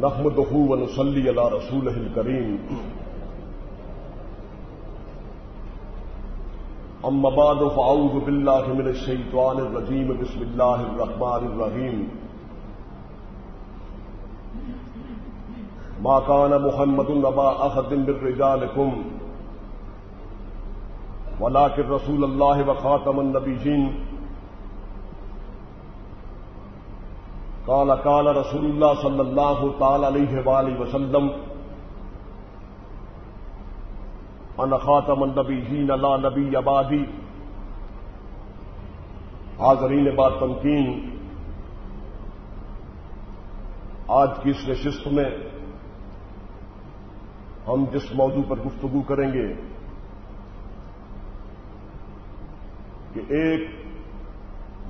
نحمده ونصلي على رسوله الكريم. أما بعد، فأعوذ بالله من الشيطان الرجيم. بسم الله الرحمن الرحيم. ما كان محمد نبا أحد من رجالكم، ولكن رسول الله وخاتم النبيين قال قال رسول الله صلى الله تعالى عليه وآله وسلم أنا خاتم النبيين لا نبي بعدي حاضرین بات تمکین، آج کی اس نشست میں ہم جس موضوع پر گفتگو کریں گے کہ ایک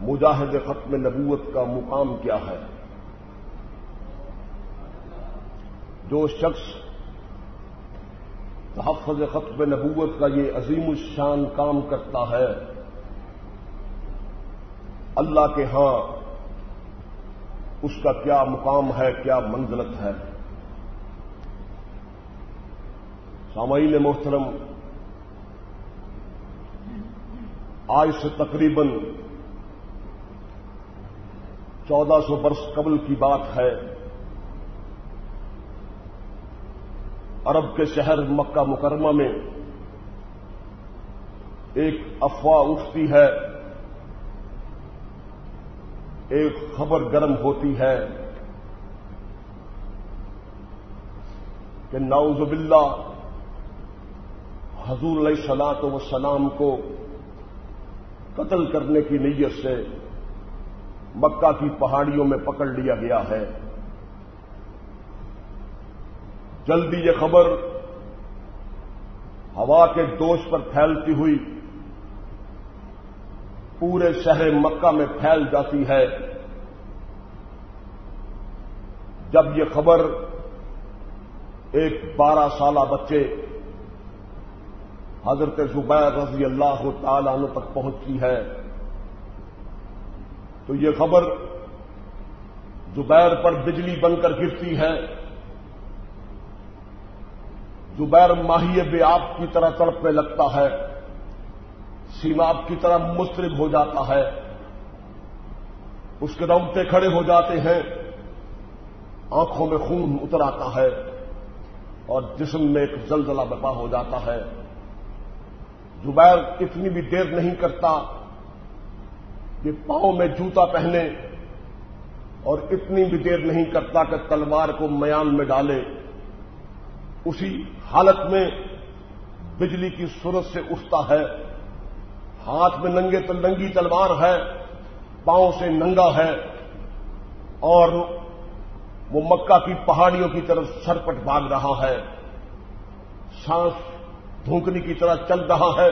مجاہد ختم نبوت کا مقام کیا ہے؟ جو شخص تحفظ ختم نبوت کا یہ عظیم الشان کام کرتا ہے، اللہ کے ہاں اس کا کیا مقام ہے، کیا منزلت ہے؟ سامعین محترم، آج سے تقریباً چودہ سو برس قبل کی بات ہے۔ عرب کے شہر مکہ مکرمہ میں ایک افواہ اٹھتی ہے۔ ایک خبر گرم ہوتی ہے کہ ناؤز باللہ حضور علیہ سلاط وسلام کو قتل کرنے کی نیت سے مکہ کی پہاڑیوں میں پکڑ لیا گیا ہے۔ جلدی یہ خبر ہوا کے دوش پر پھیلتی ہوئی۔ پورے شہر مکہ میں پھیل جاتی ہے۔ جب یہ خبر ایک بارہ سالہ بچے حضرت زبیر رضی اللہ تعالی عنہ تک پہنچتی ہے۔ تو یہ خبر زبیر پر بجلی بن کر گرتی ہے۔ زبیر ماہی بے آپ کی طرح تڑپنے لگتا ہے۔ سیماب کی طرح مسترب ہو جاتا ہے۔ اس کے روتے کھڑے ہو جاتے ہیں۔ آنکھوں میں خون اتر آتا ہے اور جسم میں ایک زلزلہ برپا ہو جاتا ہے۔ زبیر اتنی بھی دیر نہیں کرتا کہ پاؤں میں جوتا پہنے اور اتنی بھی دیر نہیں کرتا کہ تلوار کو میان میں ڈالے، اسی حالت میں بجلی کی صورت سے اٹھتا ہے۔ ہاتھ میں ننگے ننگی تلوار ہے، پاؤں سے ننگا ہے اور وہ مکہ کی پہاڑیوں کی طرف سرپٹ بھاگ رہا ہے۔ سانس دھونکنی کی طرح چل رہا ہے،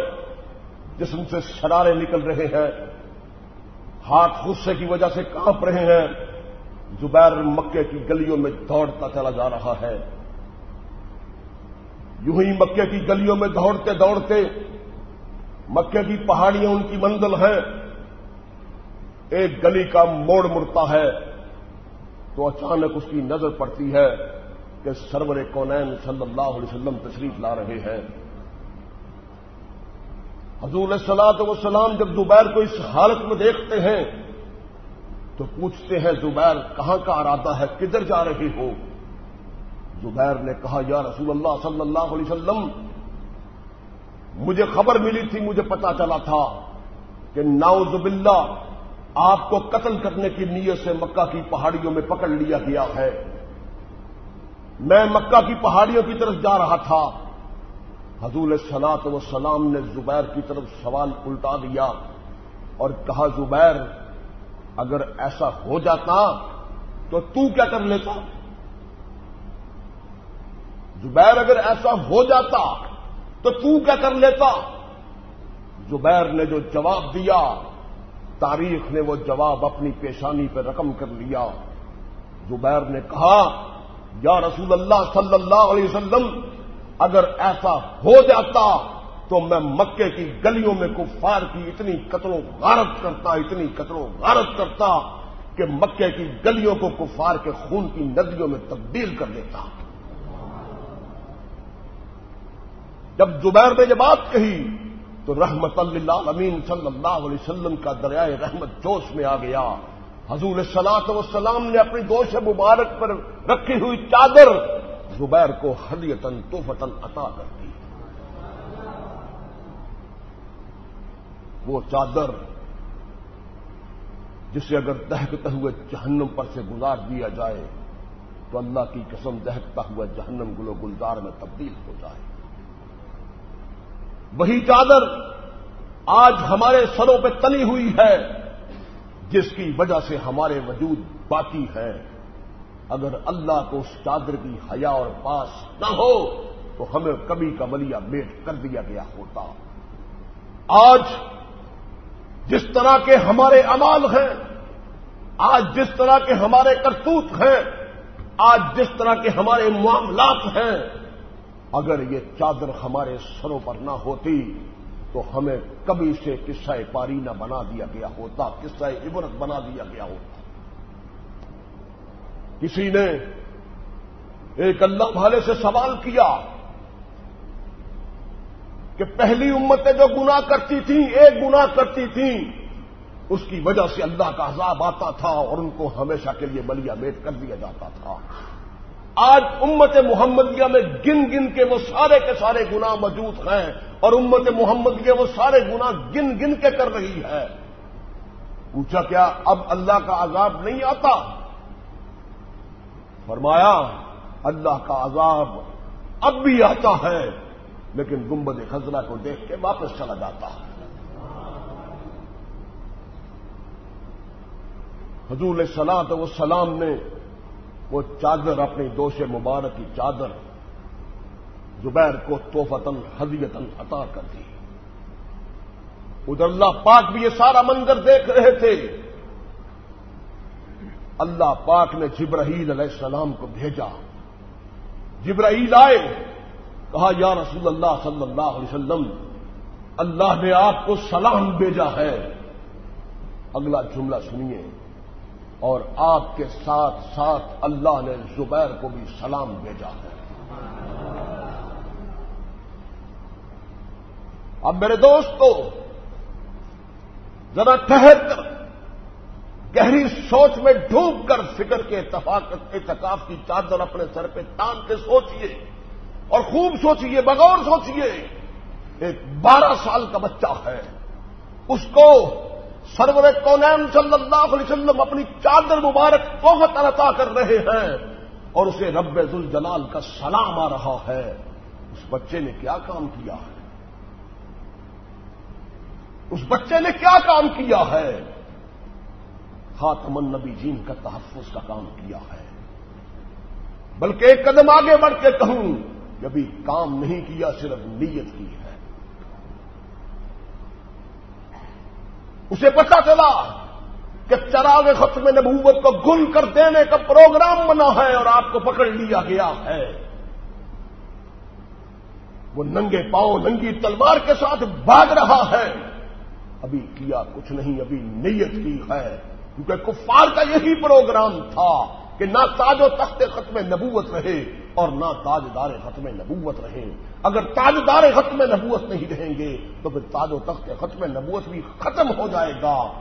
جسم سے شرارے نکل رہے ہیں۔ ہاتھ غصے کی وجہ سے کانپ رہے ہیں۔ زبیر مکے کی گلیوں میں دوڑتا چلا جا رہا ہے۔ یوں ہی مکے کی گلیوں میں دوڑتے دوڑتے مکے کی پہاڑیاں ان کی منزل ہیں۔ ایک گلی کا موڑ مڑتا ہے تو اچانک اس کی نظر پڑتی ہے کہ سرور کونین صلی اللہ علیہ وسلم تشریف لا رہے ہیں۔ حضور سلاد وسلام جب زبیر کو اس حالت میں دیکھتے ہیں، تو پوچھتے ہیں، زبیر کہاں کا ارادہ ہے؟ کدھر جا رہے ہو؟ زبیر نے کہا، یا رسول اللہ صلی اللہ علیہ وسلم، مجھے خبر ملی تھی، مجھے پتا چلا تھا کہ ناؤز باللہ، آپ کو قتل کرنے کی نیت سے مکہ کی پہاڑیوں میں پکڑ لیا گیا ہے۔ میں مکہ کی پہاڑیوں کی طرف جا رہا تھا۔ حضور سلاط وسلام نے زبیر کی طرف سوال الٹا دیا اور کہا، زبیر، اگر ایسا ہو جاتا تو تو کیا کر لیتا؟ زبیر، اگر ایسا ہو جاتا تو تو کیا کر لیتا؟ زبیر نے جو جواب دیا، تاریخ نے وہ جواب اپنی پیشانی پہ رقم کر لیا۔ زبیر نے کہا، یا رسول اللہ صلی اللہ علیہ وسلم اگر ایسا ہو جاتا تو میں مکے کی گلیوں میں کفار کی اتنی قتل و غارت کرتا، اتنی قتل و غارت کرتا کہ مکے کی گلیوں کو کفار کے خون کی ندیوں میں تبدیل کر دیتا۔ جب زبیر نے یہ بات کہی تو رحمت اللہ امین صلی اللہ علیہ وسلم کا دریائے رحمت جوش میں آ گیا۔ حضور سلاط وسلام نے اپنی دوش مبارک پر رکھی ہوئی چادر زبیر کو ہدیتن تو فتن عطا کر دی وہ چادر جسے اگر دہکتے ہوئے جہنم پر سے گزار دیا جائے، تو اللہ کی قسم دہکتا ہوا جہنم گلو گلزار میں تبدیل ہو جائے۔ وہی چادر آج ہمارے سروں پہ تلی ہوئی ہے، جس کی وجہ سے ہمارے وجود باقی ہے اگر اللہ کو اس چادر کی حیا اور پاس نہ ہو، تو ہمیں کبھی کا ملیا میٹ کر دیا گیا ہوتا۔ آج جس طرح کے ہمارے امال ہیں، آج جس طرح کے ہمارے کرتوت ہیں، آج جس طرح کے ہمارے معاملات ہیں، اگر یہ چادر ہمارے سروں پر نہ ہوتی، تو ہمیں کبھی سے قصہ پاری نہ بنا دیا گیا ہوتا، قصہ عبرت بنا دیا گیا ہوتا۔ کسی نے ایک اللہ بھالے سے سوال کیا کہ پہلی امتیں جو گناہ کرتی تھیں ایک گناہ کرتی تھیں اس کی وجہ سے اللہ کا عذاب آتا تھا اور ان کو ہمیشہ کے لیے بلیا میٹ کر دیا جاتا تھا۔ آج امت محمدیہ میں گن گن کے وہ سارے کے سارے گناہ موجود ہیں اور امت محمدیہ وہ سارے گناہ گن گن کے کر رہی ہے۔ پوچھا کیا اب اللہ کا عذاب نہیں آتا؟ فرمایا، اللہ کا عذاب اب بھی آتا ہے، لیکن گمبد خزرہ کو دیکھ کے واپس چلا جاتا ہے۔ حضور سلاد و سلام نے، وہ چادر اپنی دوش مبارک کی چادر، زبیر کو توفتن حضیتن عطا کر دی۔ ادھر اللہ پاک بھی یہ سارا منظر دیکھ رہے تھے۔ اللہ پاک نے جبرائیل علیہ السلام کو بھیجا۔ جبرائیل آئے، کہا، یا رسول اللہ صلی اللہ علیہ وسلم، اللہ نے آپ کو سلام بھیجا ہے۔ اگلا جملہ سنیے، اور آپ کے ساتھ ساتھ اللہ نے زبیر کو بھی سلام بھیجا ہے۔ اب میرے دوستو، ذرا ٹھہر کر۔ گہری سوچ میں ڈوب کر فکر کے اتفاق اتکاف کی چادر اپنے سر پہ ٹانگ کے سوچیے اور خوب سوچیے بغور سوچیے ایک بارہ سال کا بچہ ہے۔ اس کو سرور کونین صلی اللہ علیہ وسلم اپنی چادر مبارک بہت عطا کر رہے ہیں اور اسے رب الجلال کا سلام آ رہا ہے۔ اس بچے نے کیا کام کیا ہے؟ اس بچے نے کیا کام کیا ہے؟ خاتم النبی جین کا تحفظ کا کام کیا ہے۔ بلکہ ایک قدم آگے بڑھ کے کہوں ابھی کام نہیں کیا، صرف نیت کی ہے۔ اسے پتا چلا کہ چراغ ختم نبوت کو گل کر دینے کا پروگرام بنا ہے اور آپ کو پکڑ لیا گیا ہے۔ وہ ننگے پاؤں، ننگی تلوار کے ساتھ بھاگ رہا ہے۔ ابھی کیا کچھ نہیں، ابھی نیت کی ہے۔ کیونکہ کفار کا یہی پروگرام تھا کہ نہ تاج و تخت ختم نبوت رہے اور نہ تاجدار ختم نبوت رہے۔ اگر تاجدار ختم نبوت نہیں رہیں گے، تو پھر تاج و تخت ختم نبوت بھی ختم ہو جائے گا۔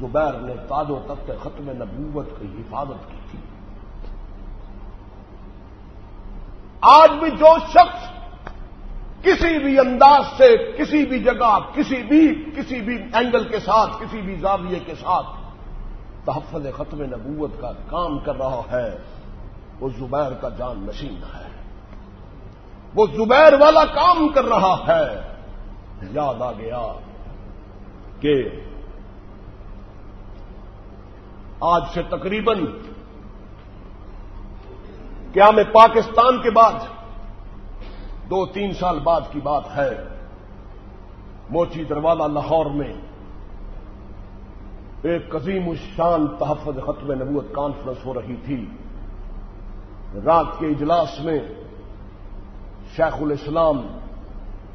زبیر نے تاج و تخت ختم نبوت کی حفاظت کی تھی۔ آج بھی جو شخص کسی بھی انداز سے، کسی بھی جگہ، کسی بھی کسی بھی اینگل کے ساتھ، کسی بھی زاویے کے ساتھ تحفظ ختم نبوت کا کام کر رہا ہے، وہ زبیر کا جان نشین ہے۔ وہ زبیر والا کام کر رہا ہے۔ یاد آ گیا کہ آج سے تقریباً کیا میں پاکستان کے بعد، دو تین سال بعد کی بات ہے، موچی دروازہ لاہور میں ایک عظیم الشان تحفظ ختم نبوت کانفرنس ہو رہی تھی۔ رات کے اجلاس میں شیخ الاسلام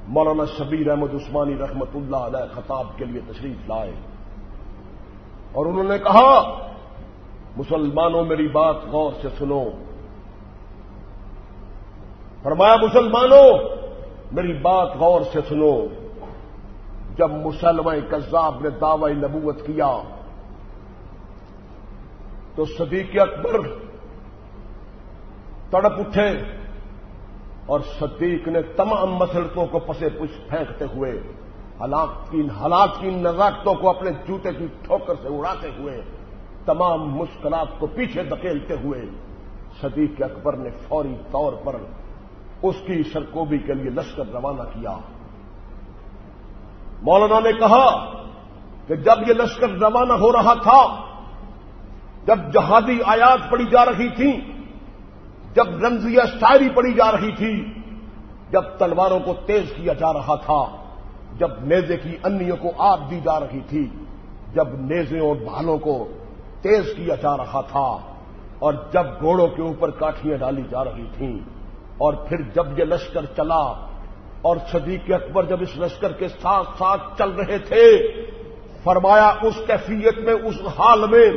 مولانا شبیر احمد عثمانی رحمت اللہ علیہ خطاب کے لیے تشریف لائے۔ اور انہوں نے کہا، مسلمانوں میری بات غور سے سنو۔ فرمایا، مسلمانوں میری بات غور سے سنو۔ جب مسلم کذاب نے دعوی نبوت کیا تو صدیق اکبر تڑپ اٹھے اور صدیق نے تمام مسلطوں کو پسے پش پھینکتے ہوئے حالات کی نزاکتوں کو اپنے جوتے کی ٹھوکر سے اڑاتے ہوئے، تمام مشکلات کو پیچھے دکیلتے ہوئے، صدیق اکبر نے فوری طور پر اس کی سرکوبی کے لیے لشکر روانہ کیا۔ مولانا نے کہا کہ جب یہ لشکر روانہ ہو رہا تھا جب جہادی آیات پڑی جا رہی تھی جب رمزیہ شاعری پڑی جا رہی تھی، جب تلواروں کو تیز کیا جا رہا تھا، جب نیزے کی انیوں کو آگ دی جا رہی تھی، جب نیزے اور بالوں کو تیز کیا جا رہا تھا، اور جب گھوڑوں کے اوپر کاٹھیاں ڈالی جا رہی تھیں، اور پھر جب یہ لشکر چلا، اور صدیق اکبر جب اس لشکر کے ساتھ ساتھ چل رہے تھے، فرمایا اس کیفیت میں، اس حال میں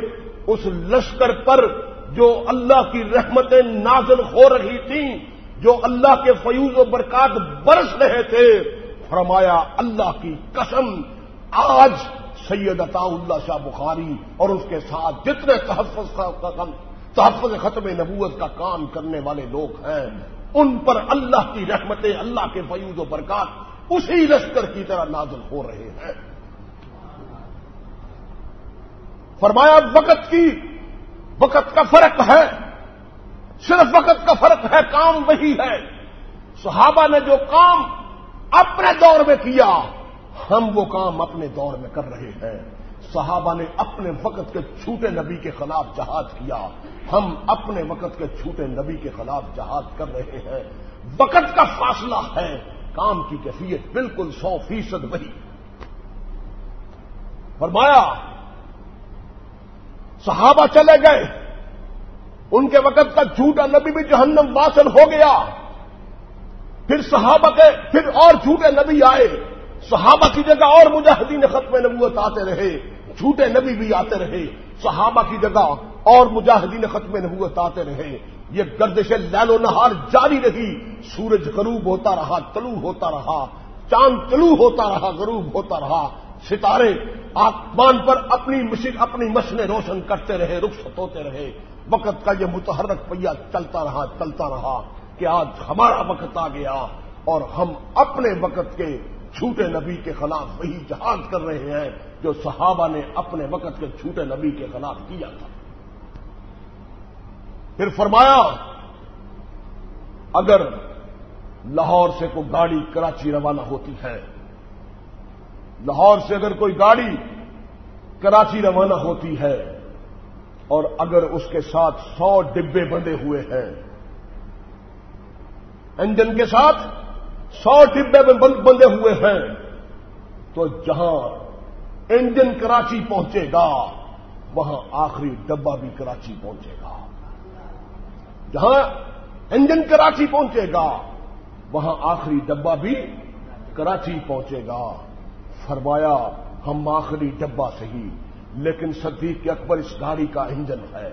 اس لشکر پر جو اللہ کی رحمتیں نازل ہو رہی تھیں، جو اللہ کے فیوز و برکات برس رہے تھے، فرمایا اللہ کی قسم، آج سید عطا اللہ شاہ بخاری اور اس کے ساتھ جتنے تحفظ تحفظ ختم نبوت کا کام کرنے والے لوگ ہیں، ان پر اللہ کی رحمتیں، اللہ کے فیوز و برکات اسی لشکر کی طرح نازل ہو رہے ہیں۔ فرمایا، وقت کی، وقت کا فرق ہے۔ صرف وقت کا فرق ہے، کام وہی ہے۔ صحابہ نے جو کام اپنے دور میں کیا، ہم وہ کام اپنے دور میں کر رہے ہیں۔ صحابہ نے اپنے وقت کے چھوٹے نبی کے خلاف جہاد کیا۔ ہم اپنے وقت کے چھوٹے نبی کے خلاف جہاد کر رہے ہیں۔ وقت کا فاصلہ ہے۔ کام کی کیفیت بالکل سو فیصد وہی۔ فرمایا صحابہ چلے گئے۔ ان کے وقت کا جھوٹا نبی بھی جہنم واصل ہو گیا۔ پھر صحابہ کے پھر اور جھوٹے نبی آئے۔ صحابہ کی جگہ اور مجاہدین ختم نبوت آتے رہے۔ جھوٹے نبی بھی آتے رہے۔ صحابہ کی جگہ اور مجاہدین ختم نبوت آتے رہے۔ یہ گردش لین و نہار جاری رہی۔ سورج غروب ہوتا رہا، طلوع ہوتا رہا۔ چاند طلوع ہوتا رہا، غروب ہوتا رہا۔ ستارے آسمان پر اپنی مشین اپنی مشنیں روشن کرتے رہے رخصت ہوتے رہے۔ وقت کا یہ متحرک پہیا چلتا رہا چلتا رہا کہ آج ہمارا وقت آ گیا اور ہم اپنے وقت کے چھوٹے نبی کے خلاف وہی جہاد کر رہے ہیں جو صحابہ نے اپنے وقت کے چھوٹے نبی کے خلاف کیا تھا۔ پھر فرمایا، اگر لاہور سے کوئی گاڑی کراچی روانہ ہوتی ہے لاہور سے اگر کوئی گاڑی کراچی روانہ ہوتی ہے اور اگر اس کے ساتھ سو ڈبے بندے ہوئے ہیں، انجن کے ساتھ سو ڈبے بندے ہوئے ہیں، تو جہاں انجن کراچی پہنچے گا، وہاں آخری ڈبہ بھی کراچی پہنچے گا۔ جہاں انجن کراچی پہنچے گا، وہاں آخری ڈبہ بھی کراچی پہنچے گا۔ فرمایا، ہم آخری ڈبہ صحیح، لیکن صدیق کے اکبر اس گاڑی کا انجن ہے۔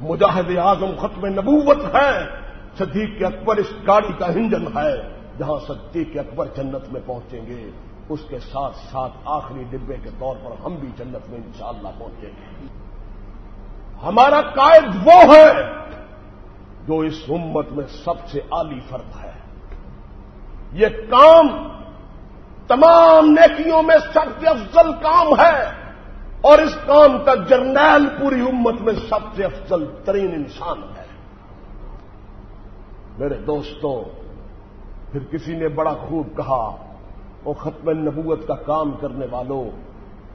مجاہد اعظم ختم نبوت ہے۔ صدیق کے اکبر اس گاڑی کا انجن ہے۔ جہاں صدیق کے اکبر جنت میں پہنچیں گے، اس کے ساتھ ساتھ آخری ڈبے کے طور پر ہم بھی جنت میں انشاءاللہ پہنچیں گے۔ ہمارا قائد وہ ہے جو اس امت میں سب سے عالی فرد ہے۔ یہ کام تمام نیکیوں میں سب سے افضل کام ہے اور اس کام کا جرنیل پوری امت میں سب سے افضل ترین انسان ہے۔ میرے دوستوں، پھر کسی نے بڑا خوب کہا وہ ختم نبوت کا کام کرنے والوں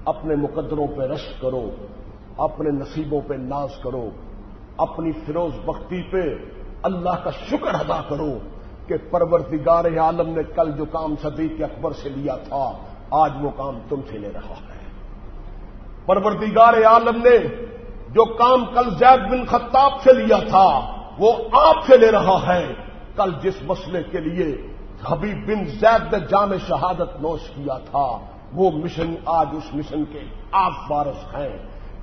اپنے مقدروں پہ رش کرو، اپنے نصیبوں پہ ناز کرو، اپنی فروز بختی پہ اللہ کا شکر ادا کرو۔ کہ پروردگار عالم نے کل جو کام صدیق اکبر سے لیا تھا، آج وہ کام تم سے لے رہا ہے۔ پروردگار عالم نے جو کام کل زید بن خطاب سے لیا تھا، وہ آپ سے لے رہا ہے۔ کل جس مسئلے کے لیے حبیب بن زید نے جامع شہادت نوش کیا تھا، وہ مشن آج اس مشن کے آپ بارش ہیں۔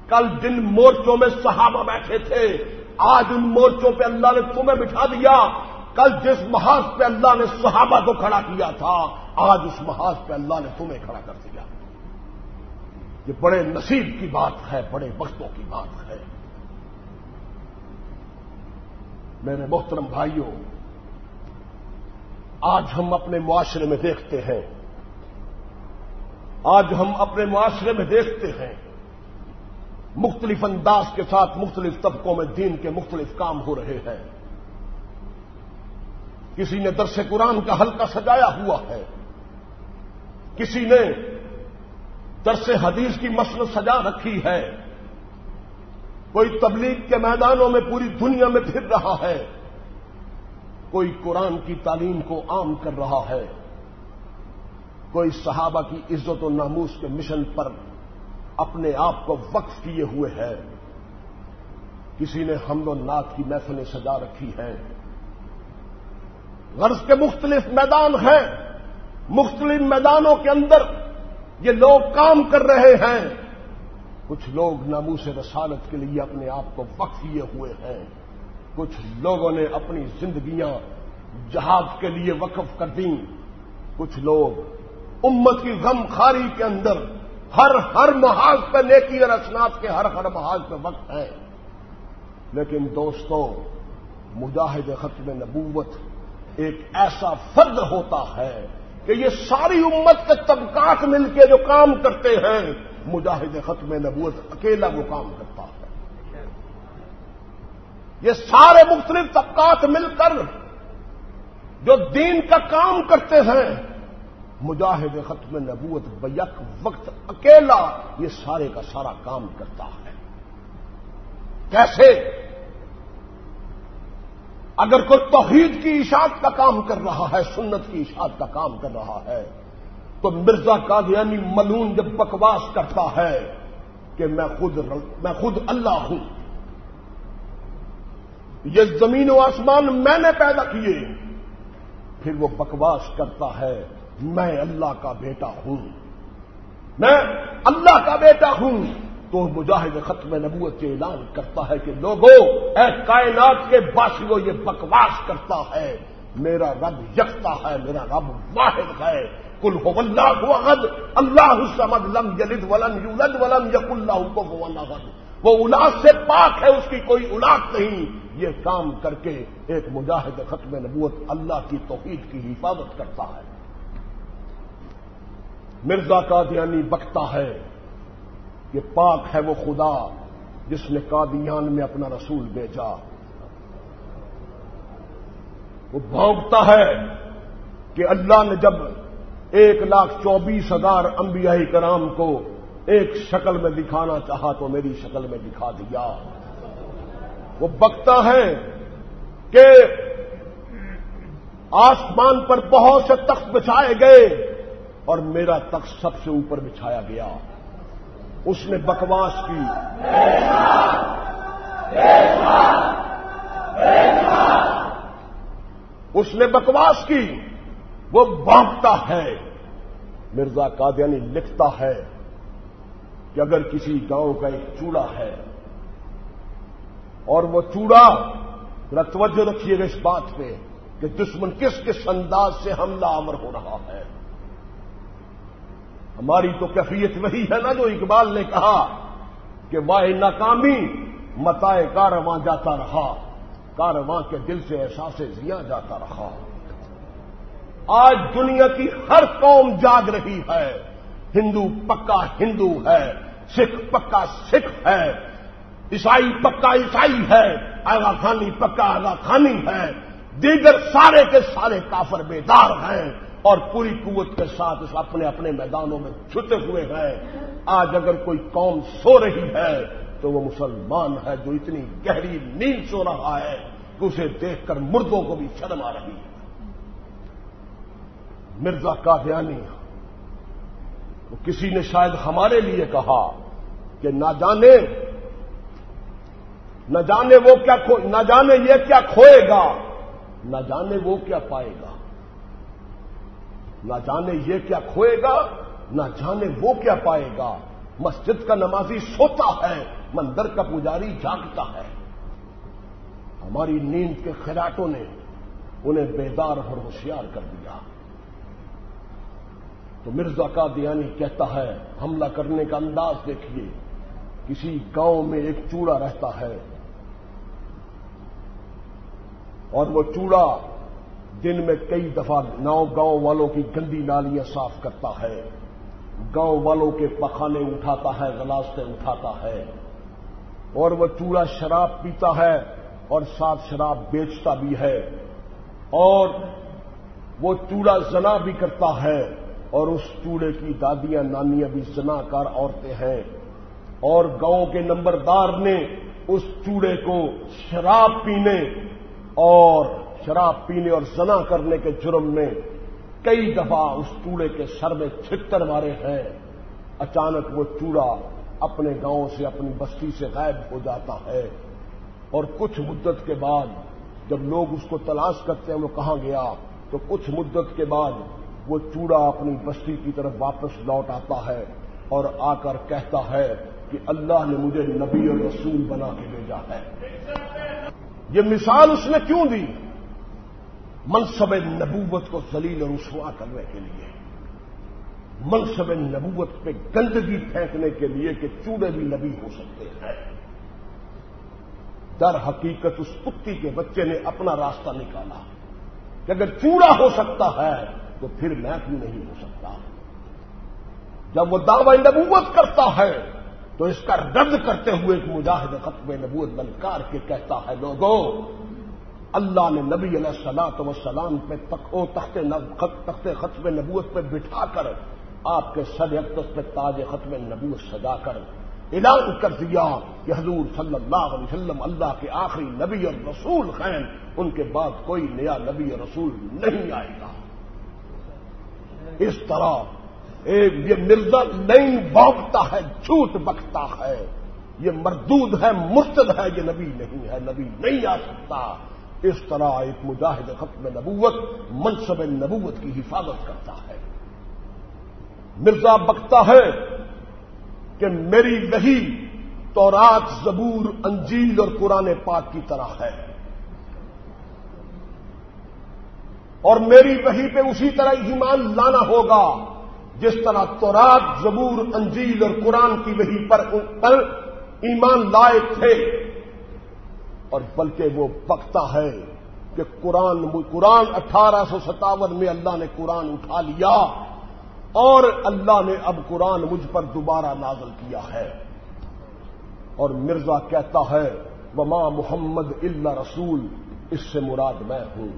کل جن مورچوں میں صحابہ بیٹھے تھے، آج ان مورچوں پہ اللہ نے تمہیں بٹھا دیا۔ کل جس محاذ پہ اللہ نے صحابہ کو کھڑا کیا تھا، آج اس محاذ پہ اللہ نے تمہیں کھڑا کر دیا۔ یہ بڑے نصیب کی بات ہے، بڑے وقتوں کی بات ہے۔ میرے محترم بھائیوں، آج ہم اپنے معاشرے میں دیکھتے ہیں۔ آج ہم اپنے معاشرے میں دیکھتے ہیں۔ مختلف انداز کے ساتھ مختلف طبقوں میں دین کے مختلف کام ہو رہے ہیں۔ کسی نے درس قرآن کا حلقہ سجایا ہوا ہے کسی نے درس حدیث کی مسل سجا رکھی ہے کوئی تبلیغ کے میدانوں میں پوری دنیا میں پھر رہا ہے کوئی قرآن کی تعلیم کو عام کر رہا ہے کوئی صحابہ کی عزت و ناموس کے مشن پر اپنے آپ کو وقف کیے ہوئے ہے کسی نے حمد و نات کی محفلیں سجا رکھی ہیں غرض کے مختلف میدان ہیں۔ مختلف میدانوں کے اندر یہ لوگ کام کر رہے ہیں۔ کچھ لوگ ناموس رسالت کے لیے اپنے آپ کو وقف کیے ہوئے ہیں۔ کچھ لوگوں نے اپنی زندگیاں جہاز کے لیے وقف کر دیں۔ کچھ لوگ امت کی غم خاری کے اندر ہر ہر محاذ پہ نیکی اور اسناد کے ہر ہر محاذ پہ وقت ہے لیکن دوستوں مجاہد ختم نبوت ایک ایسا فرد ہوتا ہے کہ یہ ساری امت کے طبقات مل کے جو کام کرتے ہیں، مجاہد ختم نبوت اکیلا وہ کام کرتا ہے۔ یہ سارے مختلف طبقات مل کر جو دین کا کام کرتے ہیں، مجاہد ختم نبوت بیک وقت اکیلا یہ سارے کا سارا کام کرتا ہے۔ کیسے؟ اگر کوئی توحید کی اشاعت کا کام کر رہا ہے، سنت کی اشاعت کا کام کر رہا ہے، تو مرزا قادیانی ملون جب بکواس کرتا ہے کہ میں خود میں خود اللہ ہوں۔ یہ زمین و آسمان میں نے پیدا کیے، پھر وہ بکواس کرتا ہے، میں اللہ کا بیٹا ہوں۔ میں اللہ کا بیٹا ہوں۔ تو مجاہد ختم نبوت کے اعلان کرتا ہے کہ لوگوں، اے کائنات کے باشیوں یہ بکواس کرتا ہے۔ میرا رب یکتا ہے، میرا رب واحد ہے۔ کل ہو اللہ غد اللہ سمد لم جلد ولم یولد ولم یق اللہ کو وہ اولاد سے پاک ہے، اس کی کوئی اولاد نہیں۔ یہ کام کر کے ایک مجاہد ختم نبوت اللہ کی توحید کی حفاظت کرتا ہے۔ مرزا کا قادیانی بکتا ہے۔ کہ پاک ہے وہ خدا جس نے قادیان میں اپنا رسول بیچا وہ بھونکتا ہے کہ اللہ نے جب ایک لاکھ چوبیس ہزار انبیائی کرام کو ایک شکل میں دکھانا چاہا تو میری شکل میں دکھا دیا۔ وہ بکتا ہے کہ آسمان پر بہت سے تخت بچائے گئے اور میرا تخت سب سے اوپر بچھایا گیا۔ اس نے بکواس کی۔ اس نے بکواس کی۔ وہ بانپتا ہے۔ مرزا قادیانی لکھتا ہے کہ اگر کسی گاؤں کا ایک چوڑا ہے اور وہ چوڑا توجہ رکھیے گا اس بات پہ کہ دشمن کس کس انداز سے حملہ آور ہو رہا ہے۔ ہماری تو کیفیت وہی ہے نا جو اقبال نے کہا کہ واہ ناکامی متائے کارواں جاتا رہا، کارواں کے دل سے احساس زیاں جاتا رہا۔ آج دنیا کی ہر قوم جاگ رہی ہے، ہندو پکا ہندو ہے، سکھ پکا سکھ ہے، عیسائی پکا عیسائی ہے آگا خانی پکا آگا خانی ہے، دیگر سارے کے سارے کافر بیدار ہیں۔ اور پوری قوت کے ساتھ اس اپنے اپنے میدانوں میں چھٹے ہوئے ہیں آج اگر کوئی قوم سو رہی ہے تو وہ مسلمان ہے جو اتنی گہری نیند سو رہا ہے کہ اسے دیکھ کر مردوں کو بھی شرم آ رہی ہے۔ مرزا قادیانی تو کسی نے شاید ہمارے لیے کہا کہ نہ جانے نہ جانے وہ کیا نہ جانے یہ کیا کھوئے گا، نہ جانے وہ کیا پائے گا۔ نہ جانے یہ کیا کھوئے گا، نہ جانے وہ کیا پائے گا۔ مسجد کا نمازی سوتا ہے، مندر کا پجاری جاگتا ہے۔ ہماری نیند کے خراٹوں نے انہیں بیدار اور ہوشیار کر دیا۔ تو مرزا کا دیانی کہتا ہے، حملہ کرنے کا انداز دیکھیے۔ کسی گاؤں میں ایک چوڑا رہتا ہے اور وہ چوڑا دن میں کئی دفعہ نو گاؤں والوں کی گندی نالیاں صاف کرتا ہے۔ گاؤں والوں کے پخانے اٹھاتا ہے، غلاستے اٹھاتا ہے۔ اور وہ چوڑا شراب پیتا ہے اور ساتھ شراب بیچتا بھی ہے۔ اور وہ چوڑا زنا بھی کرتا ہے اور اس چوڑے کی دادیاں، نانیاں بھی زنا کار عورتیں ہیں۔ اور گاؤں کے نمبردار نے اس چوڑے کو شراب پینے اور شراب پینے اور زنا کرنے کے جرم میں کئی دفعہ اس چوڑے کے سر میں چھتر مارے ہیں۔ اچانک وہ چوڑا اپنے گاؤں سے، اپنی بستی سے غائب ہو جاتا ہے۔ اور کچھ مدت کے بعد جب لوگ اس کو تلاش کرتے ہیں، وہ کہاں گیا؟ تو کچھ مدت کے بعد وہ چوڑا اپنی بستی کی طرف واپس لوٹ آتا ہے اور آ کر کہتا ہے کہ اللہ نے مجھے نبی اور رسول بنا کے بھیجا ہے۔ یہ مثال اس نے کیوں دی؟ منصب نبوت کو ذلیل اور رسوا کرنے کے لیے۔ منصب نبوت پہ گندگی پھینکنے کے لیے کہ چوڑے بھی نبی ہو سکتے ہیں۔ در حقیقت اس کتی کے بچے نے اپنا راستہ نکالا۔ کہ اگر چوڑا ہو سکتا ہے تو پھر میں کیوں نہیں ہو سکتا۔ جب وہ دعوی نبوت کرتا ہے تو اس کا رد کرتے ہوئے ایک مجاہد ختم نبوت بنکار کے کہتا ہے، لوگوں اللہ نے نبی علیہ السلاط وسلام پہ تخت تخت ختم نبوت پہ بٹھا کر آپ کے سر اقدس پہ تاج ختم نبوت سجا کر اعلان کر دیا کہ حضور صلی اللہ علیہ وسلم اللہ کے آخری نبی اور رسول خین ان کے بعد کوئی نیا نبی اور رسول نہیں آئے گا۔ اس طرح ایک یہ مرزا نہیں بوگتا ہے، جھوٹ بکتا ہے۔ یہ مردود ہے، مرتد ہے، یہ نبی نہیں ہے، نبی نہیں آ سکتا۔ اس طرح ایک مجاہد ختم نبوت، منصب نبوت کی حفاظت کرتا ہے۔ مرزا بکتا ہے کہ میری وہی تو رات زبور، انجیل اور قرآن پاک کی طرح ہے۔ اور میری وہی پہ اسی طرح ایمان لانا ہوگا، جس طرح تورات، زبور، انجیل اور قرآن کی وہی پر ایمان لائے تھے۔ اور بلکہ وہ بکتا ہے کہ قرآن قرآن اٹھارہ سو ستاون میں اللہ نے قرآن اٹھا لیا اور اللہ نے اب قرآن مجھ پر دوبارہ نازل کیا ہے۔ اور مرزا کہتا ہے، وما محمد اللہ رسول، اس سے مراد میں ہوں۔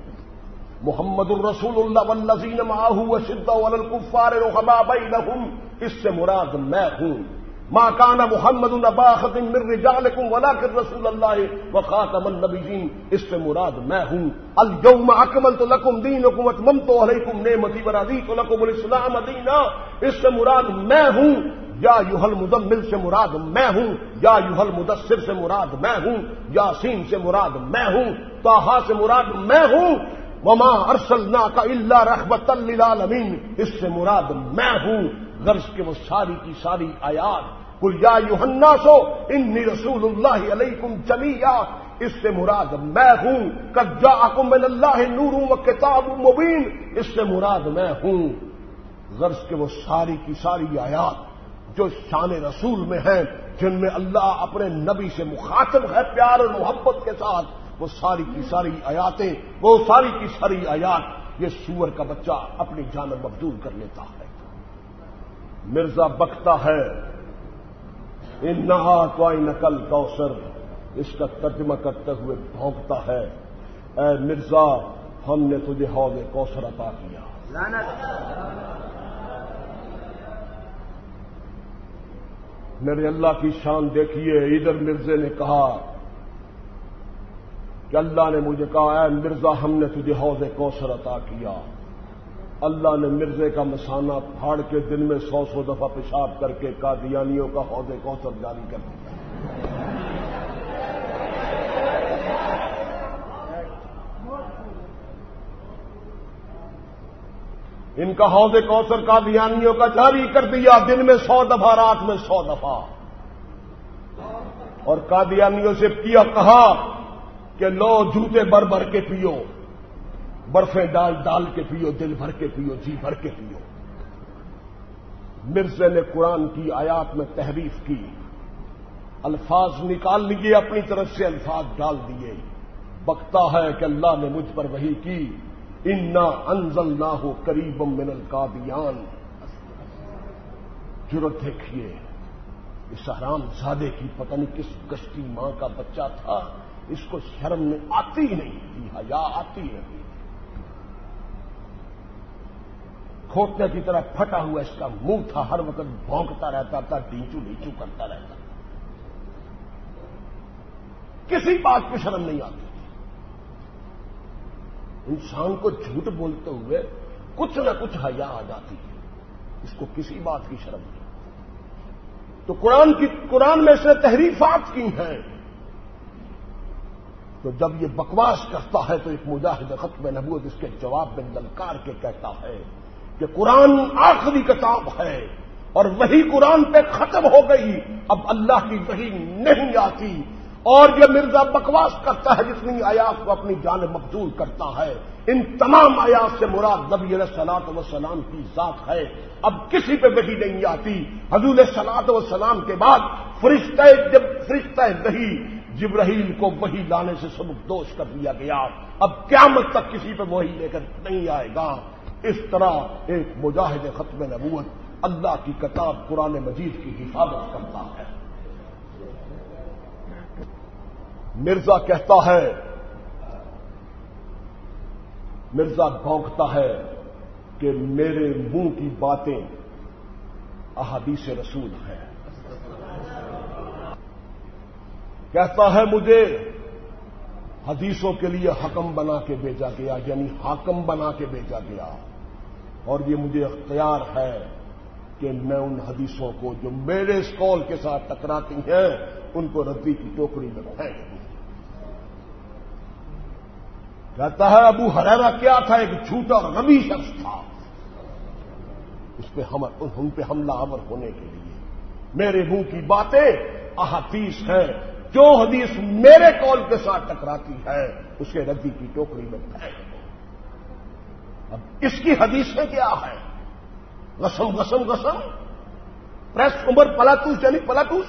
محمد الرسول اللہ والذین معاہو وشدہ والکفار رحمہ بینہم، اس سے مراد میں ہوں۔ ما کان محمد الباخ من رجالکم ولکن رسول اللہ وخاتم النبیین اس سے مراد میں ہوں. اليوم اکملت لکم دینکم واتممت علیکم نعمتی ورضیت لکم الاسلام دینا اس سے مراد میں ہوں. یا یوہل مدمل سے مراد میں ہوں. یا یوہل مدثر سے مراد میں ہوں. یا سین سے مراد میں ہوں. تاہا سے مراد میں ہوں. وما ارسلنا کا اللہ رحمت للعالمین اس سے مراد میں ہوں. غرض کے وہ ساری کی ساری آیات. کل یا یوہنا سو انی رسول اللہ علیکم جمیا اس سے مراد میں ہوں کجا اکم اللہ نور و کتاب مبین، اس سے مراد میں ہوں۔ غرض کے وہ ساری کی ساری آیات جو شان رسول میں ہیں، جن میں اللہ اپنے نبی سے مخاطب ہے پیار اور محبت کے ساتھ، وہ ساری کی ساری آیاتیں، وہ ساری کی ساری آیات، یہ سور کا بچہ اپنی جان مبدول کر لیتا ہے۔ مرزا بکتا ہے ان نہا کوئی نقل کوثر اس کا ترجمہ کرتے ہوئے بھونکتا ہے۔ اے مرزا ہم نے تجھے حوض کوثر عطا کیا۔ میرے اللہ کی شان دیکھیے ادھر مرزے نے کہا کہ اللہ نے مجھے کہا اے مرزا ہم نے تجھے حوض کوثر عطا کیا۔ اللہ نے مرزے کا مسانہ پھاڑ کے دن میں سو سو دفعہ پیشاب کر کے قادیانیوں کا عہدے کوثر جاری کر دیا۔ ان کا حوض کوثر کا کا جاری کر دیا، دن میں سو دفعہ، رات میں سو دفعہ۔ اور قادیانیوں سے کیا کہا کہ لو جوتے بر بر کے پیو۔ برفیں ڈال ڈال کے پیو، دل بھر کے پیو جی بھر کے پیو۔ مرزے نے قرآن کی آیات میں تحریف کی۔ الفاظ نکال لیے اپنی طرف سے الفاظ ڈال دیے بکتا ہے کہ اللہ نے مجھ پر وہی کی۔ انا انزل نہ ہو قریب من القادیان جرت دیکھیے اس حرام زادے کی پتہ نہیں کس کشتی ماں کا بچہ تھا۔ اس کو شرم میں آتی نہیں تھی، حیا آتی نہیں۔ کھوٹنے کی طرح پھٹا ہوا اس کا منہ تھا، ہر وقت بھونکتا رہتا تھا ڈیچو ڈیچو کرتا رہتا کسی بات کی شرم نہیں آتی تھی۔ انسان کو جھوٹ بولتے ہوئے کچھ نہ کچھ حیا آ جاتی ہے اس کو کسی بات کی شرم نہیں تو قرآن کی، قرآن میں سے تحریفات کی ہیں۔ تو جب یہ بکواس کرتا ہے تو ایک مجاہد ختم نبوت اس کے جواب میں للکار کے کہتا ہے کہ قرآن آخری کتاب ہے اور وہی قرآن پہ ختم ہو گئی۔ اب اللہ کی وہی نہیں آتی۔ اور یہ مرزا بکواس کرتا ہے جتنی آیات کو اپنی جان مقدول کرتا ہے۔ ان تمام آیات سے مراد نبی علیہ سلاط وسلام کی ذات ہے۔ اب کسی پہ وہی نہیں آتی۔ حضور سلاط وسلام کے بعد فرشتہ جب فرشتہ وہی جبرحیل کو وہی لانے سے سبک دوش کر دیا گیا۔ اب قیامت تک کسی پہ وہی لے کر نہیں آئے گا۔ اس طرح ایک مجاہد ختم نبوت اللہ کی کتاب قرآن مجید کی حفاظت کرتا ہے۔ مرزا کہتا ہے، مرزا بھونکتا ہے کہ میرے منہ کی باتیں احادیث رسول ہیں۔ کہتا ہے مجھے حدیثوں کے لیے حکم بنا کے بھیجا گیا یعنی حاکم بنا کے بھیجا گیا۔ اور یہ مجھے اختیار ہے کہ میں ان حدیثوں کو جو میرے اسکول کے ساتھ ٹکراتی ہیں، ان کو ردی کی ٹوکری میں پھینک دوں کہتا ہے ابو ہریرا کیا تھا؟ ایک جھوٹا ربی شخص تھا۔ اس پہ ہم ان پہ حملہ آور ہونے کے لیے۔ میرے منہ کی باتیں احادیث ہیں۔ جو حدیث میرے کال کے ساتھ ٹکراتی ہے، اس کے ردی کی ٹوکری میں پھینک اب اس کی حدیثیں کیا ہے غسم غسم غسم پریس عمر پلاتوس یعنی پلاتوس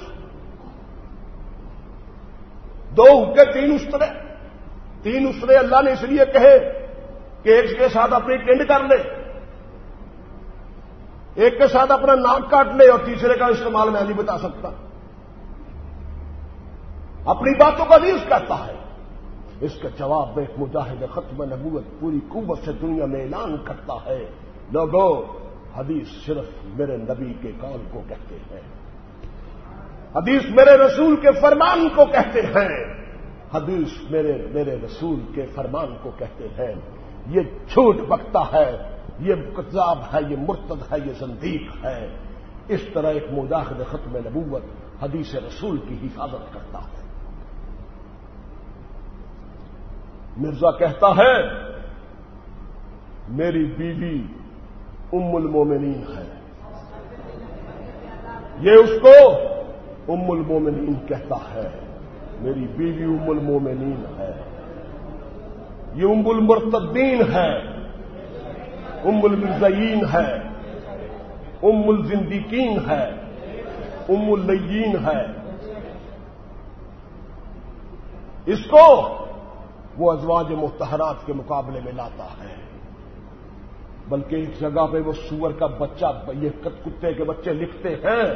دو حکے، تین استرے تین اسرے اللہ نے اس لیے کہے کہ ایک کے ساتھ اپنی ٹینڈ کر لے، ایک کے ساتھ اپنا ناک کاٹ لے اور تیسرے کا استعمال میں نہیں بتا سکتا۔ اپنی باتوں کا بھی اس کہتا ہے۔ اس کا جواب میں ایک مجاہد ختم نبوت پوری قوت سے دنیا میں اعلان کرتا ہے۔ لوگوں حدیث صرف میرے نبی کے کام کو کہتے ہیں۔ حدیث میرے رسول کے فرمان کو کہتے ہیں۔ حدیث میرے میرے رسول کے فرمان کو کہتے ہیں۔ یہ جھوٹ بکتا ہے، یہ کتاب ہے، یہ مرتد ہے، یہ زندیق ہے۔ اس طرح ایک مجاہد ختم نبوت حدیث رسول کی حفاظت کرتا ہے۔ مرزا کہتا ہے، میری بیوی ام المومنین ہے. یہ اس کو ام المومنین کہتا ہے، میری بیوی ام المومنین ہے. یہ ام المرتدین ہے، ام المرزین ہے، ام الزندقین ہے، ام الین ہے۔ اس کو وہ ازواج متحرات کے مقابلے میں لاتا ہے۔ بلکہ ایک جگہ پہ وہ سور کا بچہ، یہ کتے کے بچے لکھتے ہیں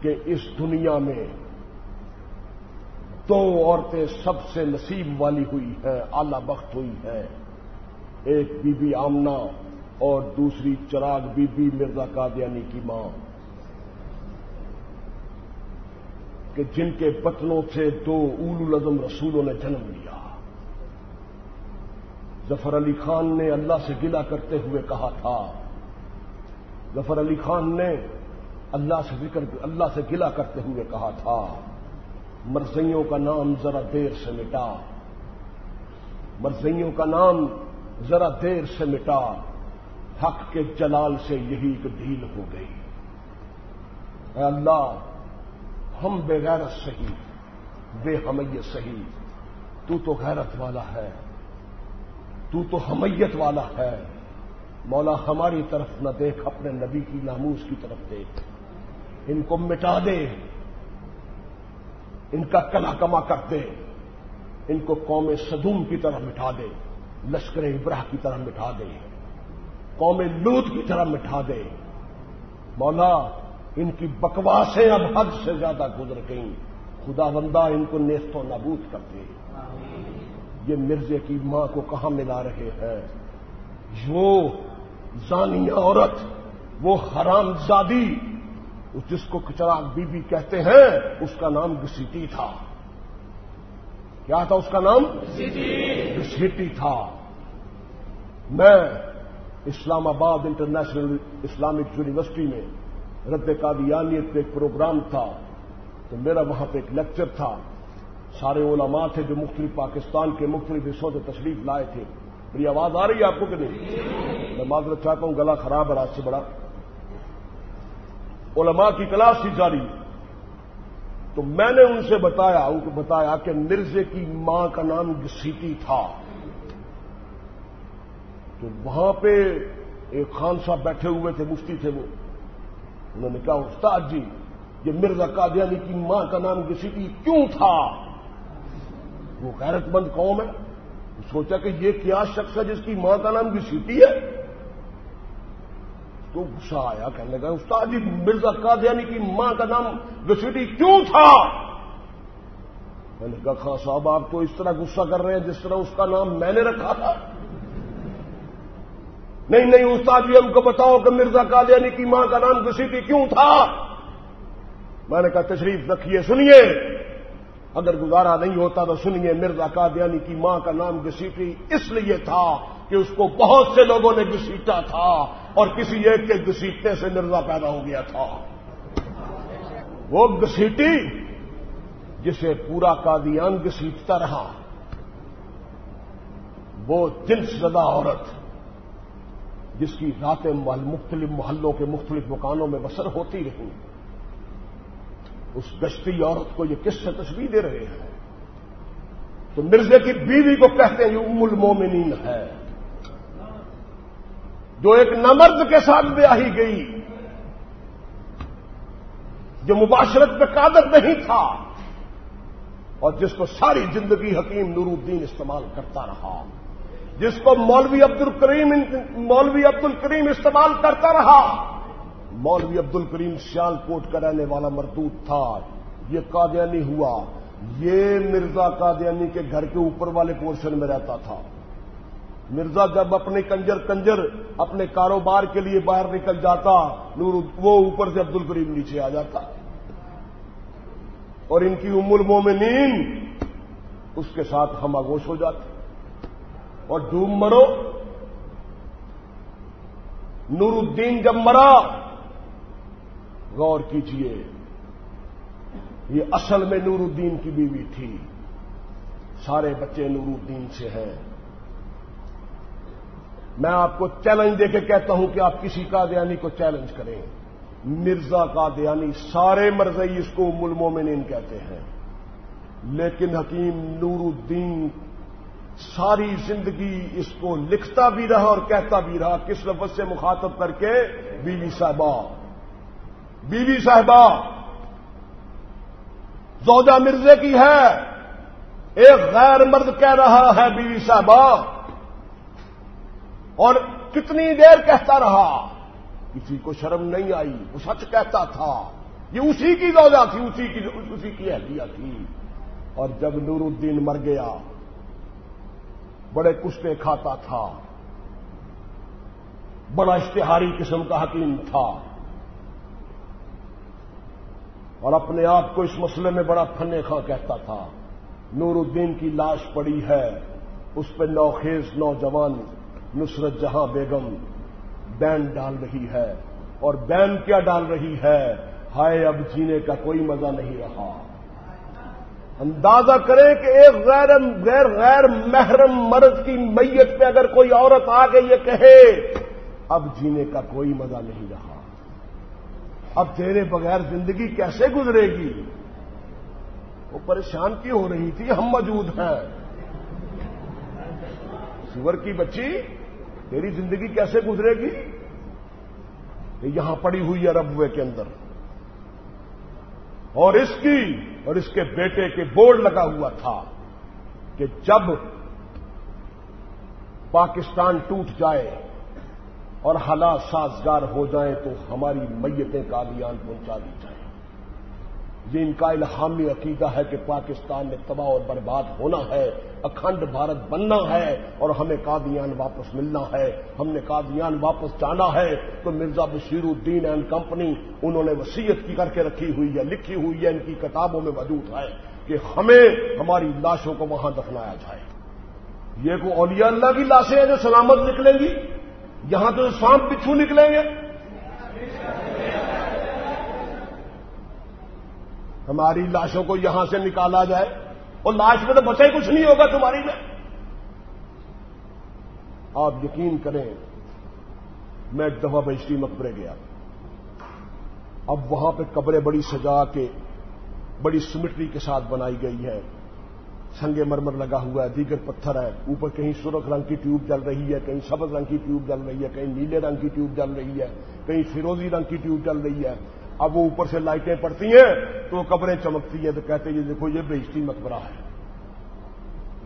کہ اس دنیا میں دو عورتیں سب سے نصیب والی ہوئی ہیں، اعلی بخت ہوئی ہیں۔ ایک بی بی آمنا اور دوسری چراغ بی بی مرزا قادیانی کی ماں۔ کہ جن کے بطنوں سے دو اول الزم رسولوں نے جنم لیا۔ ظفر علی خان نے اللہ سے گلا کرتے ہوئے کہا تھا۔ ظفر علی خان نے اللہ سے ذکر، اللہ سے گلا کرتے ہوئے کہا تھا۔ مرزیوں کا نام ذرا دیر سے مٹا۔ مرزیوں کا نام ذرا دیر سے مٹا۔ حق کے جلال سے یہی ایک ڈھیل ہو گئی۔ اے اللہ، ہم بے غیرت صحیح، بے حمیت صحیح، تو تو غیرت والا ہے۔ تو تو حمیت والا ہے۔ مولا ہماری طرف نہ دیکھ، اپنے نبی کی ناموس کی طرف دیکھ۔ ان کو مٹا دے۔ ان کا کلا کما کر دے۔ ان کو قوم صدوم کی طرح مٹا دے۔ لشکر ابراہ کی طرح مٹا دے۔ قوم لوت کی طرح مٹا دے۔ مولا، ان کی بکواسیں اب حد سے زیادہ گزر گئیں۔ خدا بندہ ان کو نیست و نابود کر دے۔ یہ مرزے کی ماں کو کہاں ملا رہے ہیں؟ وہ زانی عورت وہ حرام زادی جس کو کچراغ بی بی کہتے ہیں اس کا نام گسیٹی تھا۔ کیا تھا اس کا نام؟ گسیٹی تھا۔ میں اسلام آباد انٹرنیشنل اسلامک یونیورسٹی میں رد قادیانیت پہ ایک پروگرام تھا تو میرا وہاں پہ ایک لیکچر تھا۔ سارے علماء تھے جو مختلف پاکستان کے مختلف حصوں سے تشریف لائے تھے۔ میری آواز آ رہی ہے آپ کو کہ نہیں؟ میں معذرت چاہتا ہوں، گلا خراب ہے رات سے بڑا۔ علماء کی کلاس تھی جاری۔ تو میں نے ان سے بتایا، ان کو بتایا کہ مرزے کی ماں کا نام گسیٹی تھا۔ تو وہاں پہ ایک خان صاحب بیٹھے ہوئے تھے، مفتی تھے وہ۔ انہوں نے کہا، استاد جی یہ مرزا قادیانی کی ماں کا نام گسیٹی کیوں تھا؟ وہ غیرت مند قوم ہے۔ سوچا کہ یہ کیا شخص ہے جس کی ماں کا نام گسیٹی ہے؟ تو غصہ آیا، کہنے لگا، استاد جی مرزا قادیانی کی ماں کا نام گسیٹی کیوں تھا؟ میں نے کہا خان صاحب، آپ تو اس طرح غصہ کر رہے ہیں جس طرح اس کا نام میں نے رکھا تھا۔ نہیں نہیں، استاد جی ہم کو بتاؤ کہ مرزا قادیانی کی ماں کا نام گسیٹی کیوں تھا؟ میں نے کہا، تشریف رکھیے، سنیے۔ اگر گزارا نہیں ہوتا تو سنیے مرزا قادیانی کی ماں کا نام گسیٹی اس لیے تھا کہ اس کو بہت سے لوگوں نے گسیٹا تھا اور کسی ایک کے گسیٹنے سے مرزا پیدا ہو گیا تھا۔ وہ گسیٹی جسے پورا قادیان گسیٹتا رہا۔ وہ جنس زدہ عورت جس کی راتیں مختلف محلوں کے مختلف مکانوں میں بسر ہوتی رہی۔ اس گشتی عورت کو یہ کس سے تصویر دے رہے ہیں۔ تو مرزے کی بیوی کو کہتے ہیں، یہ ام المومنین ہے۔ جو ایک نمرد کے ساتھ بیاہی گئی، جو مباشرت پہ قادر نہیں تھا، اور جس کو ساری زندگی حکیم نور الدین استعمال کرتا رہا، جس کو مولوی عبد الکریم مولوی عبد الکریم استعمال کرتا رہا۔ مولوی عبد الکریم سیال کوٹ کا رہنے والا مردود تھا۔ یہ قادیانی ہوا۔ یہ مرزا قادیانی کے گھر کے اوپر والے پورشن میں رہتا تھا۔ مرزا جب اپنے کنجر کنجر اپنے کاروبار کے لیے باہر نکل جاتا، نور وہ اوپر سے عبد الکریم نیچے آ جاتا۔ اور ان کی ام المومنین اس کے ساتھ ہم آگوش ہو جاتے۔ اور ڈوب مرو۔ نور الدین جب مرا غور کیجیے، یہ اصل میں نور الدین کی بیوی تھی۔ سارے بچے نور الدین سے ہیں۔ میں آپ کو چیلنج دے کے کہتا ہوں کہ آپ کسی قادیانی کو چیلنج کریں۔ مرزا قادیانی سارے مرزئی اس کو ام المومنین کہتے ہیں۔ لیکن حکیم نور الدین ساری زندگی اس کو لکھتا بھی رہا اور کہتا بھی رہا، کس لفظ سے مخاطب کر کے؟ بیوی صاحبہ۔ بیوی صاحبہ، زوجہ مرزے کی ہے، ایک غیر مرد کہہ رہا ہے بیوی صاحبہ، اور کتنی دیر کہتا رہا، کسی کو شرم نہیں آئی، وہ سچ کہتا تھا، یہ اسی کی زوجہ تھی، اسی کی اسی کی اہلیہ تھی۔ اور جب نور الدین مر گیا، بڑے کشتے کھاتا تھا، بڑا اشتہاری قسم کا حکیم تھا۔ اور اپنے آپ کو اس مسئلے میں بڑا فنے خاں کہتا تھا، نور الدین کی لاش پڑی ہے، اس پہ نوخیز نوجوان نصرت جہاں بیگم بین ڈال رہی ہے۔ اور بین کیا ڈال رہی ہے؟ ہائے، اب جینے کا کوئی مزہ نہیں رہا۔ اندازہ کریں کہ ایک غیر غیر غیر محرم مرد کی میت پہ اگر کوئی عورت آ کے یہ کہے، اب جینے کا کوئی مزہ نہیں رہا۔ اب تیرے بغیر زندگی کیسے گزرے گی؟ وہ پریشان کی ہو رہی تھی؟ ہم موجود ہیں۔ سور کی بچی، تیری زندگی کیسے گزرے گی؟ یہاں پڑی ہوئی ہے ربوے کے اندر۔ اور اس کی اور اس کے بیٹے کے بورڈ لگا ہوا تھا کہ جب پاکستان ٹوٹ جائے اور حالات سازگار ہو جائیں تو ہماری میتیں قادیان پہنچا دی جائیں۔ یہ ان کا الہامی عقیدہ ہے کہ پاکستان میں تباہ اور برباد ہونا ہے، اکھنڈ بھارت بننا ہے اور ہمیں قادیان واپس ملنا ہے۔ ہم نے قادیان واپس جانا ہے تو مرزا بشیر الدین اینڈ کمپنی انہوں نے وسیعت کی کر کے رکھی ہوئی ہے، لکھی ہوئی ہے، ان کی کتابوں میں موجود ہے کہ ہمیں ہماری لاشوں کو وہاں دفنایا جائے۔ یہ کو اولیاء اللہ کی لاشیں ہیں جو سلامت نکلیں گی؟ یہاں تو سانپ پچھو نکلیں گے۔ ہماری لاشوں کو یہاں سے نکالا جائے۔ اور لاش میں تو بچے کچھ نہیں ہوگا تمہاری میں۔ آپ یقین کریں، میں ایک دفعہ بہشتی مقبرے گیا۔ اب وہاں پہ قبریں بڑی سجا کے، بڑی سمٹری کے ساتھ بنائی گئی ہے سنگے مرمر لگا ہوا ہے، دیگر پتھر ہے اوپر کہیں سرخ رنگ کی ٹیوب جل رہی ہے، کہیں سبز رنگ کی ٹیوب جل رہی ہے، کہیں نیلے رنگ کی ٹیوب جل رہی ہے، کہیں فیروزی رنگ کی ٹیوب جل رہی ہے۔ اب وہ اوپر سے لائٹیں پڑتی ہیں تو قبریں چمکتی ہیں تو کہتے ہیں دیکھو، یہ بےشتی مقبرہ ہے۔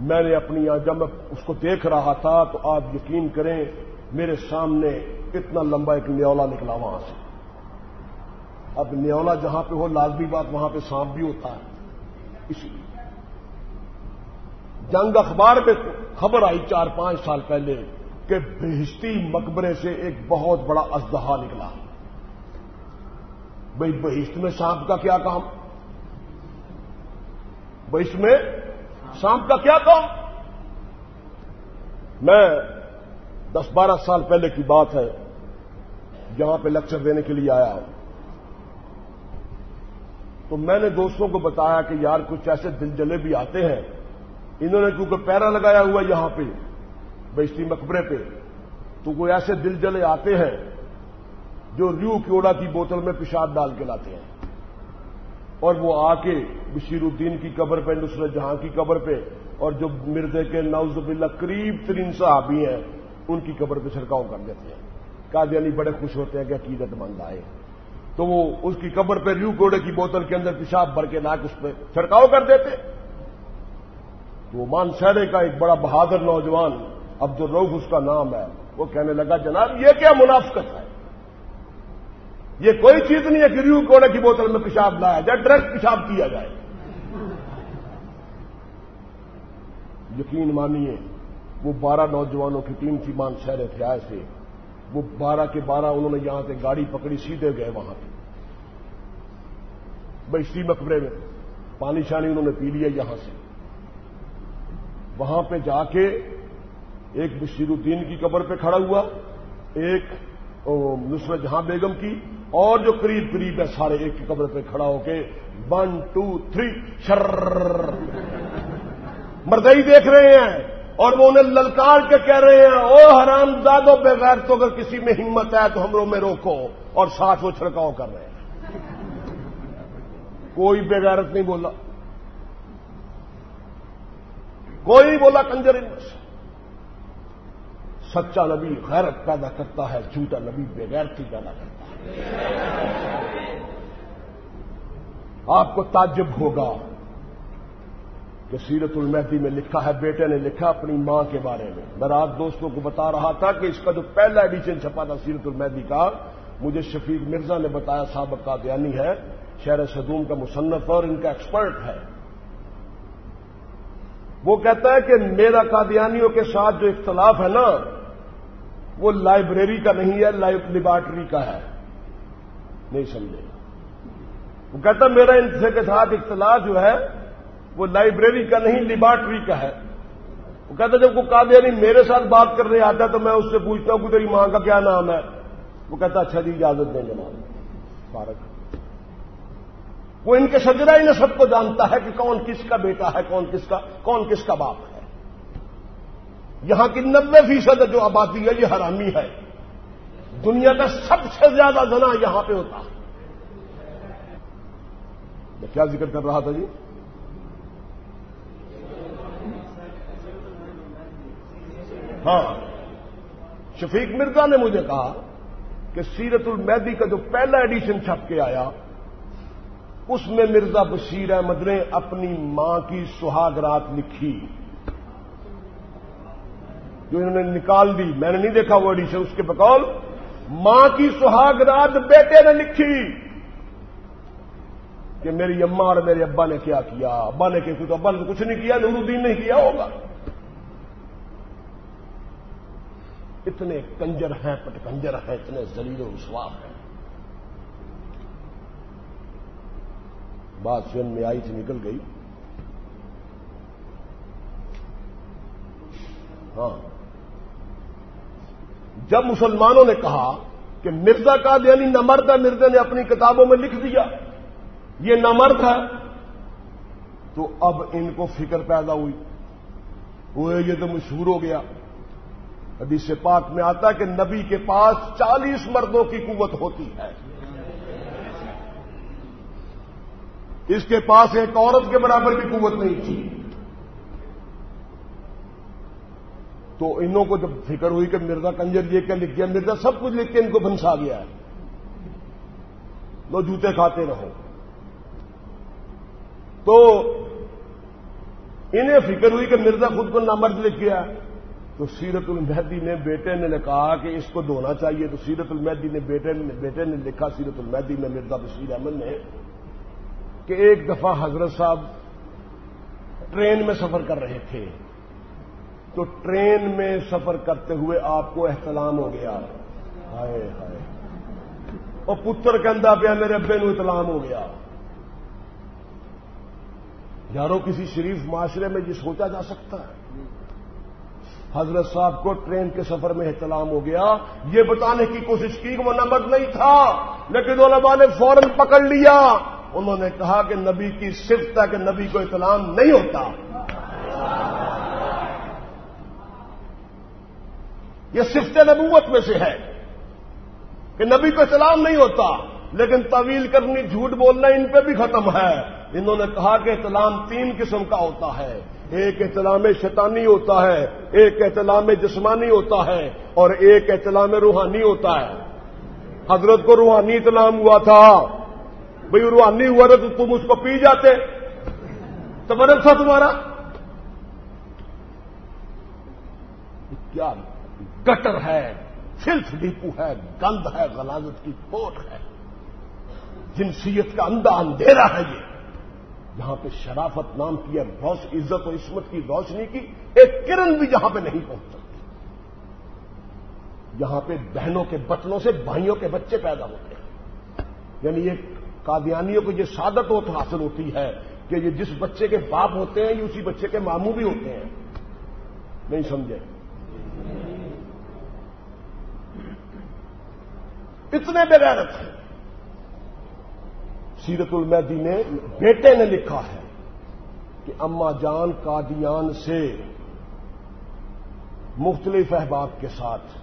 میں نے اپنی جب میں اس کو دیکھ رہا تھا تو آپ یقین کریں، میرے سامنے اتنا لمبا ایک نیولا نکلا وہاں سے۔ اب نیولا جہاں پہ ہو، لازمی بات وہاں پہ سانپ بھی ہوتا ہے۔ اسی لیے۔ جنگ اخبار پہ خبر آئی چار پانچ سال پہلے کہ بہشتی مقبرے سے ایک بہت بڑا ازدہا نکلا۔ بھائی بہشت میں سانپ کا کیا کام؟ بہشت میں سانپ کا کیا کام؟ میں دس بارہ سال پہلے کی بات ہے جہاں پہ لیکچر دینے کے لیے آیا ہوں۔ تو میں نے دوستوں کو بتایا کہ یار کچھ ایسے دل جلے بھی آتے ہیں انہوں نے کیونکہ پیرا لگایا ہوا یہاں پہ بیشتی مقبرے پہ، تو کوئی ایسے دل جلے آتے ہیں جو ریو کیوڑا کی بوتل میں پیشاب ڈال کے لاتے ہیں۔ اور وہ آ کے بشیر الدین کی قبر پہ، نصرت جہاں کی قبر پہ، اور جو مردے کے نوز بلّہ قریب ترین صحابی ہیں، ان کی قبر پہ چھڑکاؤ کر دیتے ہیں۔ قادیانی بڑے خوش ہوتے ہیں کہ عقیدت مند آئے۔ تو وہ اس کی قبر پہ ریو کوڑے کی بوتل کے اندر پیشاب بھر کے لا کے اس پہ چھڑکاؤ کر دیتے۔ وہ مان سہرے کا ایک بڑا بہادر نوجوان عبد الروف اس کا نام ہے، وہ کہنے لگا، جناب، یہ کیا منافقت ہے؟ یہ کوئی چیز نہیں ہے کہ ریو کوڑے کی بوتل میں پیشاب لایا جائے ڈائریکٹ پیشاب کیا جائے۔ یقین مانیے، وہ بارہ نوجوانوں کی ٹیم تھی مانسہرے تھے آئے سے۔ وہ بارہ کے بارہ انہوں نے یہاں سے گاڑی پکڑی، سیدھے گئے وہاں پہ بھائی مقبرے میں پانی شانی انہوں نے پی لیا یہاں سے۔ وہاں پہ جا کے ایک بشیر الدین کی قبر پہ کھڑا ہوا، ایک نصرت جہاں بیگم کی، اور جو قریب قریب ہے، سارے ایک کی قبر پہ کھڑا ہو کے ون، ٹو، تھری شر مردئی دیکھ رہے ہیں، اور وہ انہیں للکار کے کہہ رہے ہیں، او حرام دادو، بغیر تو اگر کسی میں ہمت ہے تو ہم میں روکو، اور ساتھ وہ چھڑکاؤ کر رہے ہیں. کوئی بےغیرت نہیں بولا۔ کوئی بولا کنجر ان میں سے سچا نبی غیرت پیدا کرتا ہے، جھوٹا نبی بےغیرتی پیدا کرتا ہے۔ آپ کو تعجب ہوگا کہ سیرت المہدی میں لکھا ہے، بیٹے نے لکھا اپنی ماں کے بارے میں۔ میں رات دوستوں کو بتا رہا تھا کہ اس کا جو پہلا ایڈیشن چھپا تھا سیرت المہدی کا، مجھے شفیق مرزا نے بتایا سابق قادیانی ہے، شہر صدوم کا مصنف اور ان کا ایکسپرٹ ہے۔ وہ کہتا ہے کہ میرا قادیانیوں کے ساتھ جو اختلاف ہے نا، وہ لائبریری کا نہیں ہے لیبارٹری کا ہے۔ نہیں سمجھے۔ وہ کہتا ہے میرا ان سے کے ساتھ اختلاف جو ہے، وہ لائبریری کا نہیں، لیبارٹری کا ہے۔ وہ کہتا جب وہ قادیانی میرے ساتھ بات کرنے آتا ہے تو میں اس سے پوچھتا ہوں کہ تیری ماں کا کیا نام ہے؟ وہ کہتا اچھا جی اجازت دیں جناب۔ بارک۔ وہ ان کے سجرا ہی سب کو جانتا ہے کہ کون کس کا بیٹا ہے، کون کس کا، کون کس کا باپ ہے۔ یہاں کی نبے فیصد جو آبادی ہے، یہ حرامی ہے۔ دنیا کا سب سے زیادہ زنا یہاں پہ ہوتا ہے۔ میں کیا ذکر کر رہا تھا جی؟ ہاں۔ شفیق مرزا نے مجھے کہا کہ سیرت المیدی کا جو پہلا ایڈیشن چھپ کے آیا اس میں مرزا بشیر احمد نے اپنی ماں کی سہاگ رات لکھی۔ جو انہوں نے نکال دی۔ میں نے نہیں دیکھا وہ ایڈیشن اس کے بقول۔ ماں کی سہاگ رات بیٹے نے لکھی۔ کہ میری اما اور میرے ابا نے کیا کیا؟ ابا نے کہ تو ابا نے کچھ نہیں کیا نور الدین نے کیا ہوگا۔ اتنے کنجر ہیں پٹ کنجر ہیں، اتنے زلیل و رسواف ہیں۔ بات سن میں آئی تھی، نکل گئی۔ ہاں۔ جب مسلمانوں نے کہا کہ مرزا کا یعنی نہ مرد ہے مرزا نے اپنی کتابوں میں لکھ دیا، یہ نہ مرد ہے، تو اب ان کو فکر پیدا ہوئی۔ وہ یہ تو مشہور ہو گیا۔ حدیث پاک میں آتا ہے کہ نبی کے پاس چالیس مردوں کی قوت ہوتی ہے۔ اس کے پاس ایک عورت کے برابر کی قوت نہیں تھی۔ تو انہوں کو جب فکر ہوئی کہ مرزا کنجر یہ کیا لکھ گیا مرزا سب کچھ لکھ کے ان کو بنسا گیا ہے۔ لو جوتے کھاتے رہو۔ تو انہیں فکر ہوئی کہ مرزا خود کو نامرد لکھ گیا۔ تو سیرت المہدی نے بیٹے نے کہا کہ اس کو دھونا چاہیے۔ تو سیرت المہدی نے بیٹے نے بیٹے نے لکھا، سیرت المہدی میں مرزا بشیر احمد نے کہ ایک دفعہ حضرت صاحب ٹرین میں سفر کر رہے تھے، تو ٹرین میں سفر کرتے ہوئے آپ کو احتلام ہو گیا۔ ہائے ہائے۔ اور پتر کہہ پیا، میرے ابے نو احتلام ہو گیا۔ یارو، کسی شریف معاشرے میں یہ سوچا جا سکتا ہے۔ حضرت صاحب کو ٹرین کے سفر میں احتلام ہو گیا۔ یہ بتانے کی کوشش کی کہ وہ نمک نہیں تھا، لیکن علماء نے فوراً پکڑ لیا۔ انہوں نے کہا کہ نبی کی صفت ہے کہ نبی کو اطلام نہیں ہوتا۔ یہ صفت نبوت میں سے ہے کہ نبی کو اطلام نہیں ہوتا، لیکن طویل کرنی، جھوٹ بولنا ان پہ بھی ختم ہے۔ انہوں نے کہا کہ اطلام تین قسم کا ہوتا ہے۔ ایک احتلام شیطانی ہوتا ہے، ایک احتلام جسمانی ہوتا ہے، اور ایک احتلام روحانی ہوتا ہے۔ حضرت کو روحانی اطلام ہوا تھا۔ بھئی روحانی ہوا تو تم اس کو پی جاتے۔ تو تھا تمہارا۔ کیا گٹر ہے فلف ڈیپو ہے، گند ہے، غلازت کی پوٹ ہے۔ جنسیت کا اندھا اندھیرا ہے یہ۔ یہاں پہ شرافت نام کی ہے روش عزت و عصمت کی روشنی کی ایک کرن بھی یہاں پہ نہیں پہنچ سکتی۔ یہاں پہ بہنوں کے بچنوں سے بھائیوں کے بچے پیدا ہوتے ہیں۔ یعنی یہ قادیانیوں کو یہ سعادت حاصل ہوتی ہے کہ یہ جس بچے کے باپ ہوتے ہیں، یہ اسی بچے کے ماموں بھی ہوتے ہیں۔ نہیں سمجھے؟ اتنے بغیرت ہیں۔ سیرت المہدی نے بیٹے نے لکھا ہے کہ اما جان قادیان سے مختلف احباب کے ساتھ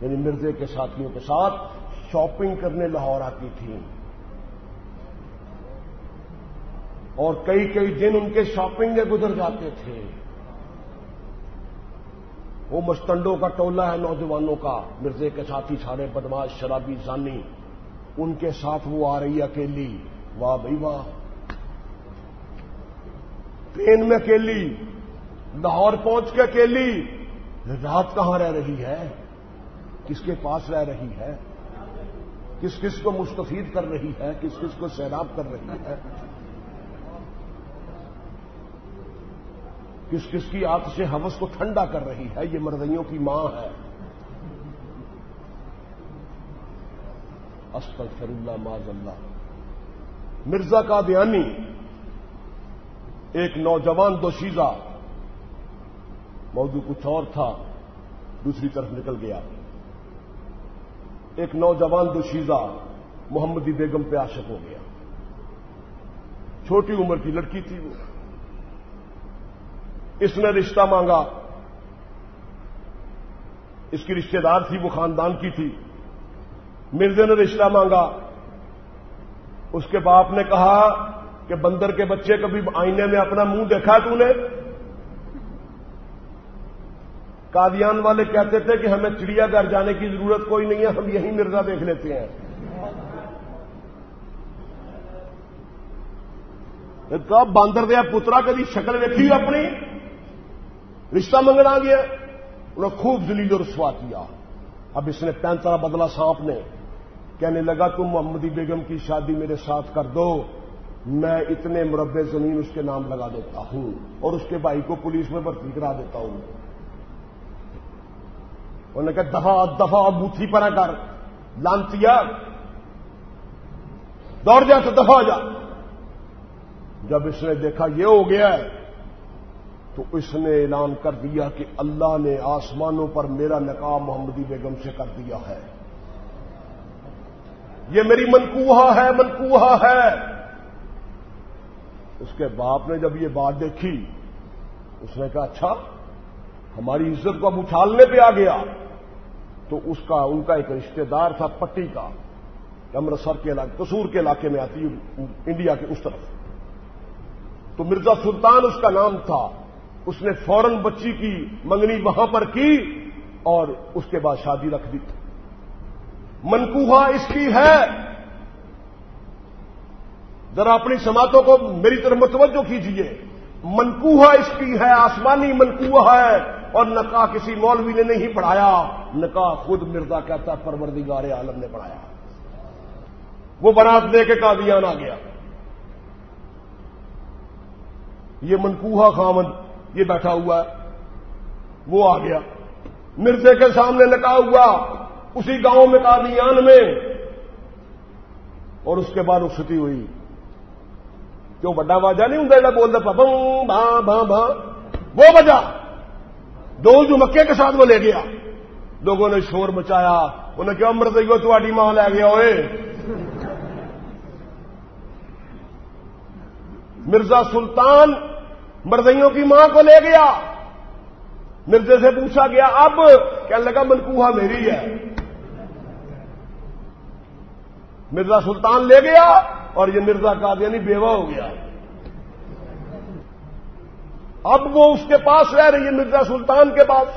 یعنی مرزے کے ساتھیوں کے ساتھ شاپنگ کرنے لاہور آتی تھیں۔ اور کئی کئی دن ان کے شاپنگ میں گزر جاتے تھے۔ وہ مستنڈوں کا ٹولہ ہے نوجوانوں کا، مرزے کے ساتھی سارے بدماش شرابی زانی، ان کے ساتھ وہ آ رہی اکیلی۔ واہ بھائی واہ۔ ٹرین میں اکیلی، لاہور پہنچ کے اکیلی۔ رات کہاں رہ رہی ہے؟ کس کے پاس رہ رہی ہے؟ کس کس کو مستفید کر رہی ہے؟ کس کس کو سیراب کر رہی ہے؟ کس کس کی آتش حوث کو ٹھنڈا کر رہی ہے، یہ مردیوں کی ماں ہے۔ استغفر اللہ معذ اللہ مرزا کا دیانی ایک نوجوان دوشیزہ، موضوع کچھ اور تھا، دوسری طرف نکل گیا۔ ایک نوجوان دوشیزہ محمدی بیگم پہ عاشق ہو گیا۔ چھوٹی عمر کی لڑکی تھی وہ۔ اس نے رشتہ مانگا۔ اس کی رشتہ دار تھی، وہ خاندان کی تھی۔ مرزے نے رشتہ مانگا۔ اس کے باپ نے کہا کہ بندر کے بچے کبھی آئینے میں اپنا منہ دیکھا تو نے؟ قادیان والے کہتے تھے کہ ہمیں چڑیا گھر جانے کی ضرورت کوئی نہیں ہے، ہم یہی مرزا دیکھ لیتے ہیں۔ باندر دیا پترا کدی شکل ویکھی اپنی؟ رشتہ منگنا گیا، انہوں نے خوب زلیل اور رسوا کیا۔ اب اس نے پینترا بدلا سانپ نے کہنے لگا، تم محمدی بیگم کی شادی میرے ساتھ کر دو، میں اتنے مربع زمین اس کے نام لگا دیتا ہوں اور اس کے بھائی کو پولیس میں بھرتی کرا دیتا ہوں۔ انہوں نے کہا دفاع دفاع بوتھی پر کر لانتیا۔ دوڑ جا تو دفاع جا۔ جب اس نے دیکھا، یہ ہو گیا ہے۔ تو اس نے اعلان کر دیا کہ اللہ نے آسمانوں پر میرا نکاح محمدی بیگم سے کر دیا ہے۔ یہ میری منکوہا ہے منکوہا ہے۔ اس کے باپ نے جب یہ بات دیکھی، اس نے کہا اچھا ہماری عزت کو اب اچھالنے پہ آ گیا۔ تو اس کا، ان کا ایک رشتہ دار تھا پٹی کا، امرتسر کے علاقے، قصور کے علاقے میں آتی، انڈیا کے اس طرف۔ تو مرزا سلطان اس کا نام تھا۔ اس نے فوراً بچی کی منگنی وہاں پر کی اور اس کے بعد شادی رکھ دی۔ منکوہا اس کی ہے۔ ذرا اپنی سماعتوں کو میری طرف متوجہ کیجیے منکوہا اس کی ہے، آسمانی منکوہ ہے اور نکاح کسی مولوی نے نہیں پڑھایا نکاح خود مرزا کہتا پروردگار عالم نے پڑھایا۔ وہ برات دے کے قادیان آ گیا۔ یہ منکوہا خامد یہ بیٹھا ہوا ہے۔ وہ آ گیا۔ مرزے کے سامنے نکاح ہوا۔ اسی گاؤں میں قادیان میں۔ اور اس کے بعد اکستی ہوئی۔ جو بڑا واجہ نہیں ہوں بولتا پبم بھاں بھاں بھاں وہ بجا ڈول جو مکے کے ساتھ وہ لے گیا۔ لوگوں نے شور مچایا۔ انہیں کیا مرد تاری ماں لے گیا ہوئے۔ مرزا سلطان مردئیوں کی ماں کو لے گیا۔ مرزے سے پوچھا گیا، اب کیا لگا، منکوہا میری ہے۔ مرزا سلطان لے گیا اور یہ مرزا کا یعنی بیوہ ہو گیا۔ اب وہ اس کے پاس رہ رہی ہے، مرزا سلطان کے پاس۔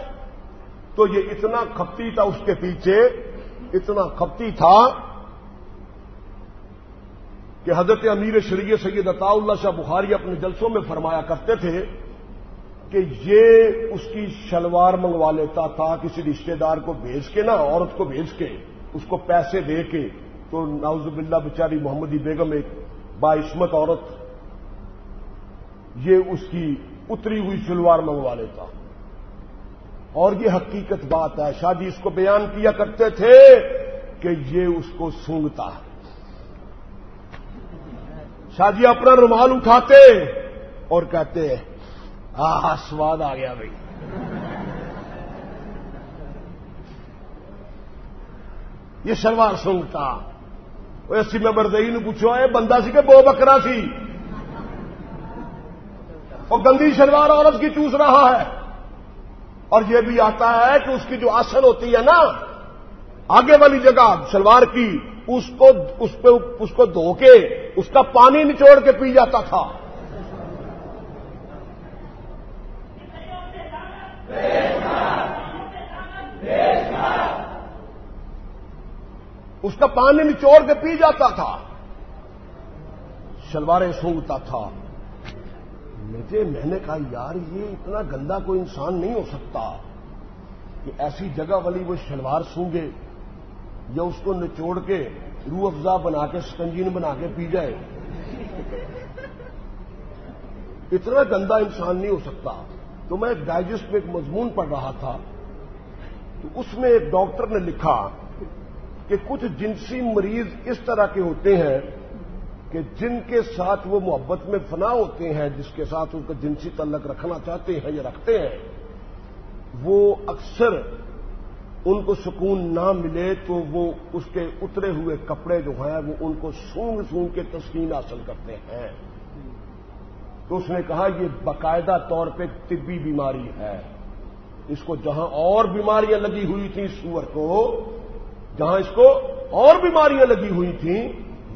تو یہ اتنا کھپتی تھا اس کے پیچھے، اتنا کھپتی تھا کہ حضرت امیر شریع سید عطا اللہ شاہ بخاری اپنے جلسوں میں فرمایا کرتے تھے کہ یہ اس کی شلوار منگوا لیتا تھا، کسی رشتہ دار کو بھیج کے نا عورت کو بھیج کے، اس کو پیسے دے کے۔ تو ناؤز باللہ بچاری محمدی بیگم ایک باعثمت عورت یہ اس کی اتری ہوئی شلوار منگوا لیتا۔ اور یہ حقیقت بات ہے، شادی اس کو بیان کیا کرتے تھے کہ یہ اس کو سونگتا ہے۔ شاہ اپنا رومال اٹھاتے اور کہتے آ سواد آ گیا بھائی۔ یہ شلوار سنگتا اسی میں بردئی نے پوچھو یہ بندہ سی کہ بو بکرا سی؟ اور گندی شلوار عورت کی چوس رہا ہے۔ اور یہ بھی آتا ہے کہ اس کی جو آسن ہوتی ہے نا، آگے والی جگہ شلوار کی، اس کو، اس پہ، اس کو دھو کے اس کا پانی نچوڑ کے پی جاتا تھا۔ اس کا پانی نچوڑ کے پی جاتا تھا۔ شلواریں سونگتا تھا۔ مجھے میں نے کہا، یار، یہ اتنا گندا کوئی انسان نہیں ہو سکتا کہ ایسی جگہ والی وہ شلوار سونگے یا اس کو نچوڑ کے روح افزا بنا کے، سکنجین بنا کے پی جائے۔ اتنا گندا انسان نہیں ہو سکتا۔ تو میں ایک ڈائجسٹ میں ایک مضمون پڑھ رہا تھا۔ تو اس میں ایک ڈاکٹر نے لکھا کہ کچھ جنسی مریض اس طرح کے ہوتے ہیں کہ جن کے ساتھ وہ محبت میں فنا ہوتے ہیں، جس کے ساتھ ان کا جنسی تعلق رکھنا چاہتے ہیں یا رکھتے ہیں، وہ اکثر ان کو سکون نہ ملے تو وہ اس کے اترے ہوئے کپڑے جو ہیں وہ ان کو سونگ سونگ کے تسکین حاصل کرتے ہیں۔ تو اس نے کہا یہ باقاعدہ طور پہ طبی بیماری ہے۔ اس کو جہاں اور بیماریاں لگی ہوئی تھیں سور کو، جہاں اس کو اور بیماریاں لگی ہوئی تھیں،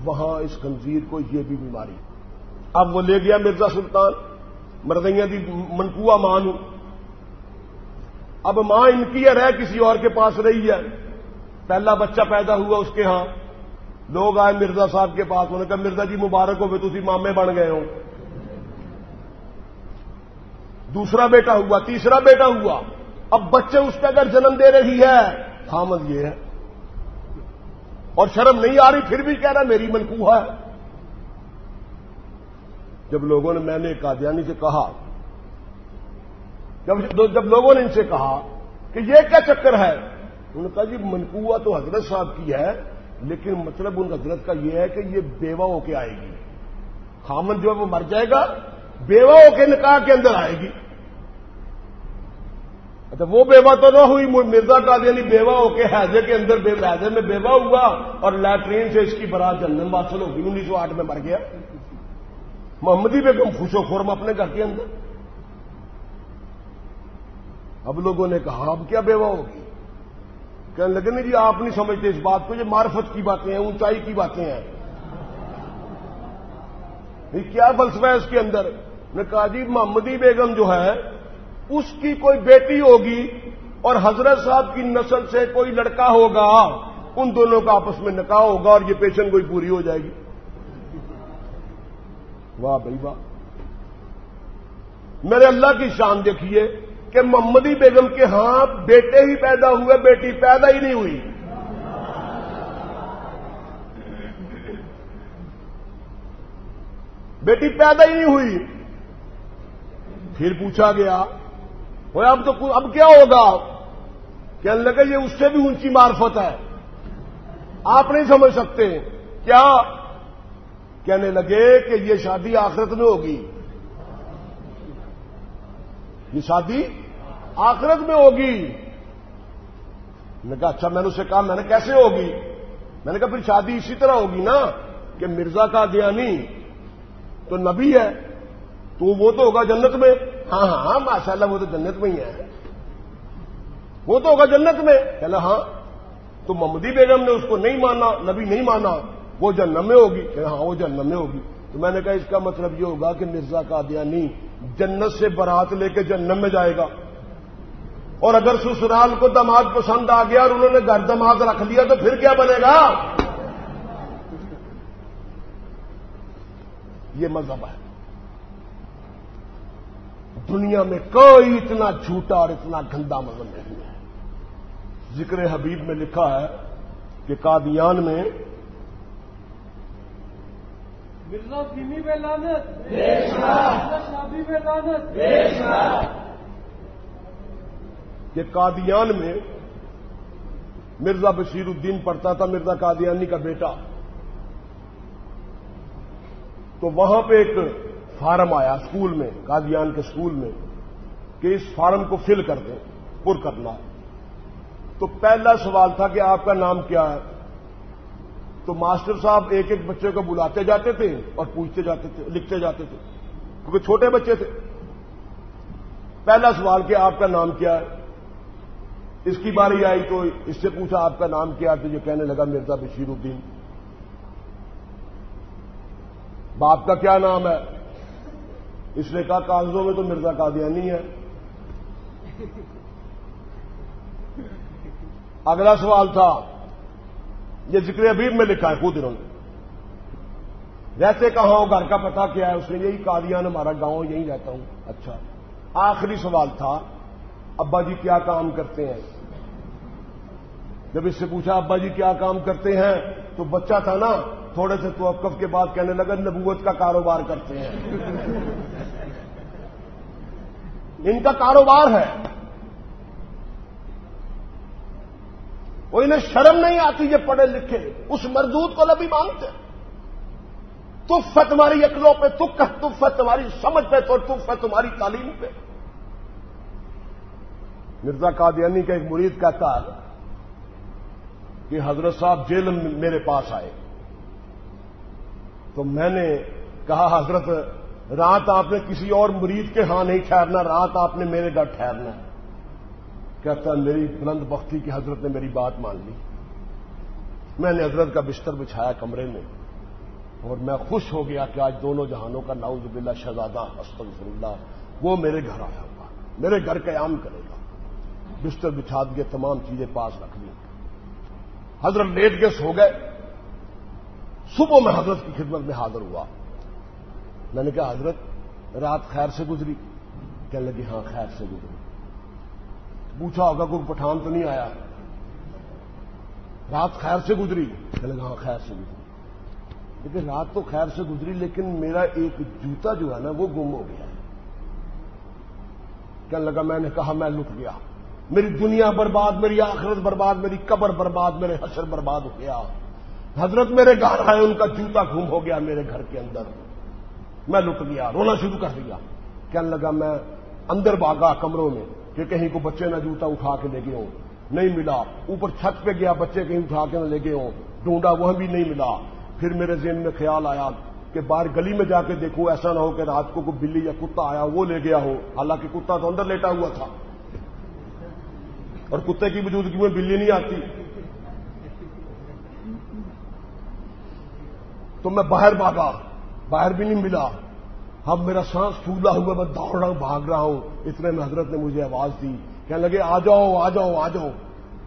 وہاں اس خنزیر کو یہ بھی بیماری۔ اب وہ لے گیا مرزا سلطان مردیاں دی جی، منکوا ماں ہوں اب ماں ان کی ہے، رہ کسی اور کے پاس رہی ہے۔ پہلا بچہ پیدا ہوا اس کے ہاں۔ لوگ آئے مرزا صاحب کے پاس، انہوں نے کہا، مرزا جی مبارک ہو تھی مامے بن گئے ہو دوسرا بیٹا ہوا، تیسرا بیٹا ہوا۔ اب بچے اس پہ اگر جنم دے رہی ہے، خامد یہ ہے۔ اور شرم نہیں آ رہی، پھر بھی کہہ رہا، میری منقوہ ہے۔ جب لوگوں نے میں نے قادیانی سے کہا جب جب لوگوں نے ان سے کہا کہ یہ کیا چکر ہے؟ انہوں نے کہا جی منقوہ تو حضرت صاحب کی ہے، لیکن مطلب ان حضرت کا یہ ہے کہ یہ بیوہ ہو کے آئے گی۔ خامن جو ہے وہ مر جائے گا، بیوہ ہو کے نکاح کے اندر آئے گی۔ اچھا وہ بیوہ تو نہ ہوئی مرزا کا یعنی بیوہ ہو کے حیضے کے اندر حیضے میں بیوہ ہوا اور لیٹرین سے اس کی برات جنم واصل ہوگی انیس سو آٹھ میں مر گیا۔ محمدی بیگم خوش و خورم اپنے گھر کے اندر۔ اب لوگوں نے کہا، اب کیا بیوہ ہوگی؟ کہنے لگے، نہیں جی آپ نہیں سمجھتے اس بات کو، یہ معرفت کی باتیں ہیں، اونچائی کی باتیں ہیں۔ کیا فلسفہ ہے اس کے اندر؟ نے کہا جی محمدی بیگم جو ہے، اس کی کوئی بیٹی ہوگی اور حضرت صاحب کی نسل سے کوئی لڑکا ہوگا، ان دونوں کا آپس میں نکاح ہوگا اور یہ پیشن کوئی پوری ہو جائے گی۔ واہ بھائی واہ۔ میرے اللہ کی شان دیکھیے کہ محمدی بیگم کے ہاں بیٹے ہی پیدا ہوئے، بیٹی پیدا ہی نہیں ہوئی۔ بیٹی پیدا ہی نہیں ہوئی۔ پھر پوچھا گیا، وہ اب تو اب کیا ہوگا؟ کہنے لگا، یہ اس سے بھی اونچی معرفت ہے۔ آپ نہیں سمجھ سکتے کیا؟ کہنے لگے کہ یہ شادی آخرت میں ہوگی۔ یہ شادی آخرت میں ہوگی۔ میں نے کہا اچھا میں نے اسے کہا، میں نے کیسے ہوگی؟ میں نے کہا، پھر شادی اسی طرح ہوگی نا کہ مرزا کا دیانی تو نبی ہے، تو وہ تو ہوگا جنت میں۔ ہاں ہاں, ہاں، ماشاء اللہ وہ تو جنت میں ہی ہے۔ وہ تو ہوگا جنت میں۔ کہنا ہاں تو محمدی بیگم نے اس کو نہیں مانا، نبی نہیں مانا، وہ جنم میں ہوگی۔ کہ ہاں وہ جنم میں ہوگی۔ تو میں نے کہا، اس کا مطلب یہ ہوگا کہ مرزا کا دیانی جنت سے برات لے کے جنم میں جائے گا۔ اور اگر سسرال کو دماد پسند آ گیا اور انہوں نے گھر دماد رکھ لیا تو پھر کیا بنے گا؟ یہ مذہب ہے۔ دنیا میں کوئی اتنا جھوٹا اور اتنا گندا مذہب نہیں ہے۔ ذکر حبیب میں لکھا ہے کہ قادیان میں مرزا فیمی میں لانت شادی میں لانت کہ قادیان میں مرزا بشیر الدین پڑھتا تھا، مرزا قادیانی کا بیٹا۔ تو وہاں پہ ایک فارم آیا اسکول میں، قادیان کے اسکول میں، کہ اس فارم کو فل کر دیں، پر کرنا تو پہلا سوال تھا کہ آپ کا نام کیا ہے؟ تو ماسٹر صاحب ایک ایک بچے کو بلاتے جاتے تھے اور پوچھتے جاتے تھے، لکھتے جاتے تھے، کیونکہ چھوٹے بچے تھے۔ پہلا سوال کہ آپ کا نام کیا ہے؟ اس کی باری آئی تو اس سے پوچھا آپ کا نام کیا تو یہ کہنے لگا، مرزا بشیر الدین۔ باپ کا کیا نام ہے؟ اس نے کہا، کاغذوں میں تو مرزا قادیانی ہے۔ اگلا سوال تھا، یہ ذکر ابیب میں لکھا ہے، خود انہوں نے۔ ویسے کہاں گھر کا پتہ کیا ہے؟ اس نے یہی قادیان ہمارا گاؤں، یہی رہتا ہوں۔ اچھا آخری سوال تھا، ابا جی کیا کام کرتے ہیں؟ جب اس سے پوچھا، ابا جی کیا کام کرتے ہیں؟ تو بچہ تھا نا، تھوڑے سے توقف کے بعد کہنے لگا، نبوت کا کاروبار کرتے ہیں۔ ان کا کاروبار ہے۔ وہ انہیں شرم نہیں آتی یہ پڑھے لکھے۔ اس مردود کو نبی مانگتے تف ہے تمہاری اکلوں پہ تک تف ہے تمہاری سمجھ پہ، تو تف ہے تمہاری تعلیم پہ۔ مرزا قادیانی کا ایک مرید کہتا ہے کہ حضرت صاحب جیل میرے پاس آئے۔ تو میں نے کہا، حضرت، رات آپ نے کسی اور مرید کے ہاں نہیں ٹھہرنا، رات آپ نے میرے گھر ٹھہرنا۔ کہتا، میری بلند بختی کی حضرت نے میری بات مان لی۔ میں نے حضرت کا بستر بچھایا کمرے میں اور میں خوش ہو گیا کہ آج دونوں جہانوں کا ناؤز باللہ شہزادہ استغفر اللہ وہ میرے گھر آیا ہوا، میرے گھر قیام کرے گا۔ بستر بچھا دیے، تمام چیزیں پاس رکھ لی حضرت لیٹ کے سو گئے۔ صبح میں حضرت کی خدمت میں حاضر ہوا۔ میں نے کہا، حضرت، رات خیر سے گزری۔ کہنے لگی ہاں خیر سے گزری۔ پوچھا ہوگا، کوئی پٹھان تو نہیں آیا؟ رات خیر سے گزری۔ کہنے لگا ہاں خیر سے گزری۔ لیکن رات تو خیر سے گزری، لیکن میرا ایک جوتا جو ہے نا، وہ گم ہو گیا۔ کہنے لگا، میں نے کہا، میں لٹ گیا۔ میری دنیا برباد، میری آخرت برباد، میری قبر برباد، میرے حشر برباد ہو گیا۔ حضرت میرے گھر آئے، ان کا جوتا گم ہو گیا میرے گھر کے اندر۔ میں لٹ گیا، رونا شروع کر دیا۔ کہنے لگا، میں اندر باغا کمروں میں کہ کہیں کو بچے نہ جوتا اٹھا کے لے گئے ہوں۔ نہیں ملا۔ اوپر چھت پہ گیا، بچے کہیں اٹھا کے نہ لے گئے ہوں۔ ڈھونڈا وہ بھی نہیں ملا۔ پھر میرے ذہن میں خیال آیا کہ باہر گلی میں جا کے دیکھو ایسا نہ ہو کہ رات کو کوئی بلی یا کتا آیا، وہ لے گیا ہو حالانکہ کتا تو اندر لیٹا ہوا تھا۔ اور کتے کی موجودگی میں بلی نہیں آتی۔ تو میں باہر بھاگا، باہر بھی نہیں ملا۔ اب میرا سانس پھولا ہوا، میں دوڑ رہا ہوں، بھاگ رہا ہوں۔ اتنے میں حضرت نے مجھے آواز دی۔ کہنے لگے، آ جاؤ آ جاؤ آ جاؤ۔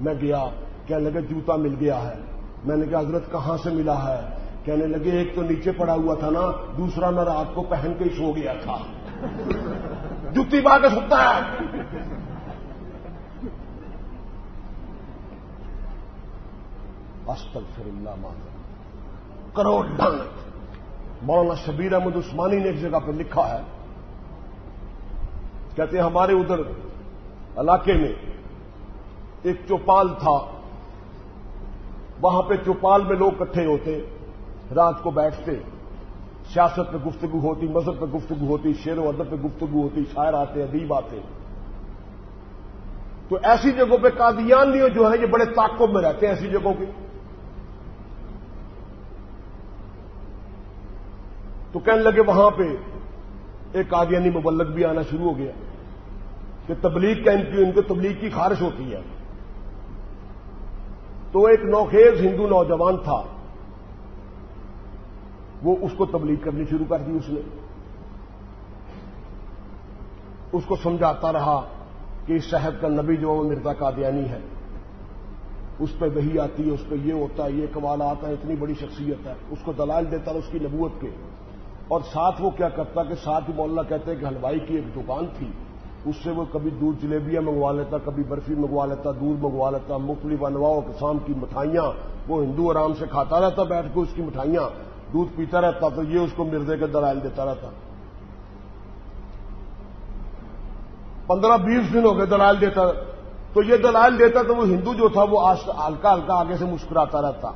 میں گیا۔ کہنے لگے، جوتا مل گیا ہے۔ میں نے کہا، حضرت کہاں سے ملا ہے؟ کہنے لگے، ایک تو نیچے پڑا ہوا تھا نا، دوسرا میں رات کو پہن کے ہی سو گیا تھا۔ جتی با کے سکتا ہے۔ استغفر اللہ مان کروڑ ڈانٹ مولانا شبیر احمد عثمانی نے ایک جگہ پہ لکھا ہے، کہتے ہیں ہمارے ادھر علاقے میں ایک چوپال تھا، وہاں پہ چوپال میں لوگ کٹھے ہوتے، رات کو بیٹھتے، سیاست پہ گفتگو ہوتی، مذہب پہ گفتگو ہوتی شیر و ادب پہ گفتگو ہوتی، شاعر آتے، ادیب آتے۔ تو ایسی جگہوں پہ قادیان جو ہے یہ بڑے تعقب میں رہتے ہیں ایسی جگہوں کی تو کہنے لگے وہاں پہ ایک قادیانی مبلک بھی آنا شروع ہو گیا کہ تبلیغ کا ان کی ان کو تبلیغ کی خارش ہوتی ہے۔ تو ایک نوخیز ہندو نوجوان تھا۔ وہ اس کو تبلیغ کرنی شروع کر دی اس نے۔ اس کو سمجھاتا رہا کہ اس شہر کا نبی جو وہ مرزا قادیانی ہے۔ اس پہ وہی آتی ہے، اس پہ یہ ہوتا ہے، یہ قوال آتا ہے اتنی بڑی شخصیت ہے۔ اس کو دلائل دیتا ہے اس کی نبوت کے۔ اور ساتھ وہ کیا کرتا کہ ساتھ ہی مولانا کہتے ہیں کہ ہلوائی کی ایک دکان تھی، اس سے وہ کبھی دودھ جلیبیاں منگوا لیتا، کبھی برفی منگوا لیتا، دودھ منگوا لیتا، مختلف انواع قسم کی مٹھائیاں، وہ ہندو آرام سے کھاتا رہتا، بیٹھ کے اس کی مٹھائیاں، دودھ پیتا رہتا، تو یہ اس کو مرزے کے دلائل دیتا رہتا۔ پندرہ بیس دن ہو گئے دلائل دیتا، تو یہ دلائل دیتا تو وہ ہندو جو تھا وہ ہلکا ہلکا آگے سے مسکراتا رہتا۔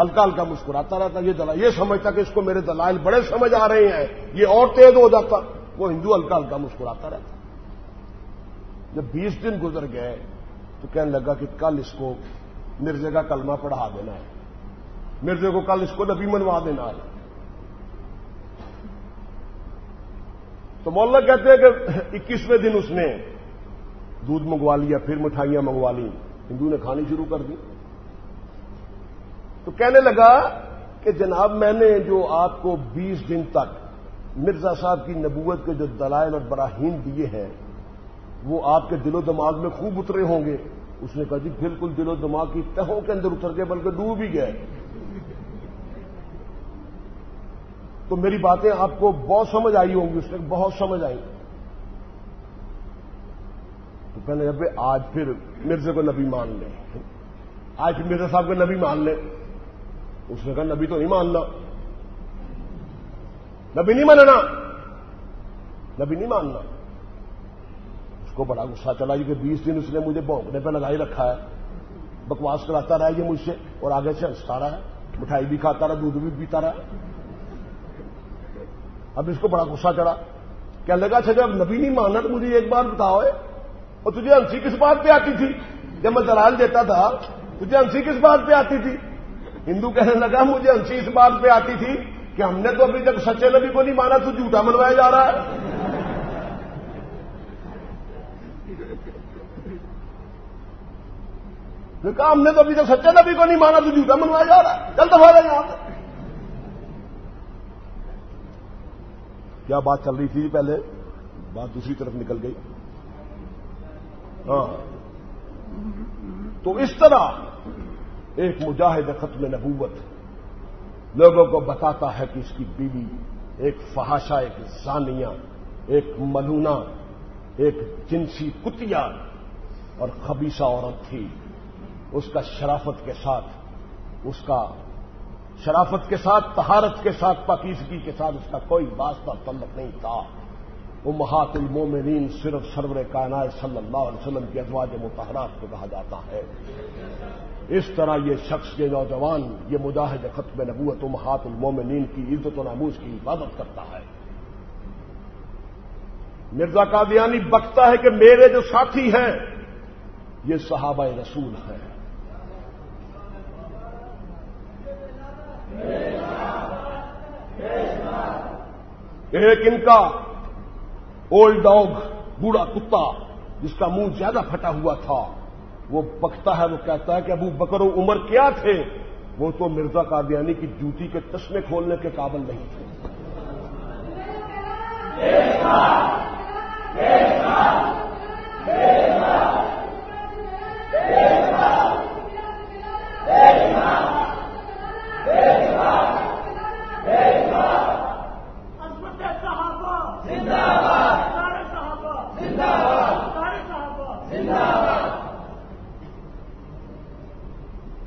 ہلکا ہلکا مسکراتا رہتا یہ دلائل، یہ سمجھتا کہ اس کو میرے دلائل بڑے سمجھ آ رہے ہیں، یہ اور تیز ہو جاتا۔ وہ ہندو ہلکا ہلکا مسکراتا رہتا۔ جب بیس دن گزر گئے، تو کہنے لگا کہ کل اس کو مرزے کا کلمہ پڑھا دینا ہے۔ مرزے کو کل اس کو نبی منوا دینا ہے۔ تو مولا کہتے ہیں کہ اکیسویں دن اس نے دودھ منگوا لیا، پھر مٹھائیاں منگوا لی ہندو نے کھانی شروع کر دی۔ تو کہنے لگا کہ جناب میں نے جو آپ کو بیس دن تک مرزا صاحب کی نبوت کے جو دلائل اور براہین دیے ہیں، وہ آپ کے دل و دماغ میں خوب اترے ہوں گے۔ اس نے کہا جی بالکل دل و دماغ کی تہوں کے اندر اتر گئے، بلکہ ڈوب بھی گئے۔ تو میری باتیں آپ کو بہت سمجھ آئی ہوں گی، اس میں بہت سمجھ آئی۔ تو پہلے اب آج پھر مرزے کو نبی مان لیں۔ آج پھر مرزا صاحب کو نبی مان لیں۔ اس نے کہا، نبی تو نہیں ماننا۔ نبی نہیں ماننا۔ نبی نہیں ماننا۔ اس کو بڑا غصہ چلا کہ بیس دن اس نے مجھے بھونکنے پہ لگائی رکھا ہے۔ بکواس کراتا رہا یہ مجھ سے اور آگے سے ہنستا رہا ہے۔ مٹھائی بھی کھاتا رہا، دودھ بھی پیتا رہا۔ اب اس کو بڑا غصہ چڑھا۔ کیا لگا اچھا جب نبی نہیں ماننا تو مجھے ایک بار بتاؤ اور تجھے ہنسی کس بات پہ آتی تھی؟ جب میں دلال دیتا تھا، تجھے ہنسی کس بات پہ آتی تھی؟ ہندو کہنے لگا، مجھے ہنسی اس بات پہ آتی تھی کہ ہم نے تو ابھی تک سچے نبی کو نہیں مانا، تو جھوٹا منوایا جا رہا ہے۔ کہا، ہم نے تو ابھی تک سچے نبی کو نہیں مانا، تو جھوٹا منوایا جا رہا ہے۔ چل دفاع یہاں سے۔ کیا بات چل رہی تھی جی پہلے؟ بات دوسری طرف نکل گئی۔ ہاں۔ تو اس طرح ایک مجاہد ختم نبوت لوگوں کو بتاتا ہے کہ اس کی بیوی ایک فہاشا ایک زانیہ ایک ملونا ایک جنسی کتیا اور خبیصہ عورت تھی۔ اس کا شرافت کے ساتھ، اس کا شرافت کے ساتھ تہارت کے ساتھ، پاکیزگی کے ساتھ اس کا کوئی واسطہ، تعلق نہیں تھا۔ وہ محات المومنین صرف سرور کائنات صلی اللہ علیہ وسلم کی ازواج متحرات کو کہا جاتا ہے۔ اس طرح یہ شخص، یہ نوجوان، یہ مجاہد ختم نبوت و محات المومنین کی عزت و ناموز کی حفاظت کرتا ہے۔ مرزا قادیانی بکتا ہے کہ میرے جو ساتھی ہیں، یہ صحابہ رسول ہیں۔ ایک ان کا اولڈ ڈاگ بوڑھا کتا، جس کا منہ زیادہ پھٹا ہوا تھا۔ وہ بکتا ہے وہ کہتا ہے کہ ابو بکر و عمر کیا تھے وہ تو مرزا قادیانی کی جوتی کے چشمے کھولنے کے قابل نہیں تھے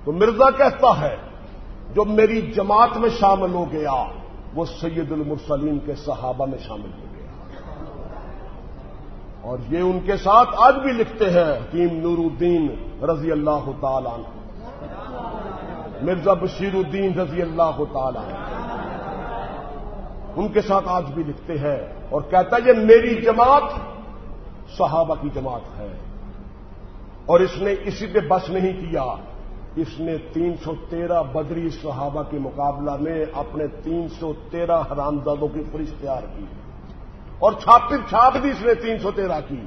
تو مرزا کہتا ہے، جو میری جماعت میں شامل ہو گیا، وہ سید المرسلین کے صحابہ میں شامل ہو گیا۔ اور یہ ان کے ساتھ آج بھی لکھتے ہیں، حکیم نور الدین رضی اللہ تعالی مرزا بشیر الدین رضی اللہ تعالی ان کے ساتھ آج بھی لکھتے ہیں اور کہتا ہے، یہ میری جماعت صحابہ کی جماعت ہے۔ اور اس نے اسی پہ بس نہیں کیا۔ اس نے تین سو تیرہ بدری صحابہ کے مقابلہ میں اپنے تین سو تیرہ حرامزادوں کی فہرست تیار کی اور چھاپ چھاپ بھی اس نے تین سو تیرہ کی۔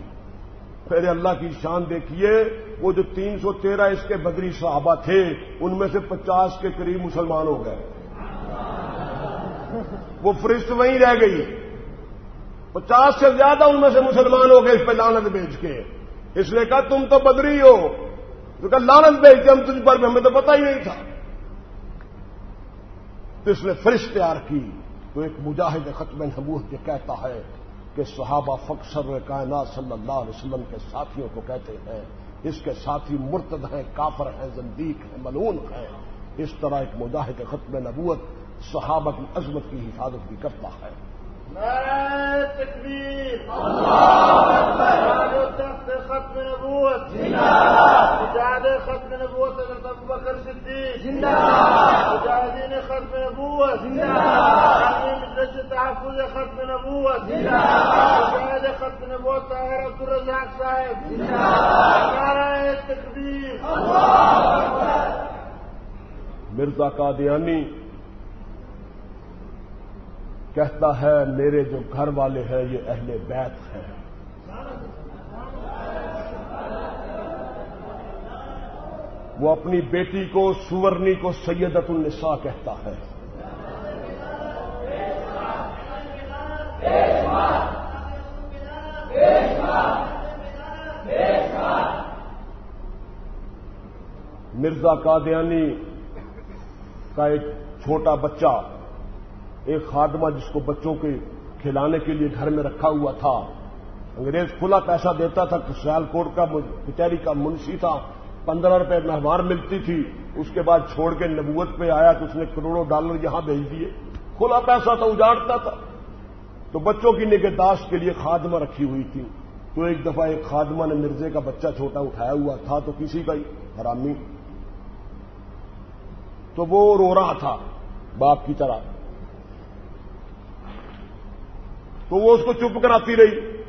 پھر اللہ کی شان دیکھیے، وہ جو تین سو تیرہ اس کے بدری صحابہ تھے، ان میں سے پچاس کے قریب مسلمان ہو گئے۔ وہ فرشت وہیں رہ گئی۔ پچاس سے زیادہ ان میں سے مسلمان ہو گئے اس پہ لانت بیچ کے۔ اس نے کہا، تم تو بدری ہو۔ تو کہ لانت بھیج ہم تجھ پر ہمیں تو پتا ہی نہیں تھا۔ تو اس نے فرش تیار کی۔ تو ایک مجاہد ختم نبوت یہ کہتا ہے کہ صحابہ فخر کائنات صلی اللہ علیہ وسلم کے ساتھیوں کو کہتے ہیں، اس کے ساتھی مرتد ہیں، کافر ہیں، زندیق ہیں ملون ہیں۔ اس طرح ایک مجاہد ختم نبوت صحابہ کی عظمت کی حفاظت بھی کرتا ہے۔ تکبیر۔ ختم نبوت۔ مجاہد ختم نبوت حضرت ابو بکر صدیق۔ مجاہدین ختم نبوت۔ مدرس تحفظ ختم نبوت۔ مجاہد ختم نبوت طاہر عبد الرزاق صاحب۔ نعرہ تکبیر۔ مرزا قادیانی کہتا ہے میرے جو گھر والے ہیں، یہ اہل بیت ہیں۔ وہ اپنی بیٹی کو سورنی کو سیدت النساء کہتا ہے۔ مرزا قادیانی کا ایک چھوٹا بچہ ایک خادمہ جس کو بچوں کے کھلانے کے لیے گھر میں رکھا ہوا تھا۔ انگریز کھلا پیسہ دیتا تھا، سیال کوٹ کا کچہری کا منشی تھا۔ پندرہ روپے مہمان ملتی تھی۔ اس کے بعد چھوڑ کے نبوت پہ آیا تو اس نے کروڑوں ڈالر یہاں بھیج دیے۔ کھلا پیسہ تھا، اجاڑتا تھا۔ تو بچوں کی نگہداشت کے لیے خادمہ رکھی ہوئی تھی۔ تو ایک دفعہ ایک خادمہ نے مرزے کا بچہ چھوٹا اٹھایا ہوا تھا تو کسی کا ہی، حرامی۔ تو وہ رو رہا تھا باپ کی طرح۔ تو وہ اس کو چپ کراتی رہی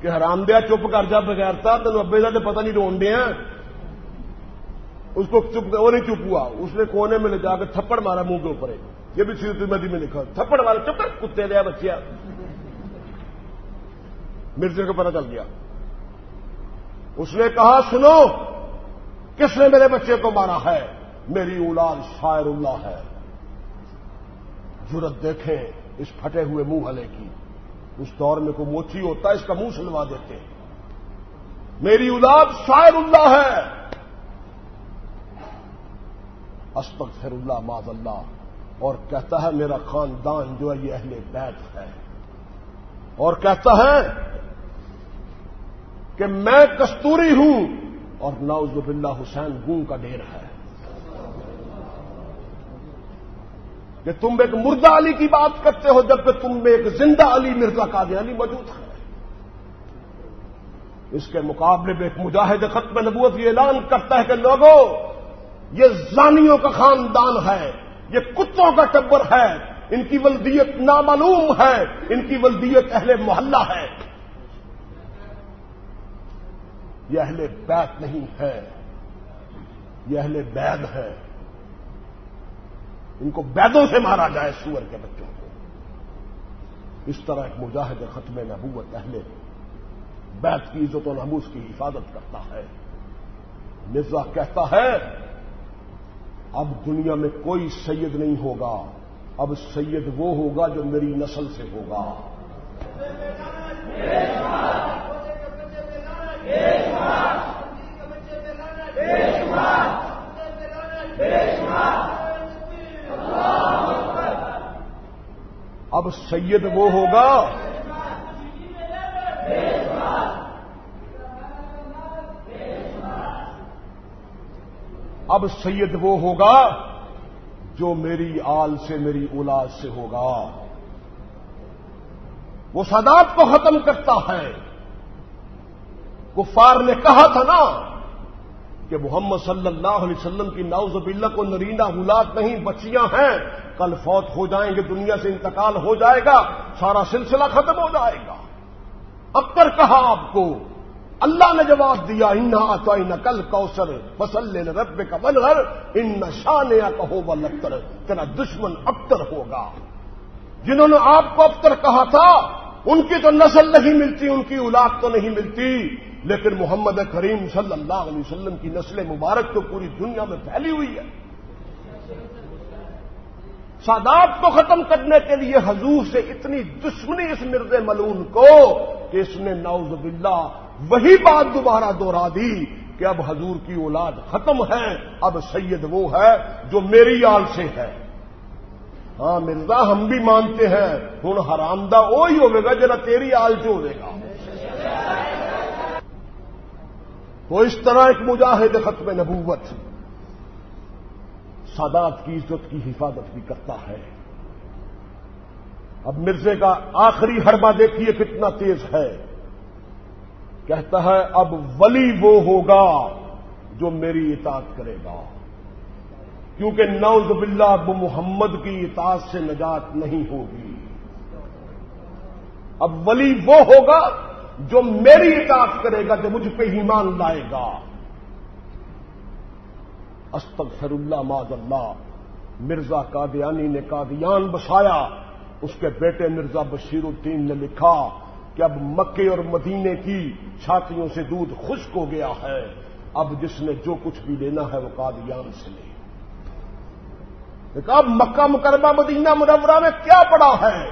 کہ حرام دیا چپ کر جا بغیر تھا ابے سے پتہ نہیں رون دیا اس کو چپ، وہ نہیں چپ ہوا۔ اس نے کونے میں لے جا کے تھپڑ مارا منہ کے اوپر۔ یہ بھی سیرت مدی میں لکھا۔ تھپڑ مارا، چپ کر، کتے دیا بچیا۔ مرزے کو پتہ چل گیا۔ اس نے کہا، سنو، کس نے میرے بچے کو مارا ہے؟ میری اولاد شاعر اللہ ہے۔ ضرورت دیکھیں اس پھٹے ہوئے منہ والے کی۔ اس دور میں کوئی موچی ہوتا ہے، اس کا منہ سلوا دیتے میری اولاد شاعر اللہ ہے۔ اسپک اللہ معذ اللہ اور کہتا ہے، میرا خاندان جو ہے، یہ اہل بیت ہے۔ اور کہتا ہے کہ میں کستوری ہوں اور ناؤز باللہ حسین گوں کا ڈیر ہے۔ کہ تم ایک مردہ علی کی بات کرتے ہو جبکہ تم میں ایک زندہ علی مرزا قادیانی موجود ہے۔ اس کے مقابلے میں ایک مجاہد ختم نبوت یہ اعلان کرتا ہے کہ لوگوں یہ زانیوں کا خاندان ہے، یہ کتوں کا ٹبر ہے، ان کی ولدیت نامعلوم ہے، ان کی ولدیت اہل محلہ ہے۔ یہ اہل بیت نہیں ہے، یہ اہل بید ہے۔ ان کو بیدوں سے مارا جائے سور کے بچوں کو اس طرح ایک مجاہد ختم نبوت اہل بیت کی عزت و نموز کی حفاظت کرتا ہے مرزا کہتا ہے اب دنیا میں کوئی سید نہیں ہوگا اب سید وہ ہوگا جو میری نسل سے ہوگا اب سید وہ ہوگا اب سید وہ ہوگا جو میری آل سے میری اولاد سے ہوگا وہ سادات کو ختم کرتا ہے کفار نے کہا تھا نا کہ محمد صلی اللہ علیہ وسلم کی ناؤز باللہ کو نرینہ اولاد نہیں، بچیاں ہیں۔ کل فوت ہو جائیں گے، دنیا سے انتقال ہو جائے گا، سارا سلسلہ ختم ہو جائے گا۔ اب کہا آپ کو، اللہ نے جواب دیا، انا تو کل کوسر مسل رب کا بنر ان شان یا کہو و لختر تیرا دشمن ابتر ہوگا۔ جنہوں نے آپ کو ابتر کہا تھا ان کی تو نسل نہیں ملتی، ان کی اولاد تو نہیں ملتی۔ لیکن محمد کریم صلی اللہ علیہ وسلم کی نسل مبارک تو پوری دنیا میں پھیلی ہوئی ہے۔ سادات کو ختم کرنے کے لیے حضور سے اتنی دشمنی اس مرد ملون کو کہ اس نے نوز باللہ وہی بات دوبارہ دوہرا دی کہ اب حضور کی اولاد ختم ہے، اب سید وہ ہے جو میری آل سے ہے۔ ہاں مرزا ہم بھی مانتے ہیں۔ ہوں حرامدہ وہی ہوگا جرا تیری آل جو ہوئے گا۔ وہ اس طرح ایک مجاہد ختم نبوت سادات کی عزت کی حفاظت بھی کرتا ہے۔ اب مرزے کا آخری ہربا دیکھیے کتنا تیز ہے۔ کہتا ہے، اب ولی وہ ہوگا جو میری اطاعت کرے گا۔ کیونکہ نوز باللہ ابو محمد کی اطاعت سے نجات نہیں ہوگی۔ اب ولی وہ ہوگا جو میری اطاعت کرے گا جو مجھ پہ ایمان لائے گا۔ استغفر اللہ ماض اللہ مرزا قادیانی نے قادیان بسایا اس کے بیٹے مرزا بشیر الدین نے لکھا کہ اب مکے اور مدینے کی چھاتیوں سے دودھ خشک ہو گیا ہے۔ اب جس نے جو کچھ بھی لینا ہے وہ قادیان سے لے۔ اب مکہ مکرمہ مدینہ منورہ میں کیا پڑا ہے؟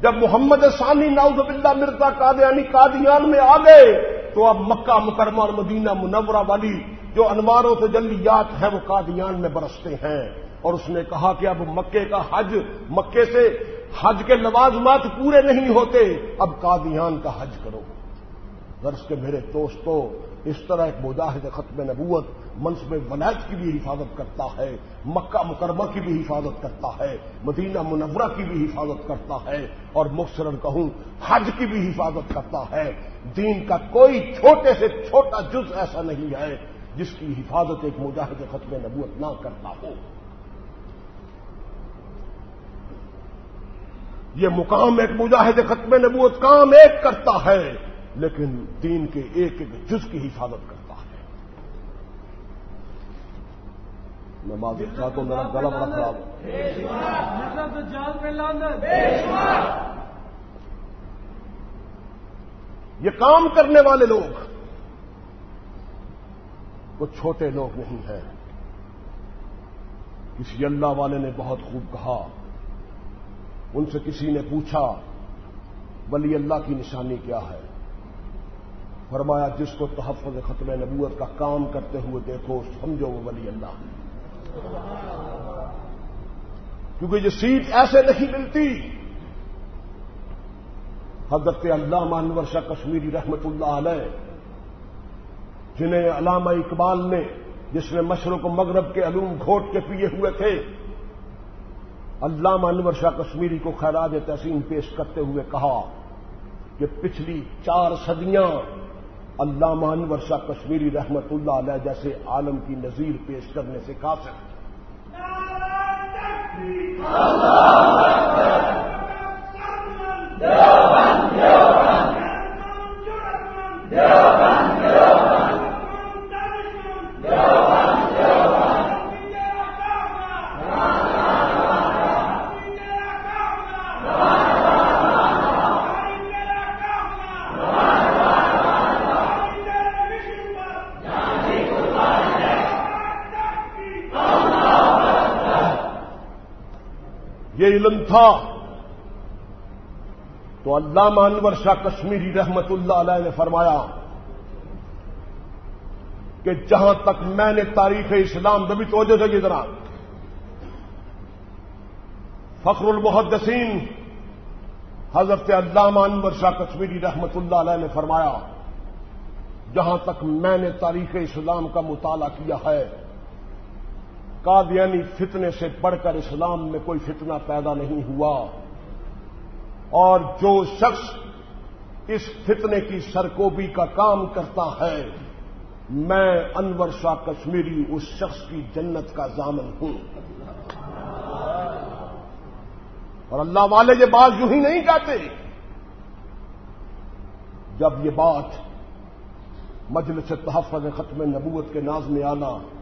جب محمد ثانی ناؤز باللہ مرزا قادیانی قادیان میں آ گئے، تو اب مکہ مکرمہ اور مدینہ منورہ والی جو انواروں سے جلدیات ہیں، وہ قادیان میں برستے ہیں۔ اور اس نے کہا کہ اب مکے کا حج، مکے سے حج کے لوازمات پورے نہیں ہوتے، اب قادیان کا حج کرو۔ درس کے میرے دوستوں اس طرح ایک مجاہد ختم نبوت منصب ولایت کی بھی حفاظت کرتا ہے، مکہ مکرمہ کی بھی حفاظت کرتا ہے، مدینہ منورہ کی بھی حفاظت کرتا ہے اور مخصرن کہوں، حج کی بھی حفاظت کرتا ہے۔ دین کا کوئی چھوٹے سے چھوٹا جز ایسا نہیں ہے جس کی حفاظت ایک مجاہد ختم نبوت نہ کرتا ہو۔ یہ مقام ایک مجاہد ختم نبوت کام ایک کرتا ہے، لیکن دین کے ایک ایک جز کی حفاظت کرتا ہے۔ میں معذرت چاہتا ہوں میرا گلا بڑا خراب یہ کام کرنے والے لوگ وہ چھوٹے لوگ نہیں ہیں۔ کسی اللہ والے نے بہت خوب کہا ان سے کسی نے پوچھا ولی اللہ کی نشانی کیا ہے؟ فرمایا جس کو تحفظ ختم نبوت کا کام کرتے ہوئے دیکھو سمجھو وہ ولی اللہ۔ کیونکہ یہ سیٹ ایسے نہیں ملتی۔ حضرت علامہ انور شاہ کشمیری رحمت اللہ علیہ، جنہیں علامہ اقبال نے، جس نے مشرق و مغرب کے علوم گھوٹ کے پیے ہوئے تھے، علامہ انور شاہ کشمیری کو خیرات تحسین پیش کرتے ہوئے کہا کہ پچھلی چار صدیاں علامہ انور شاہ کشمیری رحمت اللہ علیہ جیسے عالم کی نظیر پیش کرنے سے قاصر Amen. یہ علم تھا۔ تو علامہ انور شاہ کشمیری رحمت اللہ علیہ نے فرمایا کہ جہاں تک میں نے تاریخ اسلام دبی توجہ سے ذرا فخر المحدثین، حضرت علامہ انور شاہ کشمیری رحمت اللہ علیہ نے فرمایا، جہاں تک میں نے تاریخ اسلام کا مطالعہ کیا ہے قادیانی فتنے سے پڑھ کر اسلام میں کوئی فتنہ پیدا نہیں ہوا۔ اور جو شخص اس فتنے کی سرکوبی کا کام کرتا ہے، میں انور شاہ کشمیری اس شخص کی جنت کا ضامن ہوں۔ اور اللہ والے یہ بات یوں ہی نہیں کہتے۔ جب یہ بات مجلس تحفظ ختم نبوت کے ناز میں آنا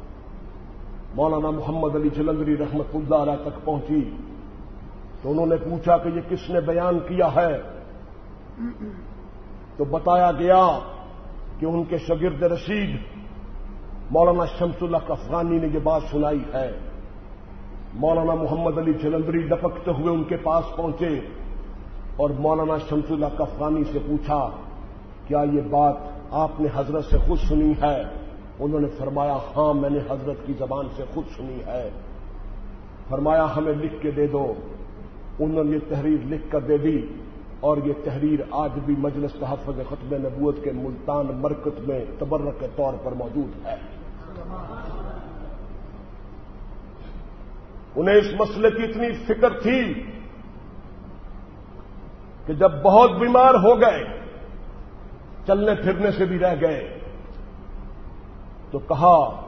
مولانا محمد علی جلندری رحمت اللہ علیہ تک پہنچی تو انہوں نے پوچھا کہ یہ کس نے بیان کیا ہے؟ تو بتایا گیا کہ ان کے شگرد رشید مولانا شمس اللہ کفغانی نے یہ بات سنائی ہے۔ مولانا محمد علی جلندری لپکتے ہوئے ان کے پاس پہنچے اور مولانا شمس اللہ کفغانی سے پوچھا، کیا یہ بات آپ نے حضرت سے خود سنی ہے؟ انہوں نے فرمایا ہاں میں نے حضرت کی زبان سے خود سنی ہے۔ فرمایا، ہمیں لکھ کے دے دو۔ انہوں نے یہ تحریر لکھ کر دے دی اور یہ تحریر آج بھی مجلس تحفظ ختم نبوت کے ملتان مرکز میں تبرک کے طور پر موجود ہے۔ انہیں اس مسئلے کی اتنی فکر تھی کہ جب بہت بیمار ہو گئے، چلنے پھرنے سے بھی رہ گئے۔ تو کہا،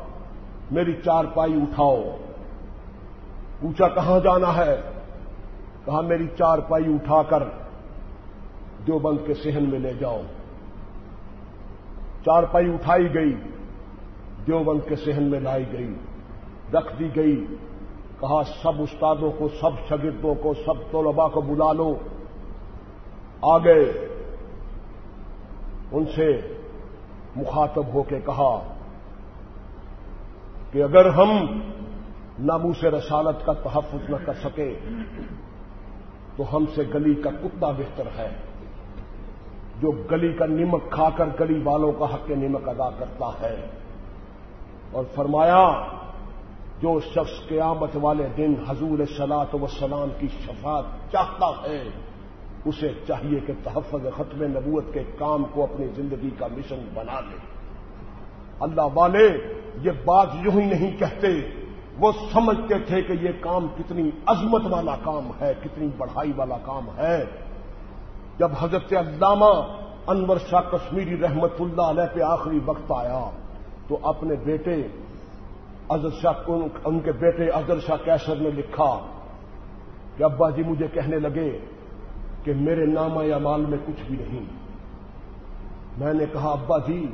میری چار پائی اٹھاؤ۔ پوچھا، کہاں جانا ہے؟ کہا، میری چار پائی اٹھا کر دیوبند کے سہن میں لے جاؤ۔ چار پائی اٹھائی گئی، دیوبند کے سہن میں لائی گئی، رکھ دی گئی۔ کہا، سب استادوں کو، سب شگردوں کو، سب طلبا کو بلا لو۔ آ گئے۔ ان سے مخاطب ہو کے کہا کہ اگر ہم ناموس رسالت کا تحفظ نہ کر سکے، تو ہم سے گلی کا کتا بہتر ہے۔ جو گلی کا نمک کھا کر گلی والوں کا حق نمک ادا کرتا ہے۔ اور فرمایا، جو شخص قیامت والے دن حضور سلاط و سلام کی شفاعت چاہتا ہے، اسے چاہیے کہ تحفظ ختم نبوت کے کام کو اپنی زندگی کا مشن بنا لے۔ اللہ والے یہ بات یوں ہی نہیں کہتے۔ وہ سمجھتے تھے کہ یہ کام کتنی عظمت والا کام ہے، کتنی بڑھائی والا کام ہے۔ جب حضرت علامہ انور شاہ کشمیری رحمت اللہ علیہ پہ آخری وقت آیا، تو اپنے بیٹے اظہر شاہ ان کے بیٹے اظہر شاہ کیسر نے لکھا کہ ابا جی مجھے کہنے لگے کہ میرے نامہ یا مال میں کچھ بھی نہیں۔ میں نے کہا، ابا جی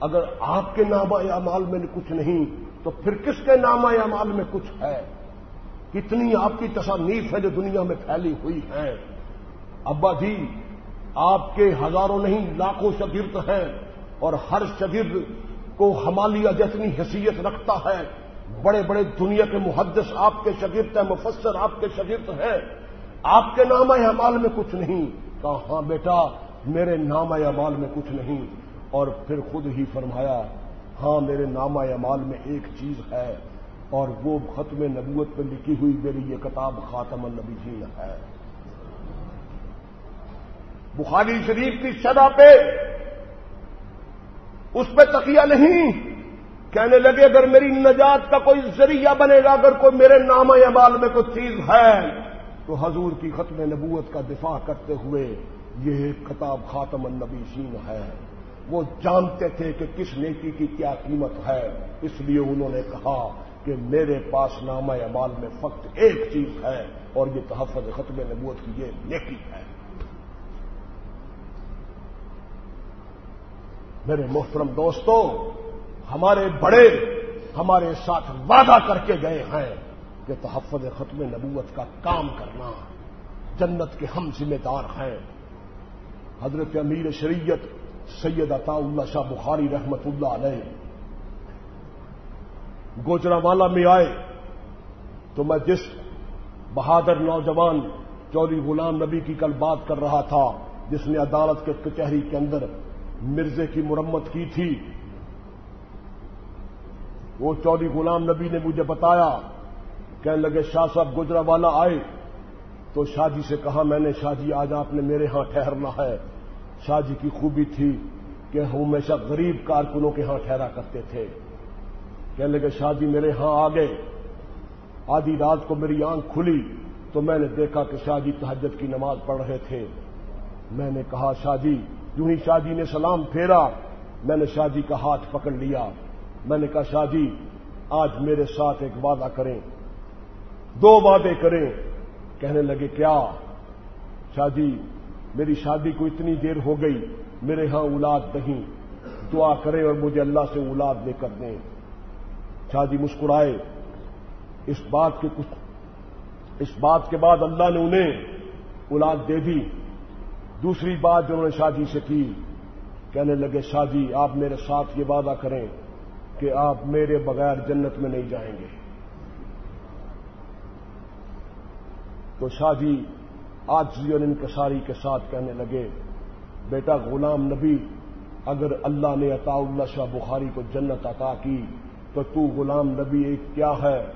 اگر آپ کے نامہ یا مال میں کچھ نہیں، تو پھر کس کے نامہ یا مال میں کچھ ہے؟ کتنی آپ کی تصانیف ہے جو دنیا میں پھیلی ہوئی ہے؟ ابا جی آپ کے ہزاروں نہیں، لاکھوں شگرد ہیں اور ہر شگرد کو ہمالیہ جتنی حیثیت رکھتا ہے، بڑے بڑے دنیا کے محدث آپ کے شگرد ہیں، مفسر آپ کے شگرد ہیں۔ آپ کے نام اعمال میں کچھ نہیں۔ کہا ہاں بیٹا، میرے نام اعمال میں کچھ نہیں۔ اور پھر خود ہی فرمایا ہاں میرے نام اعمال میں ایک چیز ہے، اور وہ ختم نبوت پہ لکھی ہوئی میری یہ کتاب خاتم النبی جین ہے۔ بخاری شریف کی شدہ پہ اس پہ تقیہ نہیں۔ کہنے لگے، اگر میری نجات کا کوئی ذریعہ بنے گا، اگر کوئی میرے نام اعمال میں کوئی چیز ہے، تو حضور کی ختم نبوت کا دفاع کرتے ہوئے یہ کتاب خاتم النبی شین ہے۔ وہ جانتے تھے کہ کس نیکی کی کیا قیمت ہے، اس لیے انہوں نے کہا کہ میرے پاس نامہ اعمال میں فقط ایک چیز ہے اور یہ تحفظ ختم نبوت کی یہ نیکی ہے۔ میرے محترم دوستوں ہمارے بڑے، ہمارے ساتھ وعدہ کر کے گئے ہیں کہ تحفظ ختم نبوت کا کام کرنا جنت کے ہم ذمہ دار ہیں۔ حضرت امیر شریعت سید عطا اللہ شاہ بخاری رحمت اللہ علیہ۔ گوجرا والا میں آئے تو میں جس بہادر نوجوان چوری غلام نبی کی کل بات کر رہا تھا، جس نے عدالت کے کچہری کے اندر مرزے کی مرمت کی تھی، وہ چوری غلام نبی نے مجھے بتایا، کہنے لگے، شاہ صاحب گجرا والا آئے؟ تو شاہ جی سے کہا، میں نے شاہ جی آج آپ نے میرے ہاں ٹھہرنا ہے۔ شاہ جی کی خوبی تھی کہ ہم ہمیشہ غریب کارکنوں کے ہاں ٹھہرا کرتے تھے۔ کہنے لگے، شاہ جی میرے ہاں آ گئے۔ آدھی رات کو میری آنکھ کھلی تو میں نے دیکھا کہ شاہ جی تحجت کی نماز پڑھ رہے تھے۔ میں نے کہا، شاہ جی جو ہی شاہ جی نے سلام پھیرا۔ میں نے شاہ جی کا ہاتھ پکڑ لیا۔ میں نے کہا، شاہ جی آج میرے ساتھ ایک وعدہ کریں۔ دو وعدے کریں۔ کہنے لگے، کیا؟ شاہ جی میری شادی کو اتنی دیر ہو گئی، میرے ہاں اولاد نہیں۔ دعا کریں اور مجھے اللہ سے اولاد لے کر دیں۔ شاہ جی مسکرائے۔ اس بات کے کچھ اس بات کے بعد اللہ نے انہیں اولاد دے دی۔ دوسری بات جو انہوں نے شاہ جی سے کی، کہنے لگے شاہ جی آپ میرے ساتھ یہ وعدہ کریں کہ آپ میرے بغیر جنت میں نہیں جائیں گے۔ تو شاہ جی آج اور انکساری کے ساتھ کہنے لگے، بیٹا غلام نبی، اگر اللہ نے عطا اللہ شاہ بخاری کو جنت عطا کی، تو تو غلام نبی ایک کیا ہے؟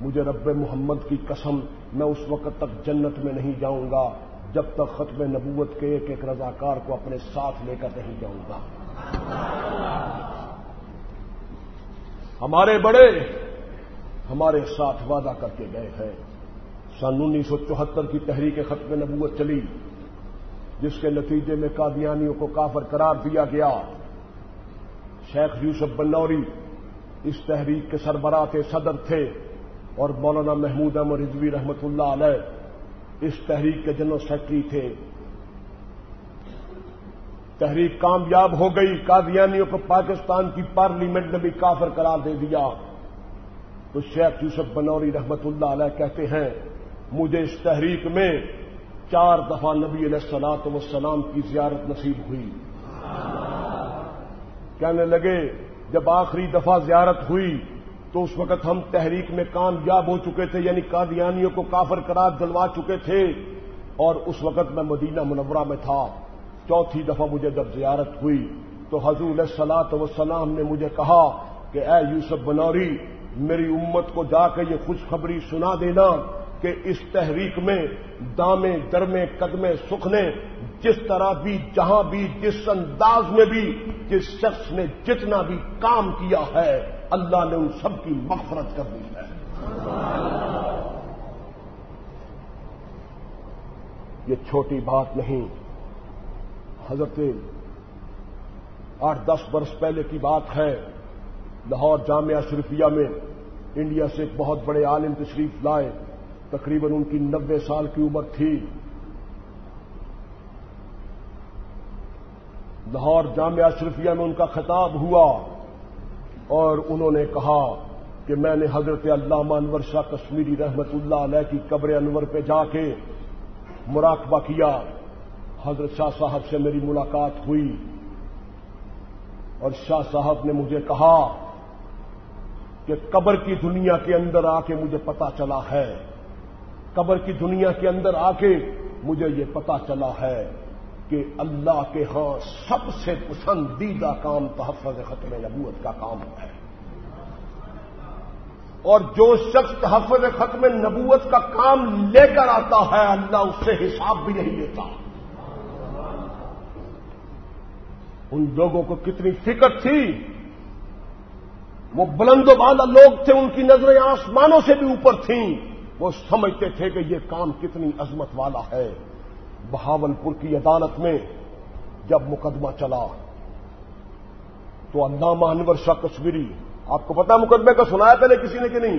مجھے رب محمد کی قسم، میں اس وقت تک جنت میں نہیں جاؤں گا، جب تک ختم نبوت کے ایک ایک رضاکار کو اپنے ساتھ لے کر نہیں جاؤں گا. ہمارے بڑے ہمارے ساتھ وعدہ کر کے گئے ہیں۔ سن انیس سو چوہتر کی تحریک ختم نبوت چلی، جس کے نتیجے میں قادیانیوں کو کافر قرار دیا گیا۔ شیخ یوسف بنوری اس تحریک کے سربراہ کے صدر تھے اور مولانا محمود احمد رضوی رحمت اللہ علیہ اس تحریک کے جنرل سیکٹری تھے۔ تحریک کامیاب ہو گئی، قادیانیوں کو پاکستان کی پارلیمنٹ نے بھی کافر قرار دے دیا۔ تو شیخ یوسف بنوری رحمت اللہ علیہ کہتے ہیں مجھے اس تحریک میں چار دفعہ نبی علیہ السلاط وسلام کی زیارت نصیب ہوئی۔ کہنے لگے، جب آخری دفعہ زیارت ہوئی تو اس وقت ہم تحریک میں کامیاب ہو چکے تھے یعنی قادیانیوں کو کافر قرار دلوا چکے تھے۔ اور اس وقت میں مدینہ منورہ میں تھا۔ چوتھی دفعہ مجھے جب زیارت ہوئی تو حضور علیہ سلاط وسلام نے مجھے کہا کہ، اے یوسف بنوری، میری امت کو جا کے یہ خوشخبری سنا دینا۔ کہ اس تحریک میں دامے، درمے، قدمے سکھنے جس طرح بھی، جہاں بھی، جس انداز میں بھی، جس شخص نے جتنا بھی کام کیا ہے، اللہ نے ان سب کی مغفرت کر دی ہے۔ یہ چھوٹی بات نہیں۔ حضرت آٹھ دس برس پہلے کی بات ہے۔ لاہور جامعہ شریفیہ میں انڈیا سے ایک بہت بڑے عالم تشریف لائے۔ تقریباً ان کی نبے سال کی عمر تھی۔ لاہور جامعہ اشرفیہ میں ان کا خطاب ہوا اور انہوں نے کہا کہ میں نے حضرت علامہ انور شاہ کشمیری رحمت اللہ علیہ کی قبر انور پہ جا کے مراقبہ کیا۔ حضرت شاہ صاحب سے میری ملاقات ہوئی اور شاہ صاحب نے مجھے کہا کہ قبر کی دنیا کے اندر آ کے مجھے پتا چلا ہے۔ قبر کی دنیا کے اندر آ کے مجھے یہ پتا چلا ہے کہ اللہ کے ہاں سب سے پسندیدہ کام تحفظ ختم نبوت کا کام ہے۔ اور جو شخص تحفظ ختم نبوت کا کام لے کر آتا ہے، اللہ اس سے حساب بھی نہیں لیتا۔ ان لوگوں کو کتنی فکر تھی۔ وہ بلند و بالا لوگ تھے، ان کی نظریں آسمانوں سے بھی اوپر تھیں۔ وہ سمجھتے تھے کہ یہ کام کتنی عظمت والا ہے۔ بہاول پور کی عدالت میں جب مقدمہ چلا، تو علامہ انور شاہ کشمیری، آپ کو پتا مقدمے کا سنایا پہلے کسی نے کہ نہیں؟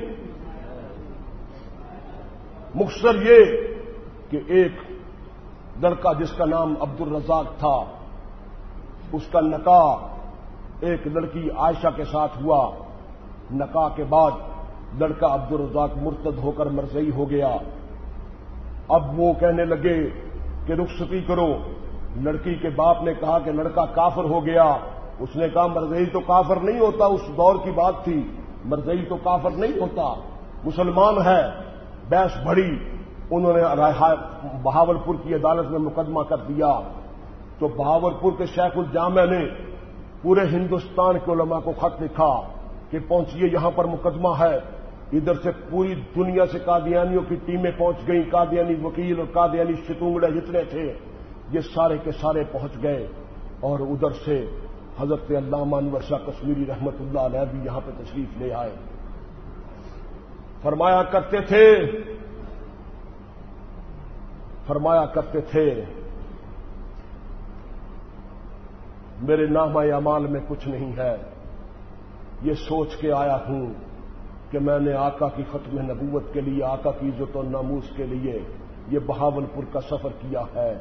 مختصر یہ کہ ایک لڑکا جس کا نام عبد الرزاق تھا، اس کا نکاح ایک لڑکی عائشہ کے ساتھ ہوا۔ نکاح کے بعد لڑکا عبد الرزاق مرتد ہو کر مرزئی ہو گیا۔ اب وہ کہنے لگے کہ رخصتی کرو۔ لڑکی کے باپ نے کہا کہ لڑکا کافر ہو گیا۔ اس نے کہا مرزئی تو کافر نہیں ہوتا، اس دور کی بات تھی۔ مرزئی تو کافر نہیں ہوتا۔ مسلمان ہے بیس بڑی انہوں نے بہاول پور کی عدالت میں مقدمہ کر دیا۔ تو بہاول پور کے شیخ الجامع نے پورے ہندوستان کے علماء کو خط لکھا کہ پہنچیے یہاں پر مقدمہ ہے۔ ادھر سے پوری دنیا سے قادیانیوں کی ٹیمیں پہنچ گئیں، قادیانی وکیل اور قادیانی شتونگڑے جتنے تھے، یہ سارے کے سارے پہنچ گئے۔ اور ادھر سے حضرت علامہ انور شاہ کشمیری رحمت اللہ علیہ بھی یہاں پہ تشریف لے آئے۔ فرمایا کرتے تھے، فرمایا کرتے تھے، میرے نامہ اعمال میں کچھ نہیں ہے، یہ سوچ کے آیا ہوں۔ کہ میں نے آقا کی ختم نبوت کے لیے، آقا کی عزت و ناموس کے لیے یہ بہاول پور کا سفر کیا ہے۔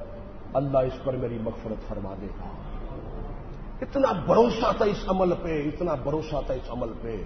اللہ اس پر میری مغفرت فرما دے گا۔ اتنا بھروسہ تھا اس عمل پہ، اتنا بھروسہ تھا اس عمل پہ۔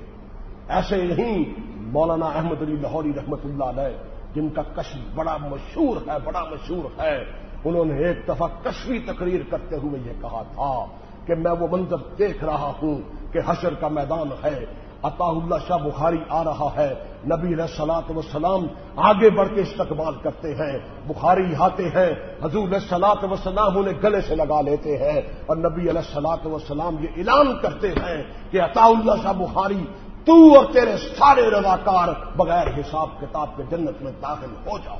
ایسے نہیں مولانا احمد علی لاہوری رحمت اللہ علیہ، جن کا کشف بڑا مشہور ہے، بڑا مشہور ہے، انہوں نے ایک دفعہ کشوی تقریر کرتے ہوئے یہ کہا تھا کہ میں وہ منظر دیکھ رہا ہوں کہ حشر کا میدان ہے۔ عطا اللہ شاہ بخاری آ رہا ہے۔ نبی علیہ سلاط وسلام آگے بڑھ کے استقبال کرتے ہیں۔ بخاری آتے ہیں۔ حضور سلاط وسلام انہیں گلے سے لگا لیتے ہیں۔ اور نبی علیہ سلاط وسلام یہ اعلان کرتے ہیں کہ عطا اللہ شاہ بخاری تو اور تیرے سارے رضاکار بغیر حساب کتاب کے جنت میں داخل ہو جاؤ۔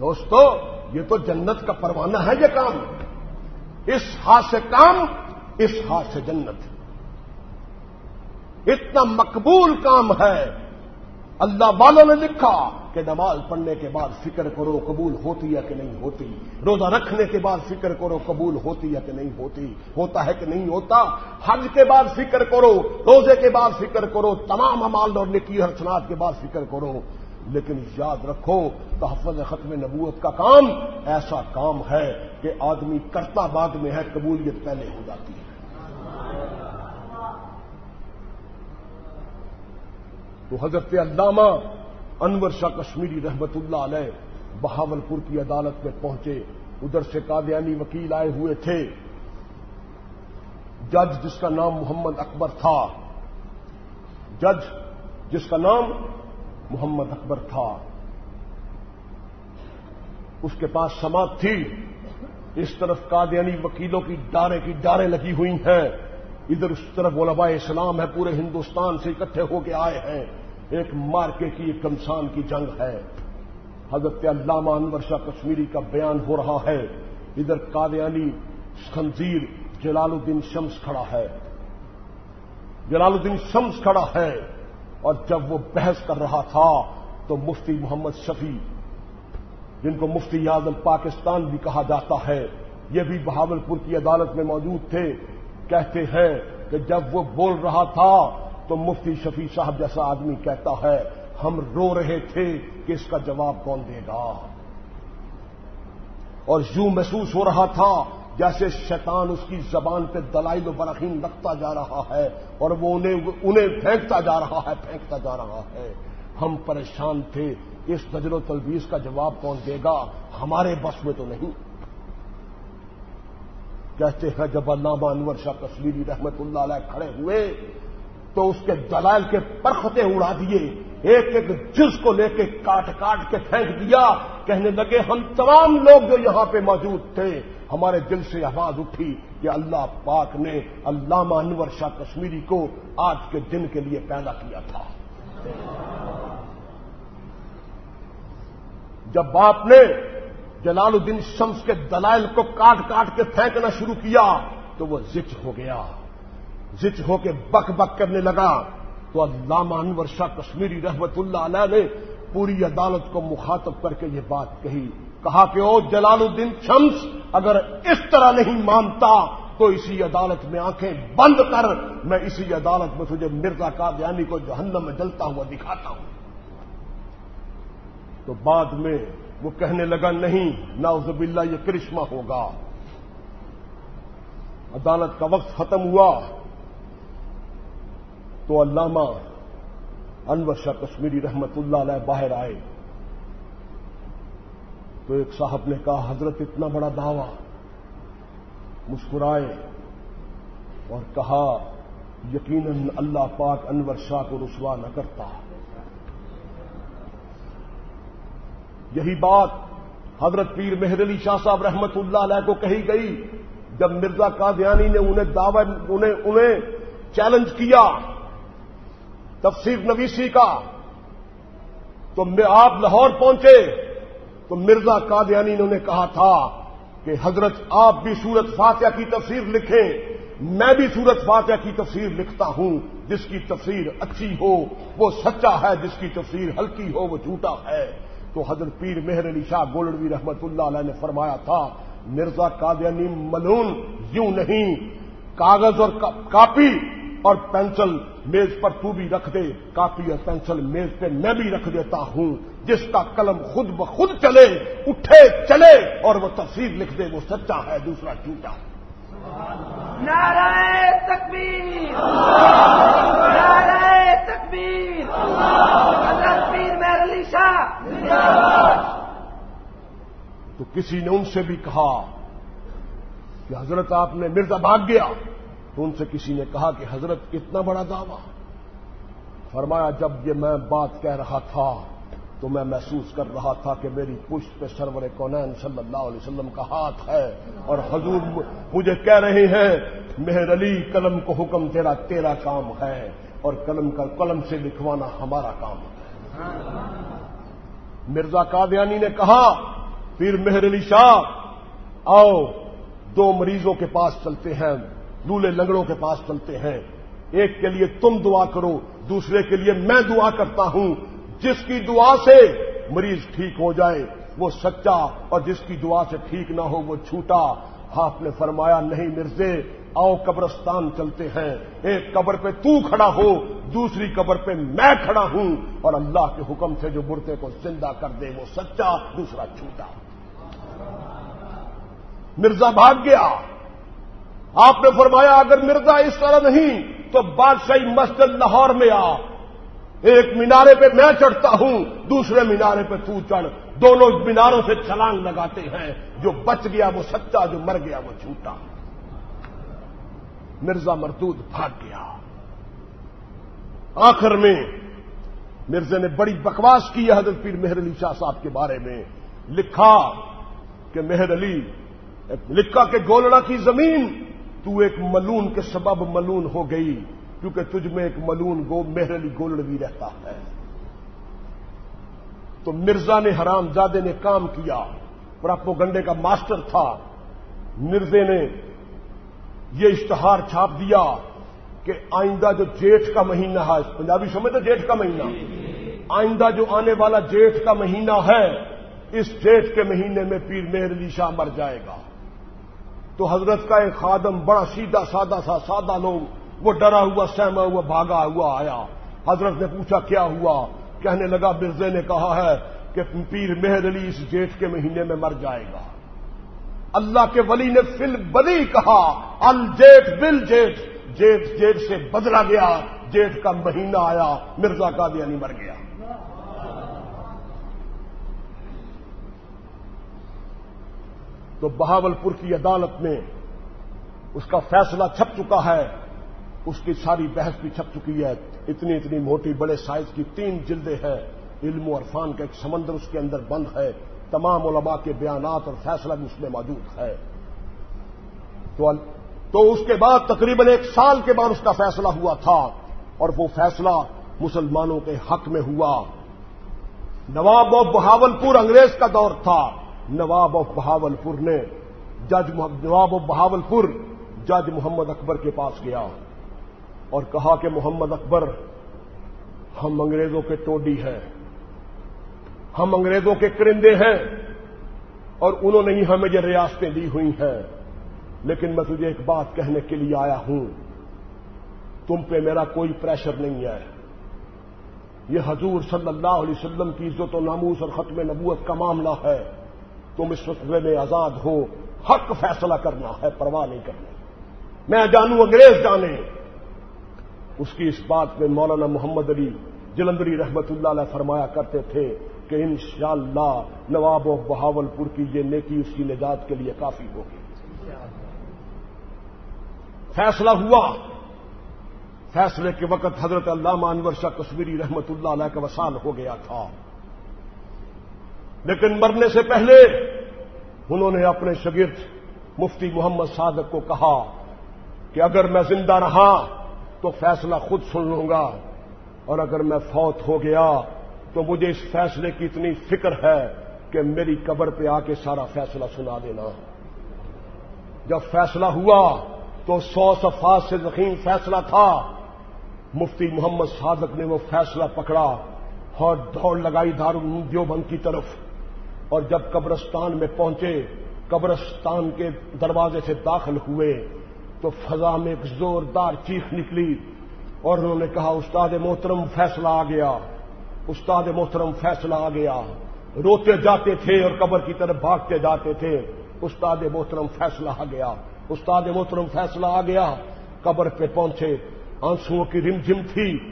دوستو، یہ تو جنت کا پروانہ ہے یہ کام۔ اس ہاتھ سے کام اس ہاتھ سے جنت اتنا مقبول کام ہے۔ اللہ والوں نے لکھا کہ نماز پڑھنے کے بعد فکر کرو قبول ہوتی ہے کہ نہیں ہوتی۔ روزہ رکھنے کے بعد فکر کرو قبول ہوتی ہے کہ نہیں ہوتی۔ ہوتا ہے کہ نہیں ہوتا۔ حج کے بعد فکر کرو، روزے کے بعد فکر کرو، تمام امال اور نکی ہرچنات کے بعد فکر کرو۔ لیکن یاد رکھو، تحفظ ختم نبوت کا کام ایسا کام ہے کہ آدمی کرتا بعد میں ہے، قبولیت پہلے ہو جاتی ہے۔ تو حضرت علامہ انور شاہ کشمیری رحمت اللہ علیہ بہاول پور کی عدالت میں پہنچے، ادھر سے قادیانی وکیل آئے ہوئے تھے۔ جج جس کا نام محمد اکبر تھا۔ جج جس کا نام محمد اکبر تھا۔ اس کے پاس سماعت تھی۔ اس طرف قادیانی وکیلوں کی ڈارے کی ڈاریں لگی ہوئی ہیں۔ ادھر اس طرف علماء اسلام ہے پورے ہندوستان سے اکٹھے ہو کے آئے ہیں۔ ایک مارکے کی ایک کمسان کی جنگ ہے۔ حضرت علامہ انور شاہ کشمیری کا بیان ہو رہا ہے۔ ادھر قادیانی خنزیر جلال الدین شمس کھڑا ہے۔ جلال الدین شمس کھڑا ہے۔ اور جب وہ بحث کر رہا تھا تو مفتی محمد شفیع، جن کو مفتی اعظم پاکستان بھی کہا جاتا ہے، یہ بھی بہاول پور کی عدالت میں موجود تھے۔ کہتے ہیں کہ جب وہ بول رہا تھا تو مفتی شفیع صاحب جیسا آدمی کہتا ہے، ہم رو رہے تھے کہ اس کا جواب کون دے گا؟ اور یوں محسوس ہو رہا تھا جیسے شیطان اس کی زبان پہ دلائل و برقین رکھتا جا رہا ہے اور وہ انہیں انہیں پھینکتا جا رہا ہے، پھینکتا جا رہا ہے۔ ہم پریشان تھے، اس نجر و تلویز کا جواب کون دے گا؟ ہمارے بس میں تو نہیں۔ کہتے ہیں، جب علامہ انور شاہ کشمیری رحمت اللہ علیہ کھڑے ہوئے تو اس کے دلائل کے پرختے اڑا دیے، ایک ایک جز کو لے کے کاٹ کاٹ کے پھینک دیا، کہنے لگے، ہم تمام لوگ جو یہاں پہ موجود تھے، ہمارے دل سے آواز اٹھی کہ اللہ پاک نے علامہ انور شاہ کشمیری کو آج کے دن کے لیے پیدا کیا تھا۔ جب باپ نے جلال الدین شمس کے دلائل کو کاٹ کاٹ کے پھینکنا شروع کیا، تو وہ زچ ہو گیا۔ زچ ہو کے بک بک کرنے لگا تو علامہ انور شاہ کشمیری رحمت اللہ علیہ نے پوری عدالت کو مخاطب کر کے یہ بات کہی۔ کہا کہ او جلال الدین شمس، اگر اس طرح نہیں مانتا تو اسی عدالت میں آنکھیں بند کر، میں اسی عدالت میں تجھے مرزا کا دیانی کو جہنم میں جلتا ہوا دکھاتا ہوں۔ تو بعد میں وہ کہنے لگا، نہیں ناؤزب اللہ یہ کرشمہ ہوگا۔ عدالت کا وقت ختم ہوا۔ تو علامہ انور شاہ کشمیری رحمت اللہ علیہ باہر آئے۔ تو ایک صاحب نے کہا، حضرت اتنا بڑا دعوی۔ مسکرائے اور کہا، یقیناً اللہ پاک انور شاہ کو رسوا نہ کرتا۔ یہی بات حضرت پیر مہر علی شاہ صاحب رحمت اللہ علیہ کو کہی گئی، جب مرزا قادیانی نے انہیں دعوت انہیں انہیں چیلنج کیا۔ تفسیر نویسی کا، تو آپ لاہور پہنچے، تو مرزا قادیانی نے انہیں کہا تھا کہ حضرت آپ بھی سورت فاتحہ کی تفسیر لکھیں، میں بھی سورت فاتحہ کی تفسیر لکھتا ہوں، جس کی تفسیر اچھی ہو، وہ سچا ہے، جس کی تفسیر ہلکی ہو، وہ جھوٹا ہے۔ تو حضرت پیر مہر علی شاہ گولڈوی رحمت اللہ علیہ نے فرمایا تھا، مرزا قادیانی ملون، یوں نہیں، کاغذ اور کاپی اور پینسل میز پر تو بھی رکھ دے، کاپی اور پینسل میز پہ میں بھی رکھ دیتا ہوں۔ جس کا قلم خود بخود چلے، اٹھے، چلے اور وہ تفسیر لکھ دے، وہ سچا ہے، دوسرا جھوٹا۔ نعرہ تکبیر۔ نعرہ تکبیر۔ حضرت پیر علی شاہ۔ تو کسی نے ان سے بھی کہا کہ حضرت آپ نے مرزا بھاگ گیا۔ تو ان سے کسی نے کہا کہ حضرت اتنا بڑا دعویٰ۔ فرمایا، جب یہ میں بات کہہ رہا تھا تو میں محسوس کر رہا تھا کہ میری پشت پہ سرور کونین صلی اللہ علیہ وسلم کا ہاتھ ہے اور حضور مجھے کہہ رہے ہیں، مہر علی، قلم کو حکم تیرا تیرا کام ہے اور قلم کا قلم سے لکھوانا ہمارا کام ہے۔ مرزا قادیانی نے کہا پھر مہر علی شاہ، آؤ، دو مریضوں کے پاس چلتے ہیں۔ لولے لنگڑوں کے پاس چلتے ہیں۔ ایک کے لیے تم دعا کرو، دوسرے کے لیے میں دعا کرتا ہوں۔ جس کی دعا سے مریض ٹھیک ہو جائے، وہ سچا، اور جس کی دعا سے ٹھیک نہ ہو، وہ چھوٹا آپ نے فرمایا، نہیں مرزے آؤ قبرستان چلتے ہیں۔ ایک قبر پہ تو کھڑا ہو، دوسری قبر پہ میں کھڑا ہوں۔ اور اللہ کے حکم سے جو مردے کو زندہ کر دے، وہ سچا، دوسرا چھوٹا مرزا بھاگ گیا۔ آپ نے فرمایا اگر مرزا اس طرح نہیں تو بادشاہی مسجد لاہور میں آ۔ ایک مینارے پہ میں چڑھتا ہوں، دوسرے مینارے پہ تو چڑھ۔ دونوں میناروں سے چھلانگ لگاتے ہیں، جو بچ گیا وہ سچا، جو مر گیا وہ جھوٹا۔ مرزا مردود بھاگ گیا۔ آخر میں مرزا نے بڑی بکواس کی حضرت پیر مہر علی شاہ صاحب کے بارے میں۔ لکھا کہ مہر علی، لکھا کہ گولڑا کی زمین تو ایک ملون کے سبب ملون ہو گئی، کیونکہ تجھ میں ایک ملون گو مہر علی گولڑوی رہتا ہے۔ تو مرزا نے حرام زادے نے کام کیا، پراپو گنڈے کا ماسٹر تھا۔ مرزے نے یہ اشتہار چھاپ دیا کہ آئندہ جو جیٹھ کا مہینہ ہے، پنجابی سمجھ تو جیٹھ کا مہینہ؟ آئندہ جو آنے والا جیٹھ کا مہینہ ہے، اس جیٹھ کے مہینے میں پیر مہر علی شاہ مر جائے گا۔ تو حضرت کا ایک خادم بڑا سیدھا سادہ سا سادہ لوگ، وہ ڈرا ہوا، سہما ہوا، بھاگا ہوا آیا۔ حضرت نے پوچھا، کیا ہوا؟ کہنے لگا، مرزے نے کہا ہے کہ پیر مہر علی اس جیٹھ کے مہینے میں مر جائے گا۔ اللہ کے ولی نے فل بلی کہا الجیٹ بل جیٹ جیٹ جیٹ سے بدلا گیا جیٹ کا مہینہ آیا، مرزا کا دیا مر گیا۔ تو بہاول پور کی عدالت میں اس کا فیصلہ چھپ چکا ہے، اس کی ساری بحث بھی چھپ چکی ہے۔ اتنی اتنی موٹی بڑے سائز کی تین جلدیں ہیں۔ علم و عرفان کا ایک سمندر اس کے اندر بند ہے۔ تمام علماء کے بیانات اور فیصلہ بھی اس میں موجود ہے۔ تو تو اس کے بعد تقریباً ایک سال کے بعد اس کا فیصلہ ہوا تھا اور وہ فیصلہ مسلمانوں کے حق میں ہوا۔ نواب آف بہاول پور انگریز کا دور تھا۔ نواب آف بہاول پور نے جج نواب آف بہاول پور جج محمد اکبر کے پاس گیا اور کہا کہ محمد اکبر، ہم انگریزوں کے ٹوڈی ہیں، ہم انگریزوں کے کرندے ہیں اور انہوں نے ہی ہمیں یہ ریاستیں دی ہوئی ہیں۔ لیکن میں تجھے ایک بات کہنے کے لیے آیا ہوں، تم پہ میرا کوئی پریشر نہیں ہے۔ یہ حضور صلی اللہ علیہ وسلم کی عزت و ناموس اور ختم نبوت کا معاملہ ہے۔ تم اس وقت میں آزاد ہو، حق فیصلہ کرنا ہے، پرواہ نہیں کرنا۔ میں جانوں، انگریز جانے اس کی اس بات میں مولانا محمد علی جلندری رحمت اللہ علیہ فرمایا کرتے تھے کہ انشاءاللہ نواب و بہاول پور کی یہ نیکی اس کی نجات کے لیے کافی ہوگی۔ فیصلہ ہوا۔ فیصلے کے وقت حضرت علامہ انور شاہ کشمیری رحمت اللہ علیہ کا وسال ہو گیا تھا۔ لیکن مرنے سے پہلے انہوں نے اپنے شگرد مفتی محمد صادق کو کہا کہ اگر میں زندہ رہا تو فیصلہ خود سن لوں گا اور اگر میں فوت ہو گیا تو مجھے اس فیصلے کی اتنی فکر ہے کہ میری قبر پہ آ کے سارا فیصلہ سنا دینا۔ جب فیصلہ ہوا تو سو صفات سے ذخیم فیصلہ تھا۔ مفتی محمد صادق نے وہ فیصلہ پکڑا اور دوڑ لگائی دار دیوبند کی طرف۔ اور جب قبرستان میں پہنچے، قبرستان کے دروازے سے داخل ہوئے، تو فضا میں ایک زوردار چیخ نکلی اور انہوں نے کہا، استاد محترم، فیصلہ آ گیا. استاد محترم، فیصلہ آ گیا. روتے جاتے تھے اور قبر کی طرف بھاگتے جاتے تھے۔ استاد محترم، فیصلہ آ گیا. استاد محترم، فیصلہ آ گیا. قبر پہ پہنچے آنسو کی رم جم تھی،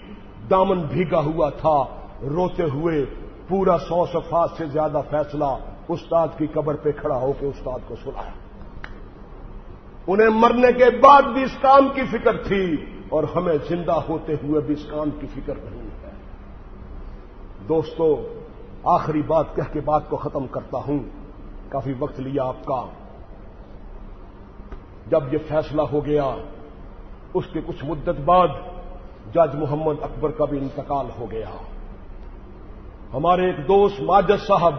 دامن بھیگا ہوا تھا، روتے ہوئے پورا سو صفات سے زیادہ فیصلہ استاد کی قبر پہ کھڑا ہو کے استاد کو سنایا انہیں مرنے کے بعد بھی اس کام کی فکر تھی اور ہمیں زندہ ہوتے ہوئے بھی اس کام کی فکر نہیں ہے۔ دوستو، آخری بات کہہ کے بات کو ختم کرتا ہوں۔ کافی وقت لیا آپ کا۔ جب یہ فیصلہ ہو گیا، اس کے کچھ مدت بعد جج محمد اکبر کا بھی انتقال ہو گیا۔ ہمارے ایک دوست ماجد صاحب،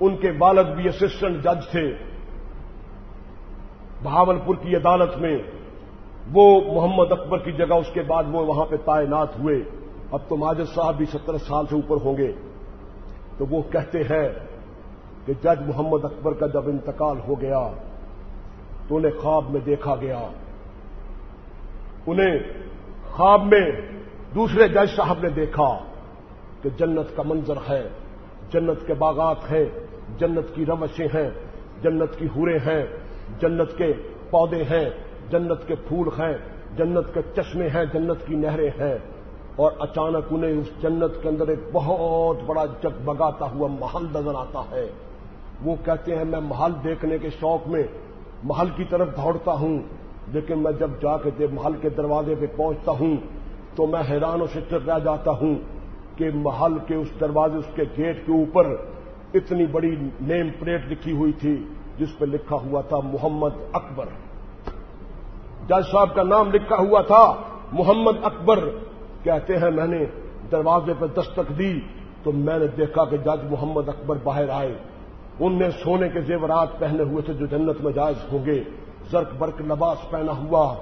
ان کے والد بھی اسسٹنٹ جج تھے۔ بہاول پور کی عدالت میں وہ محمد اکبر کی جگہ، اس کے بعد وہ وہاں پہ تعینات ہوئے۔ اب تو ماجد صاحب بھی ستر سال سے اوپر ہوں گے۔ تو وہ کہتے ہیں کہ جج محمد اکبر کا جب انتقال ہو گیا، تو انہیں خواب میں دیکھا گیا۔ انہیں خواب میں دوسرے جج صاحب نے دیکھا۔ کہ جنت کا منظر ہے، جنت کے باغات ہیں، جنت کی روشیں ہیں، جنت کی ہورے ہیں، جنت کے پودے ہیں، جنت کے پھول ہیں، جنت کے چشمے ہیں، جنت کی نہریں ہیں۔ اور اچانک انہیں اس جنت کے اندر ایک بہت بڑا جگبگاتا ہوا محل نظر آتا ہے۔ وہ کہتے ہیں، میں محل دیکھنے کے شوق میں محل کی طرف دوڑتا ہوں، لیکن میں جب جا کے محل کے دروازے پہ پہنچتا ہوں تو میں حیران و شکر رہ جاتا ہوں کہ محل کے اس دروازے، اس کے گیٹ کے اوپر اتنی بڑی نیم پلیٹ لکھی ہوئی تھی جس پہ لکھا ہوا تھا محمد اکبر۔ جج صاحب کا نام لکھا ہوا تھا محمد اکبر۔ کہتے ہیں، میں نے دروازے پہ دستک دی تو میں نے دیکھا کہ جج محمد اکبر باہر آئے۔ ان نے سونے کے زیورات پہنے ہوئے تھے جو جنت میں جائز ہوں گے۔ زرک برک لباس پہنا ہوا،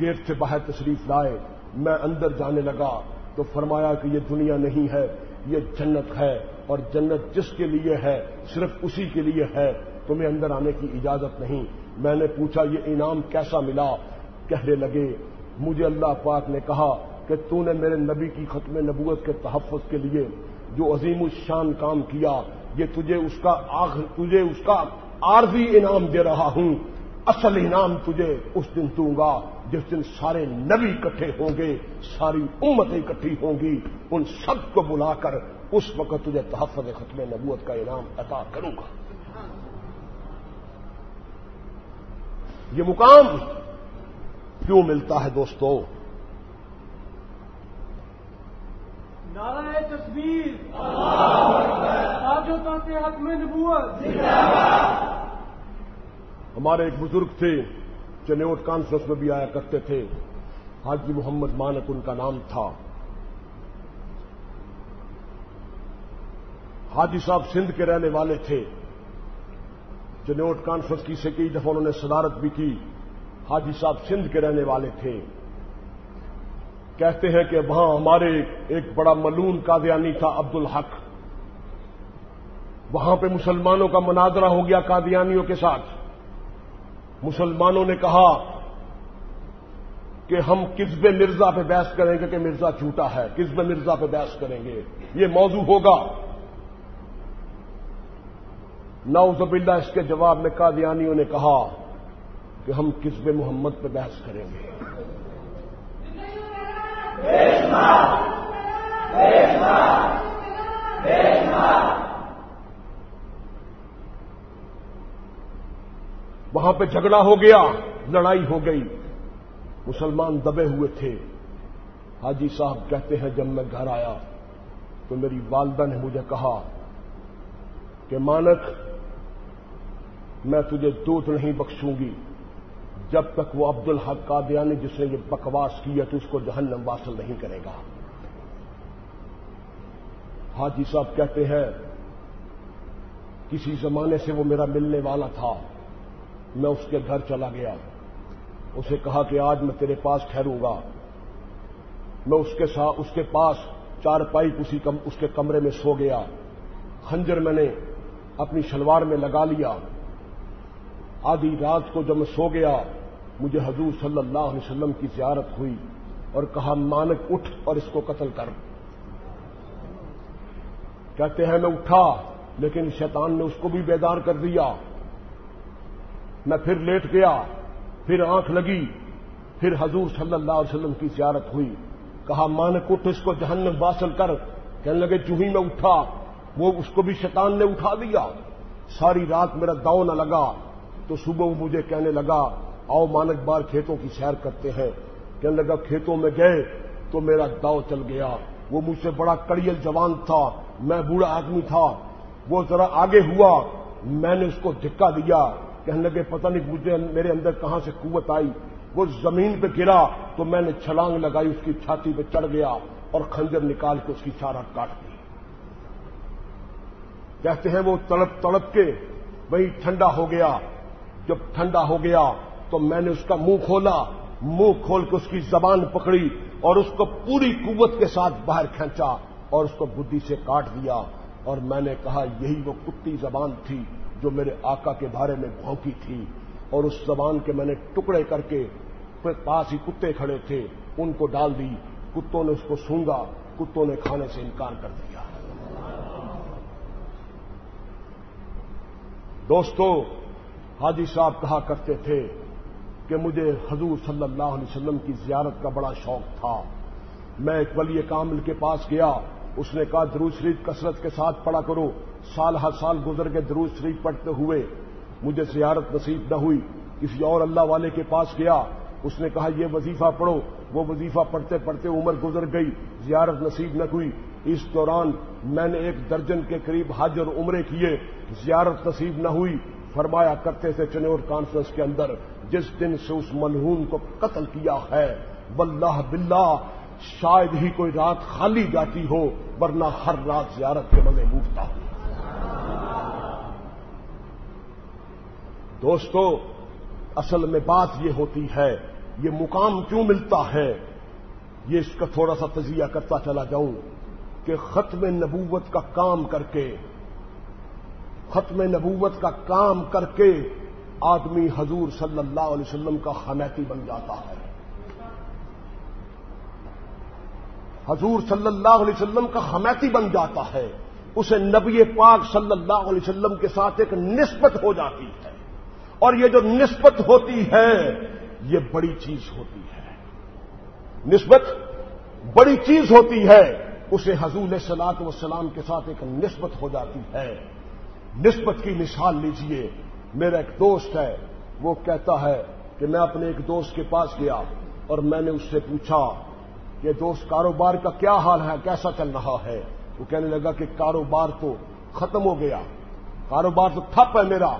گیٹ سے باہر تشریف لائے۔ میں اندر جانے لگا۔ تو فرمایا کہ یہ دنیا نہیں ہے، یہ جنت ہے اور جنت جس کے لیے ہے، صرف اسی کے لیے ہے، تمہیں اندر آنے کی اجازت نہیں۔ میں نے پوچھا، یہ انعام کیسا ملا؟ کہنے لگے، مجھے اللہ پاک نے کہا کہ تو نے میرے نبی کی ختم نبوت کے تحفظ کے لیے جو عظیم الشان کام کیا، یہ تجھے اس کا آخر، تجھے اس کا عارضی انعام دے رہا ہوں۔ اصل انعام تجھے اس دن دوں گا۔ جس دن سارے نبی اکٹھے ہوں گے ساری امتیں اکٹھی ہوں گی ان سب کو بلا کر اس وقت تجھے تحفظ ختم نبوت کا انعام عطا کروں گا۔ یہ مقام کیوں ملتا ہے دوستو؟ نعرہ تصویر حق میں نبوت۔ ہمارے ایک بزرگ تھے۔ چنیوٹ کانفرنس میں بھی آیا کرتے تھے۔ حاجی محمد مانک ان کا نام تھا۔ حاجی صاحب سندھ کے رہنے والے تھے۔ چنوٹ کانفرنس کی سے کئی دفعہ انہوں نے صدارت بھی کی۔ حاجی صاحب سندھ کے رہنے والے تھے۔ کہتے ہیں کہ وہاں ہمارے ایک بڑا ملون قادیانی تھا عبد الحق وہاں پہ مسلمانوں کا مناظرہ ہو گیا قادیانیوں کے ساتھ۔ مسلمانوں نے کہا کہ ہم کسب مرزا پہ بحث کریں گے کہ مرزا جھوٹا ہے کسب مرزا پہ بحث کریں گے۔ یہ موضوع ہوگا۔ نوزب اللہ اس کے جواب میں قادیانیوں نے کہا کہ ہم کسب محمد پہ بحث کریں گے۔ وہاں پہ جھگڑا ہو گیا، لڑائی ہو گئی۔ مسلمان دبے ہوئے تھے۔ حاجی صاحب کہتے ہیں، جب میں گھر آیا تو میری والدہ نے مجھے کہا کہ مانک، میں تجھے دودھ نہیں بخشوں گی۔ جب تک وہ عبد الحق قادیانی جس نے یہ بکواس کی ہے تو اس کو جہنم واصل نہیں کرے گا۔ حاجی صاحب کہتے ہیں، کسی زمانے سے وہ میرا ملنے والا تھا۔ میں اس کے گھر چلا گیا۔ اسے کہا کہ آج میں تیرے پاس ٹھہروں گا۔ میں اس کے ساتھ اس کے پاس چار پائی اسی کم، اس کے کمرے میں سو گیا۔ خنجر میں نے اپنی شلوار میں لگا لیا۔ آدھی رات کو جب میں سو گیا، مجھے حضور صلی اللہ علیہ وسلم کی زیارت ہوئی اور کہا مانک اٹھ اور اس کو قتل کر۔ کہتے ہیں، میں اٹھا، لیکن شیطان نے اس کو بھی بیدار کر دیا۔ میں پھر لیٹ گیا، پھر آنکھ لگی، پھر حضور صلی اللہ علیہ وسلم کی زیارت ہوئی۔ کہا مانک اٹھ اس کو جہنم واصل کر، کہنے لگے چوہی میں اٹھا، وہ اس کو بھی شیطان نے اٹھا دیا۔ ساری رات میرا داؤ نہ لگا۔ تو صبح وہ مجھے کہنے لگا، آؤ مانک بار کھیتوں کی سیر کرتے ہیں۔ کہنے لگا، کھیتوں میں گئے تو میرا داؤ چل گیا۔ وہ مجھ سے بڑا کڑیل جوان تھا، میں بوڑھا آدمی تھا۔ وہ ذرا آگے ہوا، میں نے اس کو دھکا دیا۔ کہنے لگے، پتہ نہیں مجھے میرے اندر کہاں سے قوت آئی. وہ زمین پہ گرا تو میں نے چھلانگ لگائی، اس کی چھاتی پہ چڑھ گیا اور خنجر نکال کے اس کی چارہ کاٹ دی۔ کہتے ہیں وہ تڑپ تڑپ کے وہی ٹھنڈا ہو گیا۔ جب ٹھنڈا ہو گیا تو میں نے اس کا منہ کھولا، منہ کھول کے اس کی زبان پکڑی اور اس کو پوری قوت کے ساتھ باہر کھینچا اور اس کو بدھی سے کاٹ دیا اور میں نے کہا، یہی وہ کتی زبان تھی جو میرے آقا کے بارے میں بھونکی تھی اور اس زبان کے میں نے ٹکڑے کر کے پاس ہی کتے کھڑے تھے، ان کو ڈال دی، کتوں نے اس کو سونگا، کتوں نے کھانے سے انکار کر دیا۔ دوستو، حاجی صاحب کہا کرتے تھے کہ مجھے حضور صلی اللہ علیہ وسلم کی زیارت کا بڑا شوق تھا۔ میں ایک ولی کامل کے پاس گیا، اس نے کہا دروز شریف کثرت کے ساتھ پڑا کرو۔ سال ہر سال گزر کے دروز شریف پڑھتے ہوئے مجھے زیارت نصیب نہ ہوئی، کسی اور اللہ والے کے پاس گیا، اس نے کہا، یہ وظیفہ پڑھو۔ وہ وظیفہ پڑھتے پڑھتے عمر گزر گئی، زیارت نصیب نہ ہوئی۔ اس دوران میں نے ایک درجن کے قریب حج اور عمرے کیے، زیارت نصیب نہ ہوئی۔ فرمایا، کرتے تھے چنور کانفرنس کے اندر، جس دن سے اس ملہون کو قتل کیا ہے، واللہ باللہ، شاید ہی کوئی رات خالی جاتی ہو، ورنہ ہر رات زیارت کے مزے لوٹتا ہوں دوستو، اصل میں بات یہ ہوتی ہے، یہ مقام کیوں ملتا ہے؟ یہ اس کا تھوڑا سا تجزیہ کرتا چلا جاؤں کہ ختم نبوت کا کام کر کے، ختم نبوت کا کام کر کے آدمی حضور صلی اللہ علیہ وسلم کا حمیتی بن جاتا ہے۔ حضور صلی اللہ علیہ وسلم کا حمیتی بن جاتا ہے۔ اسے نبی پاک صلی اللہ علیہ وسلم کے ساتھ ایک نسبت ہو جاتی ہے۔ اور یہ جو نسبت ہوتی ہے، یہ بڑی چیز ہوتی ہے۔ نسبت بڑی چیز ہوتی ہے، اسے حضور سلاط وسلام کے ساتھ ایک نسبت ہو جاتی ہے۔ نسبت کی مثال لیجیے، میرا ایک دوست ہے، وہ کہتا ہے کہ میں اپنے ایک دوست کے پاس گیا اور میں نے اس سے پوچھا کہ دوست کاروبار کا کیا حال ہے، کیسا چل رہا ہے؟ وہ کہنے لگا کہ کاروبار تو ختم ہو گیا۔ کاروبار تو ٹھپ ہے میرا۔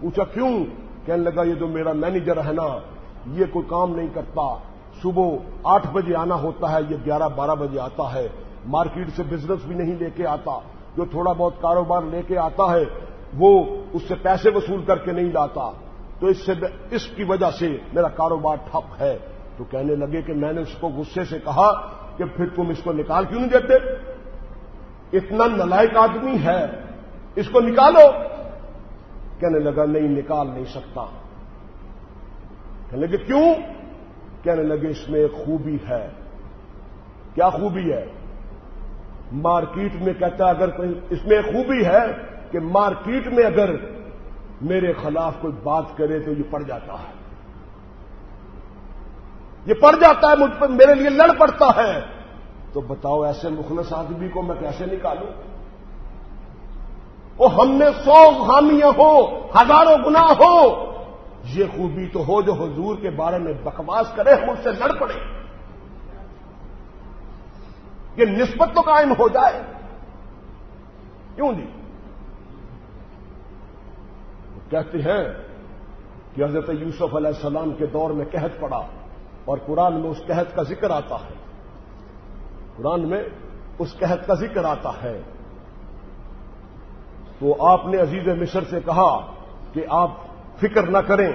پوچھا کیوں؟ کہنے لگا، یہ جو میرا مینیجر ہے نا، یہ کوئی کام نہیں کرتا۔ صبح آٹھ بجے آنا ہوتا ہے، یہ گیارہ بارہ بجے آتا ہے۔ مارکیٹ سے بزنس بھی نہیں لے کے آتا۔ جو تھوڑا بہت کاروبار لے کے آتا ہے، وہ اس سے پیسے وصول کر کے نہیں لاتا۔ تو اس سے، اس کی وجہ سے میرا کاروبار ٹھپ ہے۔ تو کہنے لگے کہ میں نے اس کو غصے سے کہا کہ پھر تم اس کو نکال کیوں نہیں دیتے؟ اتنا نلائک آدمی ہے، اس کو نکالو۔ کہنے لگا، نہیں، نکال نہیں سکتا۔ کہنے لگے، کیوں؟ کہنے لگے، اس میں ایک خوبی ہے۔ کیا خوبی ہے؟ مارکیٹ میں کہتا ہے، اگر اس میں ایک خوبی ہے کہ مارکیٹ میں اگر میرے خلاف کوئی بات کرے تو یہ پڑ جاتا ہے۔ یہ پڑ جاتا ہے، مجھ پر، میرے لیے لڑ پڑتا ہے۔ تو بتاؤ ایسے مخلص آدمی کو میں کیسے نکالوں؟ وہ ہم نے سو خامیاں ہو، ہزاروں گنا ہو۔ یہ خوبی تو ہو جو حضور کے بارے میں بکواس کرے، ہم ان سے لڑ پڑے۔ یہ نسبت تو قائم ہو جائے۔ کیوں جی کہتے ہیں کہ حضرت یوسف علیہ السلام کے دور میں قحط پڑا اور قرآن میں اس قحط کا ذکر آتا ہے۔ قرآن میں اس قحط کا ذکر آتا ہے۔ تو آپ نے عزیز مصر سے کہا کہ آپ فکر نہ کریں،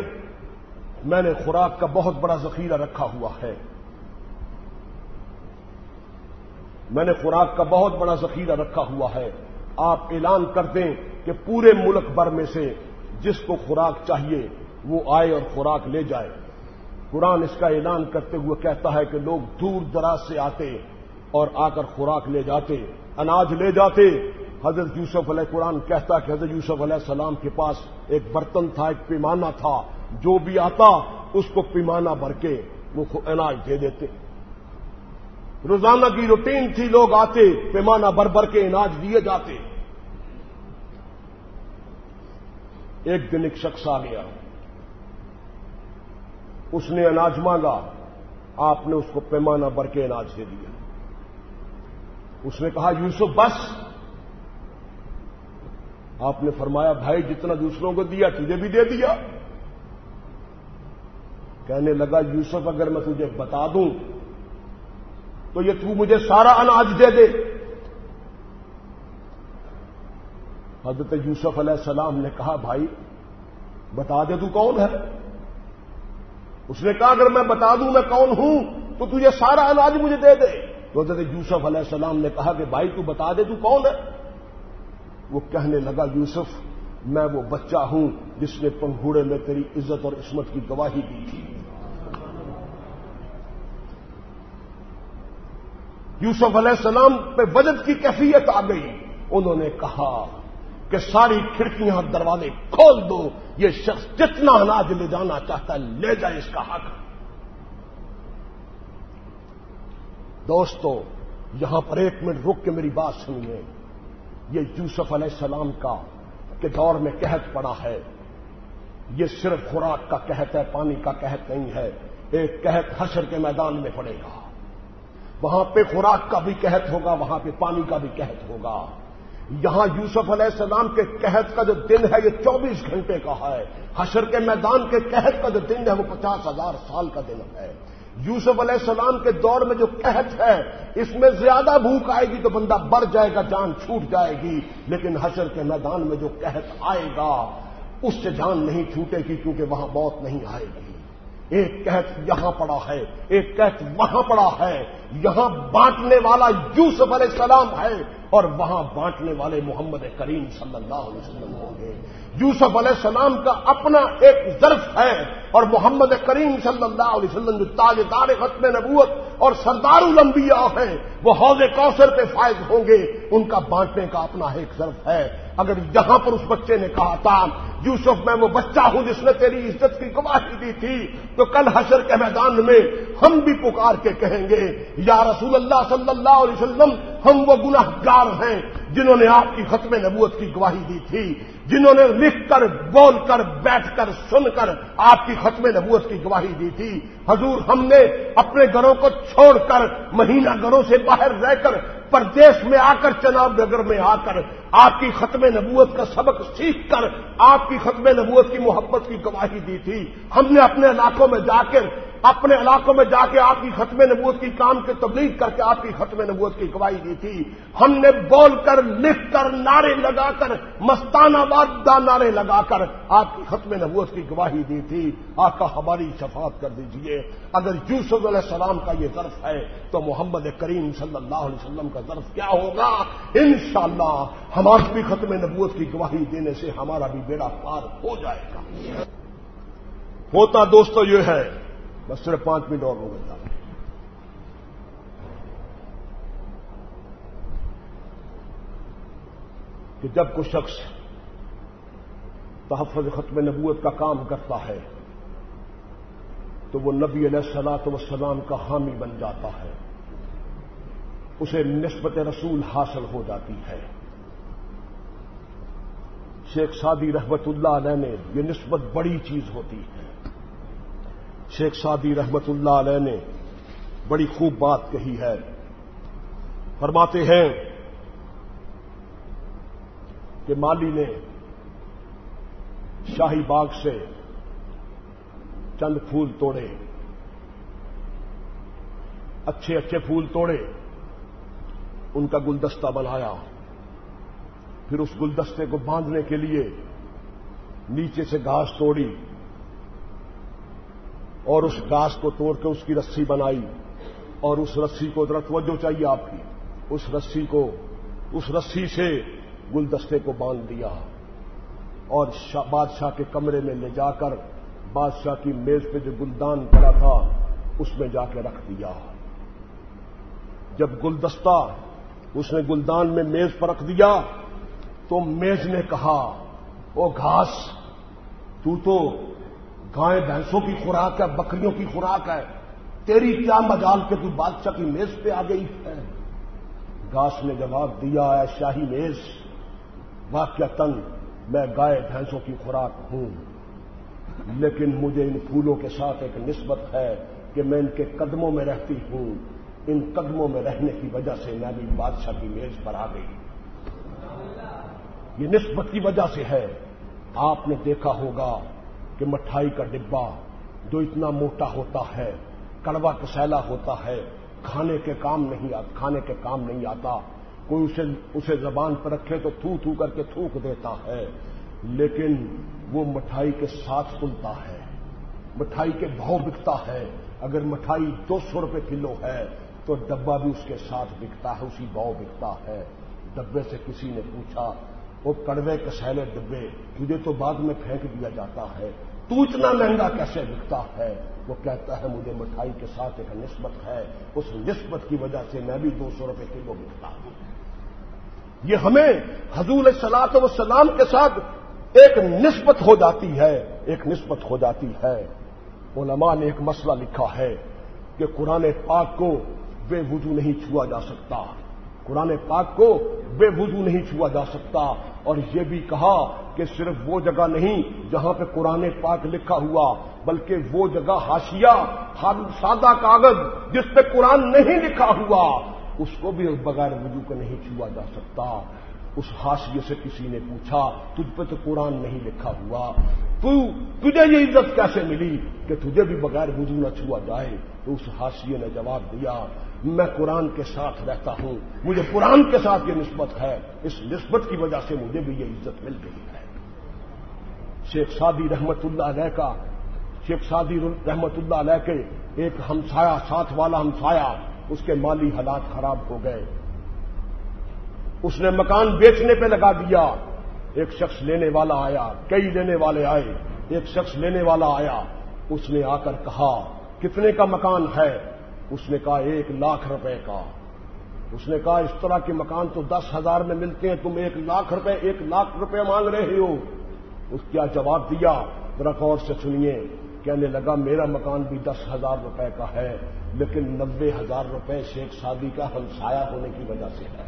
میں نے خوراک کا بہت بڑا ذخیرہ رکھا ہوا ہے۔ میں نے خوراک کا بہت بڑا ذخیرہ رکھا ہوا ہے۔ آپ اعلان کر دیں کہ پورے ملک بھر میں سے جس کو خوراک چاہیے، وہ آئے اور خوراک لے جائے۔ قرآن اس کا اعلان کرتے ہوئے کہتا ہے کہ لوگ دور دراز سے آتے اور آ کر خوراک لے جاتے، اناج لے جاتے۔ حضرت یوسف علیہ قرآن کہتا کہ حضرت یوسف علیہ السلام کے پاس ایک برتن تھا، ایک پیمانہ تھا۔ جو بھی آتا، اس کو پیمانہ بھر کے وہ اناج دے دیتے۔ روزانہ کی روٹین تھی، لوگ آتے، پیمانہ بھر بھر کے اناج دیے جاتے۔ ایک دن ایک شخص آ گیا۔ اس نے اناج مانگا، آپ نے اس کو پیمانہ بھر کے اناج دے دیا۔ اس نے کہا، یوسف بس. آپ نے فرمایا، بھائی جتنا دوسروں کو دیا تجھے بھی دے دیا. کہنے لگا، یوسف اگر میں تجھے بتا دوں تو یہ تو مجھے سارا اناج دے دے. حضرت یوسف علیہ السلام نے کہا، بھائی بتا دے تو کون ہے؟ اس نے کہا، اگر میں بتا دوں میں کون ہوں تو تجھے سارا اناج مجھے دے دے. تو حضرت یوسف علیہ السلام نے کہا کہ بھائی تو بتا دے تو کون ہے؟ وہ کہنے لگا، یوسف، میں وہ بچہ ہوں جس نے پنگھوڑے میں تیری عزت اور عصمت کی گواہی دی تھی۔ یوسف علیہ السلام پہ وجد کی کیفیت آ گئی۔ انہوں نے کہا کہ ساری کھڑکیاں دروازے کھول دو، یہ شخص جتنا اناج لے جانا چاہتا ہے، لے جائے اس کا حق۔ دوستو، یہاں پر ایک منٹ رک کے میری بات سنیے۔ یہ یوسف علیہ السلام کا کے دور میں قحط پڑا ہے۔ یہ صرف خوراک کا قحط ہے، پانی کا قحط نہیں ہے۔ ایک قحط حشر کے میدان میں پڑے گا۔ وہاں پہ خوراک کا بھی قحط ہوگا، وہاں پہ پانی کا بھی قحط ہوگا۔ یہاں یوسف علیہ السلام کے قحط کا جو دن ہے، یہ چوبیس گھنٹے کا ہے۔ حشر کے میدان کے قحط کا جو دن ہے، وہ پچاس ہزار سال کا دن ہے۔ یوسف علیہ السلام کے دور میں جو قحط ہے، اس میں زیادہ بھوک آئے گی تو بندہ بڑھ جائے گا، جان چھوٹ جائے گی۔ لیکن حشر کے میدان میں جو قحط آئے گا، اس سے جان نہیں چھوٹے گی کیونکہ وہاں موت نہیں آئے گی۔ ایک قحط یہاں پڑا ہے، ایک قحط وہاں پڑا ہے۔ یہاں بانٹنے والا یوسف علیہ السلام ہے اور وہاں بانٹنے والے محمد کریم صلی اللہ علیہ وسلم ہوں گے۔ یوسف علیہ السلام کا اپنا ایک ظرف ہے اور محمد کریم صلی اللہ علیہ وسلم جو تاجدار ختم نبوت اور سردار الانبیاء ہیں، وہ حوض کوثر پہ فائز ہوں گے۔ ان کا بانٹنے کا اپنا ایک ظرف ہے۔ اگر یہاں پر اس بچے نے کہا تھا، یوسف میں وہ بچہ ہوں جس نے تیری عزت کی گواہی دی تھی، تو کل حشر کے میدان میں ہم بھی پکار کے کہیں گے، یا رسول اللہ صلی اللہ علیہ وسلم، ہم وہ گناہ گار ہیں جنہوں نے آپ کی ختم نبوت کی گواہی دی تھی۔ جنہوں نے لکھ کر، بول کر، بیٹھ کر، سن کر آپ کی ختم نبوت کی گواہی دی تھی۔ حضور ہم نے اپنے گھروں کو چھوڑ کر، مہینہ گھروں سے باہر رہ کر، پردیش میں آ کر، چناب نگر میں آ کر، آپ کی ختم نبوت کا سبق سیکھ کر، آپ کی ختم نبوت کی محبت کی گواہی دی تھی۔ ہم نے اپنے علاقوں میں جا کر اپنے علاقوں میں جا کے آپ کی ختم نبوت کی کام کی تبلیغ کر کے آپ کی ختم نبوت کی گواہی دی تھی۔ ہم نے بول کر، لکھ کر، نعرے لگا کر، مستانہ باد نعرے لگا کر آپ کی ختم نبوت کی گواہی دی تھی۔ آپ کا ہماری شفاعت کر دیجیے۔ اگر یوسف علیہ السلام کا یہ ظرف ہے تو محمد کریم صلی اللہ علیہ وسلم کا ظرف کیا ہوگا؟ انشاءاللہ ہماری بھی ختم نبوت کی گواہی دینے سے ہمارا بھی بیڑا پار ہو جائے گا۔ ہوتا دوستو یہ ہے بس صرف پانچ منٹ اور ہو گئے کہ جب کوئی شخص تحفظ ختم نبوت کا کام کرتا ہے، تو وہ نبی علیہ السلاط وسلام کا حامی بن جاتا ہے۔ اسے نسبت رسول حاصل ہو جاتی ہے۔ شیخ سادی رحمت اللہ علیہ نے یہ نسبت بڑی چیز ہوتی ہے۔ شیخ سادی رحمت اللہ علیہ نے بڑی خوب بات کہی ہے۔ فرماتے ہیں کہ مالی نے شاہی باغ سے چند پھول توڑے۔ اچھے اچھے پھول توڑے۔ ان کا گلدستہ بنایا۔ پھر اس گلدستے کو باندھنے کے لیے نیچے سے گھاس توڑی۔ اور اس گھاس کو توڑ کے اس کی رسی بنائی اور اس رسی کو ذرا توجہ چاہیے آپ کی اس رسی کو اس رسی سے گلدستے کو باندھ دیا اور بادشاہ کے کمرے میں لے جا کر بادشاہ کی میز پہ جو گلدان پڑا تھا، اس میں جا کے رکھ دیا۔ جب گلدستہ اس نے گلدان میں میز پر رکھ دیا تو میز نے کہا، او گھاس، تو تو گائے بھینسوں کی خوراک ہے، بکریوں کی خوراک ہے۔ تیری کیا مجال کے تو بادشاہ کی میز پہ آ گئی ہے؟ گاس نے جواب دیا ہے شاہی میز واقع تن، میں گائے بھینسوں کی خوراک ہوں۔ لیکن مجھے ان پھولوں کے ساتھ ایک نسبت ہے کہ میں ان کے قدموں میں رہتی ہوں۔ ان قدموں میں رہنے کی وجہ سے میں بھی بادشاہ کی میز پر آ گئی۔ یہ نسبت کی وجہ سے ہے۔ آپ نے دیکھا ہوگا کہ مٹھائی کا ڈبا جو اتنا موٹا ہوتا ہے، کڑوا کسیلا ہوتا ہے، کھانے کے کام نہیں آتا، کھانے کے کام نہیں آتا، کوئی اسے اسے زبان پر رکھے تو تھو تھو کر کے تھوک دیتا ہے، لیکن وہ مٹھائی کے ساتھ سنتا ہے، مٹھائی کے بھاؤ بکتا ہے۔ اگر مٹھائی دو سو روپے کلو ہے، تو ڈبا بھی اس کے ساتھ بکتا ہے، اسی بھاؤ بکتا ہے۔ ڈبے سے کسی نے پوچھا، وہ کڑوے کسیلے ڈبے، تجھے تو بعد میں پھینک دیا جاتا ہے۔ تو اتنا مہنگا کیسے بکتا ہے؟ وہ کہتا ہے، مجھے مٹھائی کے ساتھ ایک نسبت ہے، اس نسبت کی وجہ سے میں بھی دو سو روپے کلو بکتا ہوں۔ یہ ہمیں حضور سلاط وسلام کے ساتھ ایک نسبت ہو جاتی ہے، ایک نسبت ہو جاتی ہے۔ علماء نے ایک مسئلہ لکھا ہے کہ قرآن پاک کو بے وضو نہیں چھوا جا سکتا۔ قرآن پاک کو بے وضو نہیں چھوا جا سکتا۔ اور یہ بھی کہا کہ صرف وہ جگہ نہیں جہاں پہ قرآن پاک لکھا ہوا، بلکہ وہ جگہ ہاشیا سادہ کاغذ جس پہ قرآن نہیں لکھا ہوا، اس کو بھی بغیر وضو کو نہیں چھوا جا سکتا۔ اس ہاشیے سے کسی نے پوچھا، تجھ پہ تو قرآن نہیں لکھا ہوا۔ تو تجھے یہ عزت کیسے ملی کہ تجھے بھی بغیر وضو نہ چھوا جائے؟ تو اس ہاشیے نے جواب دیا میں قرآن کے ساتھ رہتا ہوں، مجھے قرآن کے ساتھ یہ نسبت ہے، اس نسبت کی وجہ سے مجھے بھی یہ عزت مل گئی ہے۔ شیخ سادی رحمت اللہ علیہ کا، شیخ سادی رحمت اللہ علیہ کے ایک ہمسایا ساتھ والا ہمسایا اس کے مالی حالات خراب ہو گئے۔ اس نے مکان بیچنے پہ لگا دیا۔ ایک شخص لینے والا آیا، کئی لینے والے آئے۔ ایک شخص لینے والا آیا۔ اس نے آ کر کہا، کتنے کا مکان ہے؟ اس نے کہا ایک لاکھ روپے کا۔ اس نے کہا اس طرح کے مکان تو دس ہزار میں ملتے ہیں، تم ایک لاکھ روپے، ایک لاکھ روپے مانگ رہے ہو۔ اس کیا جواب دیا؟ ذرا غور سے سنیے۔ کہنے لگا، میرا مکان بھی دس ہزار روپے کا ہے، لیکن نبے ہزار روپے شیخ شادی کا ہمسایا ہونے کی وجہ سے ہے۔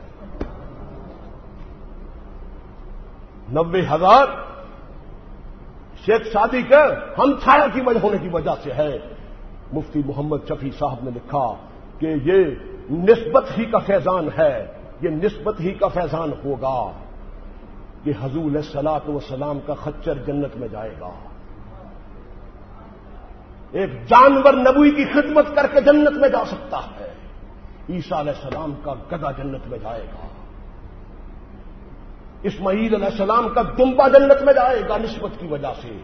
نبے ہزار شیخ شادی کا ہم چھایا کی وجہ ہونے کی وجہ سے ہے۔ مفتی محمد شفیع صاحب نے لکھا کہ یہ نسبت ہی کا فیضان ہے، یہ نسبت ہی کا فیضان ہوگا کہ حضور سلاط و سلام کا خچر جنت میں جائے گا۔ ایک جانور نبوی کی خدمت کر کے جنت میں جا سکتا ہے، عیسیٰ علیہ السلام کا گدا جنت میں جائے گا۔ اسماعیل علیہ السلام کا دمبا جنت میں جائے گا نسبت کی وجہ سے۔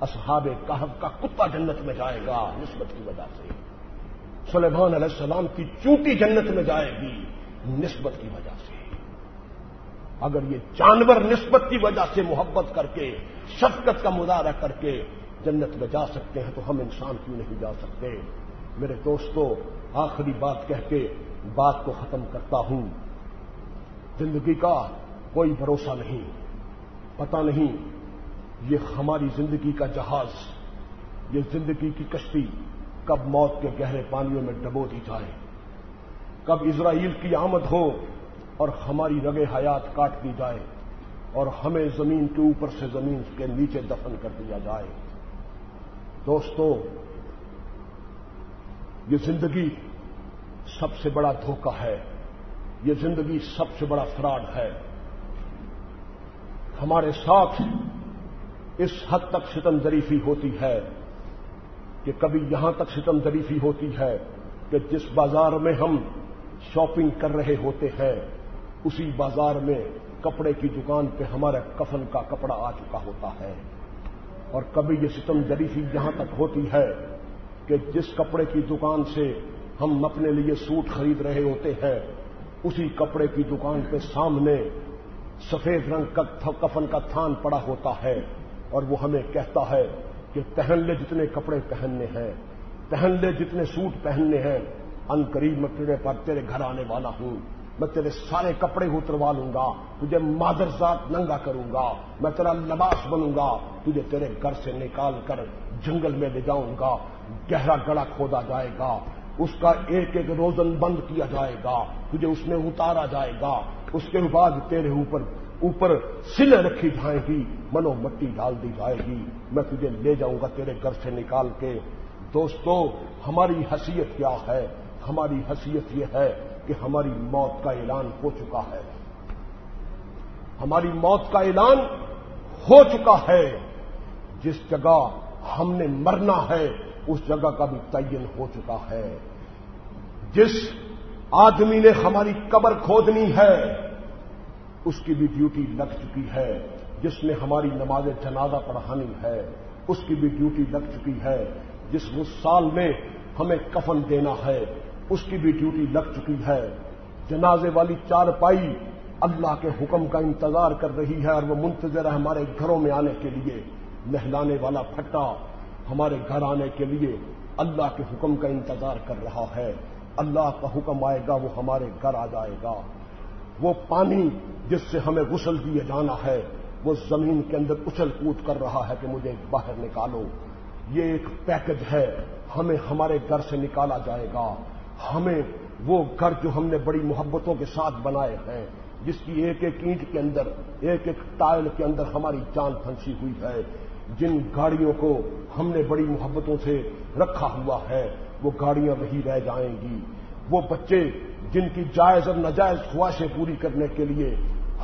اصحاب کہب کا کتا جنت میں جائے گا نسبت کی وجہ سے۔ سلیمان علیہ السلام کی چونٹی جنت میں جائے گی نسبت کی وجہ سے۔ اگر یہ جانور نسبت کی وجہ سے محبت کر کے، شفقت کا مظاہرہ کر کے جنت میں جا سکتے ہیں تو ہم انسان کیوں نہیں جا سکتے؟ میرے دوستو، آخری بات کہہ کے بات کو ختم کرتا ہوں۔ زندگی کا کوئی بھروسہ نہیں پتا نہیں یہ ہماری زندگی کا جہاز، یہ زندگی کی کشتی کب موت کے گہرے پانیوں میں ڈبو دی جائے۔ کب اسرائیل کی آمد ہو اور ہماری رگے حیات کاٹ دی جائے اور ہمیں زمین کے اوپر سے زمین کے نیچے دفن کر دیا جائے۔ دوستو، یہ زندگی سب سے بڑا دھوکہ ہے۔ یہ زندگی سب سے بڑا فراڈ ہے۔ ہمارے ساتھ اس حد تک ستم ظریفی ہوتی ہے کہ کبھی یہاں تک ستم ظریفی ہوتی ہے کہ جس بازار میں ہم شاپنگ کر رہے ہوتے ہیں، اسی بازار میں کپڑے کی دکان پہ ہمارے کفن کا کپڑا آ چکا ہوتا ہے۔ اور کبھی یہ ستم ظریفی یہاں تک ہوتی ہے کہ جس کپڑے کی دکان سے ہم اپنے لیے سوٹ خرید رہے ہوتے ہیں، اسی کپڑے کی دکان پہ سامنے سفید رنگ کا کفن کا تھان پڑا ہوتا ہے۔ اور وہ ہمیں کہتا ہے کہ پہن لے جتنے کپڑے پہننے ہیں، پہن لے جتنے سوٹ پہننے ہیں۔ ان قریب میں تیرے پر تیرے گھر آنے والا ہوں۔ میں تیرے سارے کپڑے اتروا لوں گا، تجھے مادر ذات ننگا کروں گا۔ میں تیرا لباس بنوں گا، تجھے تیرے گھر سے نکال کر جنگل میں لے جاؤں گا۔ گہرا گڑا کھودا جائے گا، اس کا ایک ایک روزن بند کیا جائے گا۔ تجھے اس میں اتارا جائے گا، اس کے بعد تیرے اوپر اوپر سلے رکھی جائے گی، منو مٹی ڈال دی جائے گی۔ میں تجھے لے جاؤں گا تیرے گھر سے نکال کے۔ دوستو، ہماری حیثیت کیا ہے؟ ہماری حیثیت یہ ہے کہ ہماری موت کا اعلان ہو چکا ہے۔ ہماری موت کا اعلان ہو چکا ہے۔ جس جگہ ہم نے مرنا ہے، اس جگہ کا بھی تعین ہو چکا ہے۔ جس آدمی نے ہماری قبر کھودنی ہے اس کی بھی ڈیوٹی لگ چکی ہے، جس نے ہماری نماز جنازہ پڑھانی ہے، اس کی بھی ڈیوٹی لگ چکی ہے، جس اس سال میں ہمیں کفن دینا ہے، اس کی بھی ڈیوٹی لگ چکی ہے۔ جنازے والی چار پائی اللہ کے حکم کا انتظار کر رہی ہے اور وہ منتظر ہے ہمارے گھروں میں آنے کے لیے۔ نہلانے والا پھٹا ہمارے گھر آنے کے لیے اللہ کے حکم کا انتظار کر رہا ہے۔ اللہ کا حکم آئے گا، وہ ہمارے گھر آ جائے گا۔ وہ پانی جس سے ہمیں غسل دیے جانا ہے، وہ زمین کے اندر اچھل کود کر رہا ہے کہ مجھے باہر نکالو۔ یہ ایک پیکج ہے، ہمیں ہمارے گھر سے نکالا جائے گا۔ ہمیں وہ گھر جو ہم نے بڑی محبتوں کے ساتھ بنائے ہیں، جس کی ایک ایک اینٹ کے اندر، ایک ایک ٹائل کے اندر ہماری جان پھنسی ہوئی ہے۔ جن گاڑیوں کو ہم نے بڑی محبتوں سے رکھا ہوا ہے، وہ گاڑیاں وہی رہ جائیں گی۔ وہ بچے جن کی جائز اور ناجائز خواہشیں پوری کرنے کے لیے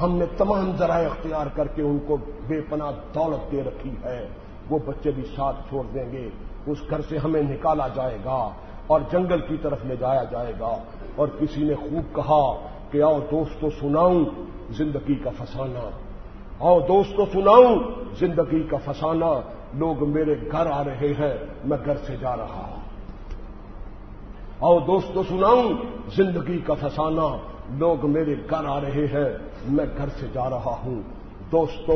ہم نے تمام ذرائع اختیار کر کے ان کو بے پناہ دولت دے رکھی ہے، وہ بچے بھی ساتھ چھوڑ دیں گے۔ اس گھر سے ہمیں نکالا جائے گا اور جنگل کی طرف لے جایا جائے گا۔ اور کسی نے خوب کہا کہ آؤ دوستو سناؤں زندگی کا فسانہ۔ آؤ دوستو سناؤں زندگی کا فسانہ۔ لوگ میرے گھر آ رہے ہیں، میں گھر سے جا رہا ہوں۔ اور دوستو سناؤں، زندگی کا فسانہ، لوگ میرے گھر آ رہے ہیں، میں گھر سے جا رہا ہوں۔ دوستو،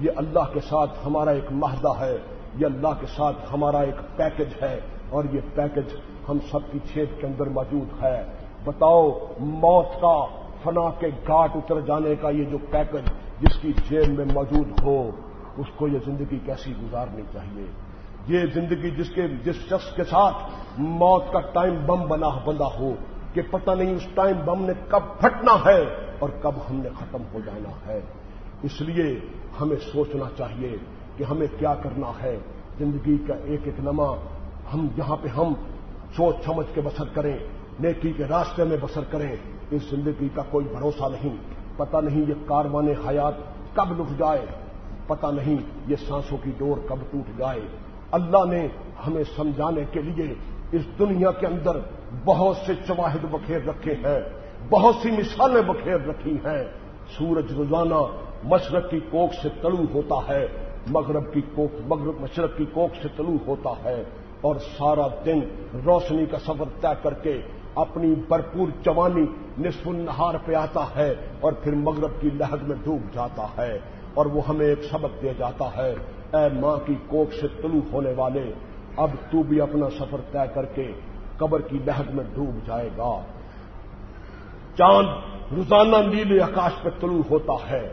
یہ اللہ کے ساتھ ہمارا ایک معاہدہ ہے، یہ اللہ کے ساتھ ہمارا ایک پیکج ہے، اور یہ پیکج ہم سب کی چھیت کے اندر موجود ہے۔ بتاؤ، موت کا فنا کے گاٹ اتر جانے کا یہ جو پیکج جس کی جیب میں موجود ہو، اس کو یہ زندگی کیسی گزارنی چاہیے؟ یہ زندگی جس کے جس شخص کے ساتھ موت کا ٹائم بم بنا بندہ ہو کہ پتہ نہیں اس ٹائم بم نے کب پھٹنا ہے اور کب ہم نے ختم ہو جانا ہے۔ اس لیے ہمیں سوچنا چاہیے کہ ہمیں کیا کرنا ہے۔ زندگی کا ایک ایک لمحہ ہم یہاں پہ ہم سوچ سمجھ کے بسر کریں، نیکی کے راستے میں بسر کریں۔ اس زندگی کا کوئی بھروسہ نہیں۔ پتہ نہیں یہ کاروان حیات کب لٹ جائے۔ پتہ نہیں یہ سانسوں کی ڈور کب ٹوٹ جائے۔ اللہ نے ہمیں سمجھانے کے لیے اس دنیا کے اندر بہت سے چواہد بکھیر رکھے ہیں، بہت سی مثالیں بکھیر رکھی ہیں۔ سورج روزانہ مشرق کی کوک سے تلو ہوتا ہے، مغرب کی کوک مغرب مشرق کی کوک سے تلو ہوتا ہے۔ اور سارا دن روشنی کا سفر طے کر کے اپنی بھرپور جوانی نصف النہار پہ آتا ہے اور پھر مغرب کی لہر میں ڈوب جاتا ہے۔ اور وہ ہمیں ایک سبق دے جاتا ہے اے ماں کی کوک سے طلوع ہونے والے، اب تو بھی اپنا سفر طے کر کے قبر کی لہر میں ڈوب جائے گا۔ چاند روزانہ نیلے آکاش پہ طلوع ہوتا ہے،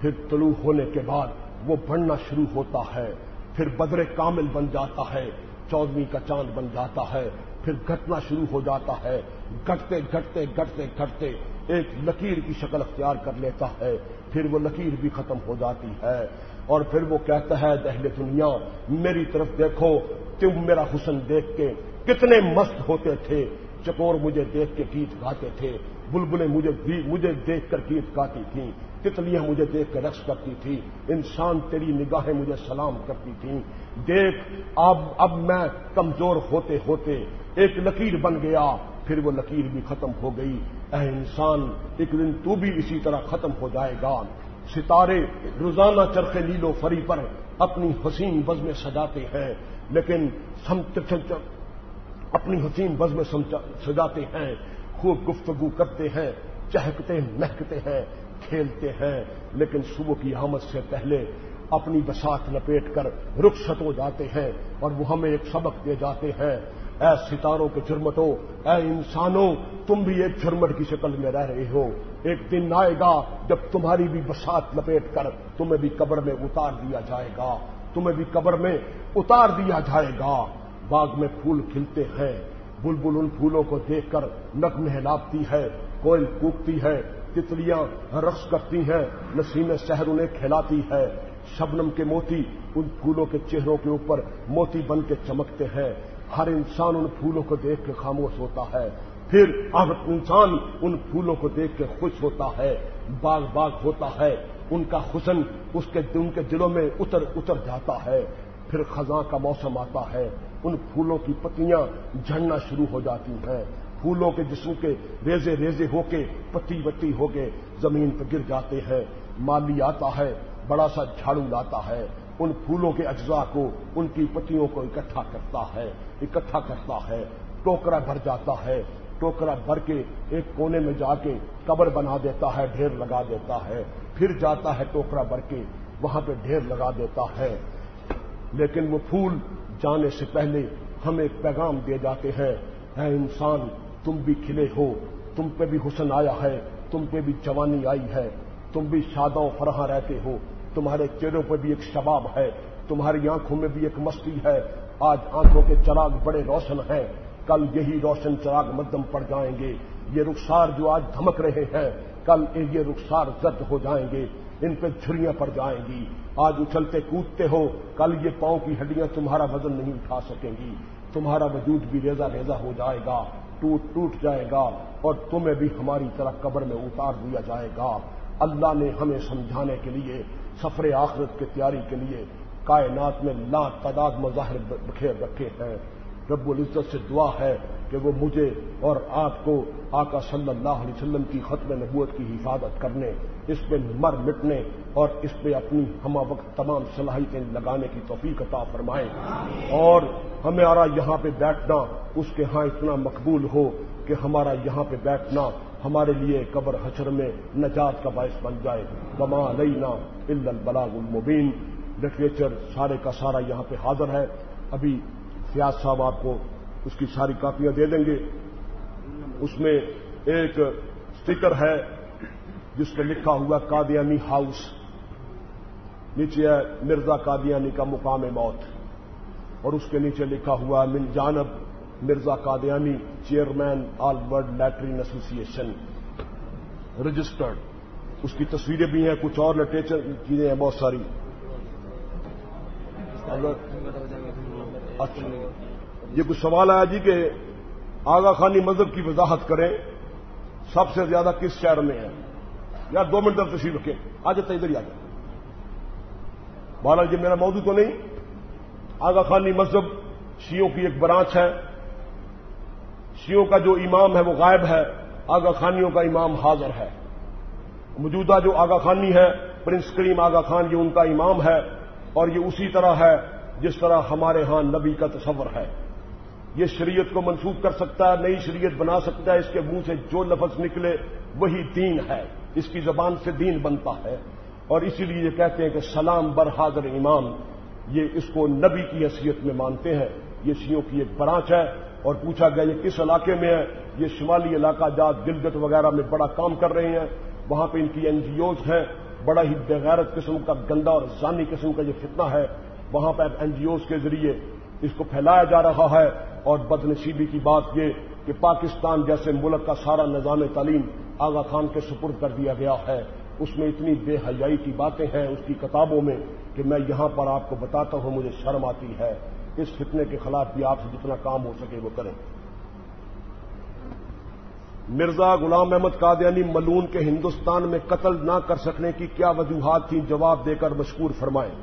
پھر طلوع ہونے کے بعد وہ بڑھنا شروع ہوتا ہے، پھر بدر کامل بن جاتا ہے، چودویں کا چاند بن جاتا ہے، پھر گھٹنا شروع ہو جاتا ہے۔ گھٹتے گھٹتے گھٹتے گھٹتے ایک لکیر کی شکل اختیار کر لیتا ہے، پھر وہ لکیر بھی ختم ہو جاتی ہے۔ اور پھر وہ کہتا ہے دہل دنیا، میری طرف دیکھو، تم میرا حسن دیکھ کے کتنے مست ہوتے تھے۔ چکور مجھے دیکھ کے گیت گاتے تھے، بلبلیں مجھے مجھے دیکھ کر گیت گاتی تھیں تتلیاں مجھے دیکھ کر رقص کرتی تھی۔ انسان تیری نگاہیں مجھے سلام کرتی تھیں دیکھ، اب اب میں کمزور ہوتے ہوتے ایک لکیر بن گیا، پھر وہ لکیر بھی ختم ہو گئی۔ اے انسان، ایک دن تو بھی اسی طرح ختم ہو جائے گا۔ ستارے، روزانہ چرخے نیلو فری پر اپنی حسین بز میں سجاتے ہیں، لیکن اپنی حسین بز میں سجاتے ہیں، خوب گفتگو کرتے ہیں، چہکتے، مہکتے ہیں، کھیلتے ہیں، لیکن صبح کی آمد سے پہلے اپنی بسات لپیٹ کر رخصت ہو جاتے ہیں اور وہ ہمیں ایک سبق دے جاتے ہیں۔ اے ستاروں کے جرمٹوں اے انسانوں، تم بھی ایک جھرمٹ کی شکل میں رہ رہے ہو۔ ایک دن آئے گا جب تمہاری بھی بسات لپیٹ کر تمہیں بھی قبر میں اتار دیا جائے گا۔ تمہیں بھی قبر میں اتار دیا جائے گا۔ باغ میں پھول کھلتے ہیں۔ بلبل ان پھولوں کو دیکھ کر نق ہلاپتی ہے، کوئل کوکتی ہے، تتلیاں رقص کرتی ہیں، نسیم شہر انہیں کھلاتی ہے۔ شبنم کے موتی ان پھولوں کے چہروں کے اوپر موتی بن کے چمکتے ہیں۔ ہر انسان ان پھولوں کو دیکھ کے خاموش ہوتا ہے۔ پھر اب انسان ان پھولوں کو دیکھ کے خوش ہوتا ہے، باغ باغ ہوتا ہے۔ ان کا حسن اس کے ان کے دلوں میں اتر اتر جاتا ہے۔ پھر خزاں کا موسم آتا ہے۔ ان پھولوں کی پتیاں جھڑنا شروع ہو جاتی ہیں۔ پھولوں کے جسم کے ریزے ریزے ہو کے پتی بتی ہو کے زمین پہ گر جاتے ہیں۔ مالی آتا ہے، بڑا سا جھاڑو لاتا ہے۔ ان پھولوں کے اجزاء کو، ان کی پتیوں کو اکٹھا کرتا ہے، اکٹھا کرتا ہے، ٹوکرا بھر جاتا ہے، ٹوکرا بھر کے ایک کونے میں جا کے قبر بنا دیتا ہے، ڈھیر لگا دیتا ہے، پھر جاتا ہے ٹوکرا بھر کے، وہاں پہ ڈھیر لگا دیتا ہے۔ لیکن وہ پھول جانے سے پہلے ہمیں پیغام دے جاتے ہیں، اے انسان، تم بھی کھلے ہو، تم پہ بھی حسن آیا ہے، تم پہ بھی جوانی آئی ہے، تم بھی شادوں فرحاں رہتے ہو تمہارے چہروں پہ بھی ایک شباب ہے، تمہاری آنکھوں میں بھی ایک مستی ہے۔ آج آنکھوں کے چراغ بڑے روشن ہیں۔ کل یہی روشن چراغ مدم پڑ جائیں گے۔ یہ رخسار جو آج دھمک رہے ہیں، کل یہ رخسار زرد ہو جائیں گے۔ ان پہ جھریاں پڑ جائیں گی۔ آج اچھلتے کودتے ہو، کل یہ پاؤں کی ہڈیاں تمہارا وزن نہیں اٹھا سکیں گی۔ تمہارا وجود بھی ریزا ریزا ہو جائے گا، ٹوٹ ٹوٹ جائے گا اور تمہیں بھی ہماری طرح قبر میں اتار دیا جائے گا۔ اللہ نے ہمیں سمجھانے کے لیے سفر آخرت کی تیاری کے لیے کائنات میں لا تعداد مظاہر بکھیر رکھے ہیں۔ رب العزت سے دعا ہے کہ وہ مجھے اور آپ کو آقا صلی اللہ علیہ وسلم کی ختم نبوت کی حفاظت کرنے، اس پہ مر مٹنے اور اس پہ اپنی ہما وقت تمام صلاحیتیں لگانے کی توفیق عطا فرمائیں اور ہمارا یہاں پہ بیٹھنا، اس کے ہاں اتنا مقبول ہو کہ ہمارا یہاں پہ بیٹھنا ہمارے لیے قبر حشر میں نجات کا باعث بن جائے۔ بما لینا البلاغ المبین لٹریچر سارے کا سارا یہاں پہ حاضر ہے۔ ابھی فیاض صاحب آپ کو اس کی ساری کاپیاں دے دیں گے۔ اس میں ایک اسٹیکر ہے جس پہ لکھا ہوا قادیانی ہاؤس نیچے ہے مرزا قادیانی کا مقام موت۔ اور اس کے نیچے لکھا ہوا من جانب Mirza Qadiani, chairman all latrine association registered. اس کی تصویریں بھی ہیں، کچھ اور لٹریچر چیزیں ہیں، بہت ساری۔ اچھا۔ یہ کچھ سوال آیا جی کہ آگا خانی مذہب کی وضاحت کریں، سب سے زیادہ کس شہر میں ہے یا دو منٹ تک تشریف رکھیں۔ آ جاتا ادھر ہی آ جاتا بالا جی میرا موضوع تو نہیں۔ آگا خانی مذہب شیوں کی ایک برانچ ہے۔ شیوں کا جو امام ہے وہ غائب ہے آگا خانیوں کا امام حاضر ہے۔ موجودہ جو آگا خانی ہے، پرنس کریم آگا خان، یہ ان کا امام ہے اور یہ اسی طرح ہے جس طرح ہمارے ہاں نبی کا تصور ہے۔ یہ شریعت کو منسوخ کر سکتا ہے، نئی شریعت بنا سکتا ہے، اس کے منہ سے جو لفظ نکلے وہی دین ہے۔ اس کی زبان سے دین بنتا ہے۔ اور اسی لیے یہ کہتے ہیں کہ سلام بر حاضر امام، یہ اس کو نبی کی حیثیت میں مانتے ہیں۔ یہ شیوں کی ایک برانچ ہے۔ اور پوچھا گیا، یہ کس علاقے میں ہے؟ یہ شمالی علاقہ جات گلگت وغیرہ میں بڑا کام کر رہے ہیں۔ وہاں پہ ان کی این جی اوز ہیں۔ بڑا ہی بغیرت قسم کا گندا اور ذانی قسم کا یہ فتنہ ہے۔ وہاں پہ این جی اوز کے ذریعے اس کو پھیلایا جا رہا ہے۔ اور بدنصیبی کی بات یہ کہ پاکستان جیسے ملک کا سارا نظام تعلیم آغا خان کے سپرد کر دیا گیا ہے۔ اس میں اتنی بے حیائی کی باتیں ہیں اس کی کتابوں میں کہ میں یہاں پر آپ کو بتاتا ہوں، مجھے شرم آتی ہے۔ اس فتنے کے خلاف بھی آپ سے جتنا کام ہو سکے وہ کریں۔ مرزا غلام احمد قادیانی ملون کے ہندوستان میں قتل نہ کر سکنے کی کیا وجوہات تھیں جواب دے کر مشکور فرمائیں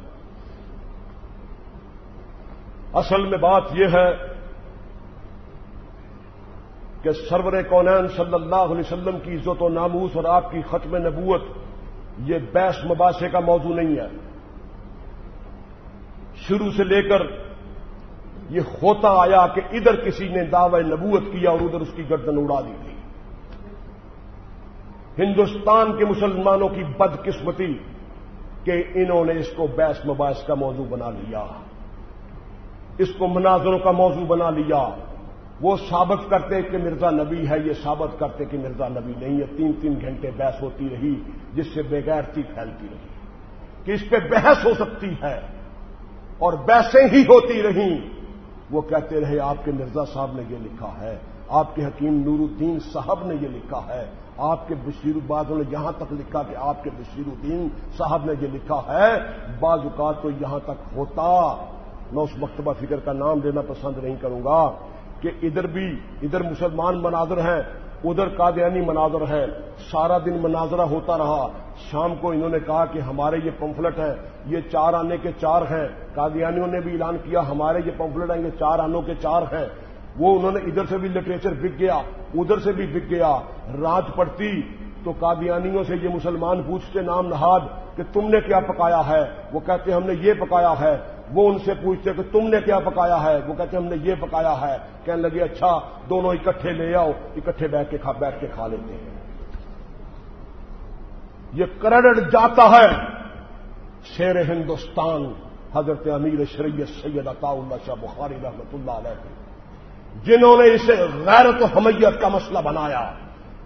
اصل میں بات یہ ہے کہ سرور کونین صلی اللہ علیہ وسلم کی عزت و ناموس اور آپ کی ختم نبوت یہ بیس مباحثے کا موضوع نہیں ہے۔ شروع سے لے کر یہ ہوتا آیا کہ ادھر کسی نے دعوی نبوت کیا اور ادھر اس کی گردن اڑا دی تھی ہندوستان کے مسلمانوں کی بدقسمتی کہ انہوں نے اس کو بیس مباحث کا موضوع بنا لیا، اس کو مناظروں کا موضوع بنا لیا۔ وہ ثابت کرتے کہ مرزا نبی ہے، یہ ثابت کرتے کہ مرزا نبی نہیں ہے۔ تین تین گھنٹے بحث ہوتی رہی، جس سے بےغیرتی پھیلتی رہی۔ کہ اس پہ بحث ہو سکتی ہے اور بحثیں ہی ہوتی رہیں۔ وہ کہتے رہے، آپ کے مرزا صاحب نے یہ لکھا ہے، آپ کے حکیم نور الدین صاحب نے یہ لکھا ہے، آپ کے بشیر بعضوں نے یہاں تک لکھا کہ آپ کے بشیر الدین صاحب نے یہ لکھا ہے۔ بعض اوقات تو یہاں تک ہوتا، میں اس مکتبہ فکر کا نام دینا پسند نہیں کروں گا کہ ادھر بھی، ادھر مسلمان مناظر ہیں۔ ادھر قادیانی مناظر ہیں سارا دن مناظرہ ہوتا رہا۔ شام کو انہوں نے کہا کہ ہمارے یہ پمفلٹ ہیں یہ چار آنے کے چار ہیں۔ قادیانیوں نے بھی اعلان کیا، ہمارے یہ پمفلٹ ہیں، یہ چار آنوں کے چار ہیں۔ وہ انہوں نے ادھر سے بھی لٹریچر بک گیا، ادھر سے بھی بک گیا۔ رات پڑتی تو قادیانیوں سے یہ مسلمان پوچھتے، نام نہاد، کہ تم نے کیا پکایا ہے؟ وہ کہتے، ہم نے یہ پکایا ہے۔ وہ ان سے پوچھتے کہ تم نے کیا پکایا ہے؟ وہ کہتے ہم نے یہ پکایا ہے۔ کہنے لگے اچھا دونوں اکٹھے لے آؤ، اکٹھے بیٹھ کے کھا، بیٹھ کے کھا لیتے ہیں۔ یہ کریڈٹ جاتا ہے۔ شیر ہندوستان، حضرت امیر شریعت سید عطا اللہ شاہ بخاری رحمت اللہ علیہ، جنہوں نے اسے غیرت و حمیت کا مسئلہ بنایا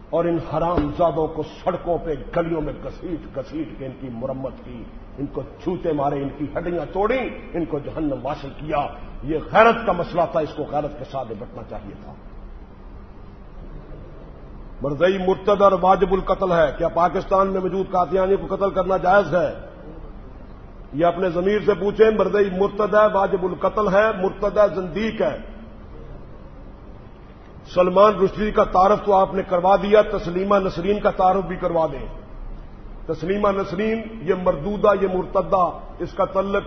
اور ان حرام زادوں کو سڑکوں پہ گلیوں میں گسیٹ گسیٹ کے ان کی مرمت کی۔ ان کو چھوتے مارے، ان کی ہڈیاں توڑی ان کو جہنم واصل کیا۔ یہ غیرت کا مسئلہ تھا، اس کو غیرت کے ساتھ نپٹنا چاہیے تھا۔ مرزئی مرتد اور واجب القتل ہے۔ کیا پاکستان میں موجود قادیانی کو قتل کرنا جائز ہے؟ یہ اپنے ضمیر سے پوچھیں مرزئی مرتد ہے، واجب القتل ہے، مرتد ہے، زندیق ہے۔ سلمان رشدی کا تعارف تو آپ نے کروا دیا، تسلیمہ نسرین کا تعارف بھی کروا دیں۔ تسلیمہ نسرین یہ مردودہ، یہ مرتدہ، اس کا تعلق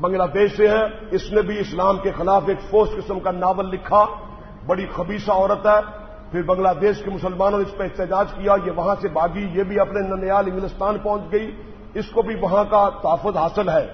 بنگلہ دیش سے ہے۔ اس نے بھی اسلام کے خلاف ایک فوج قسم کا ناول لکھا۔ بڑی خبیصہ عورت ہے۔ پھر بنگلہ دیش کے مسلمانوں نے اس پہ احتجاج کیا۔ یہ وہاں سے باغی، یہ بھی اپنے ننیال انگلستان پہنچ گئی۔ اس کو بھی وہاں کا تحفظ حاصل ہے۔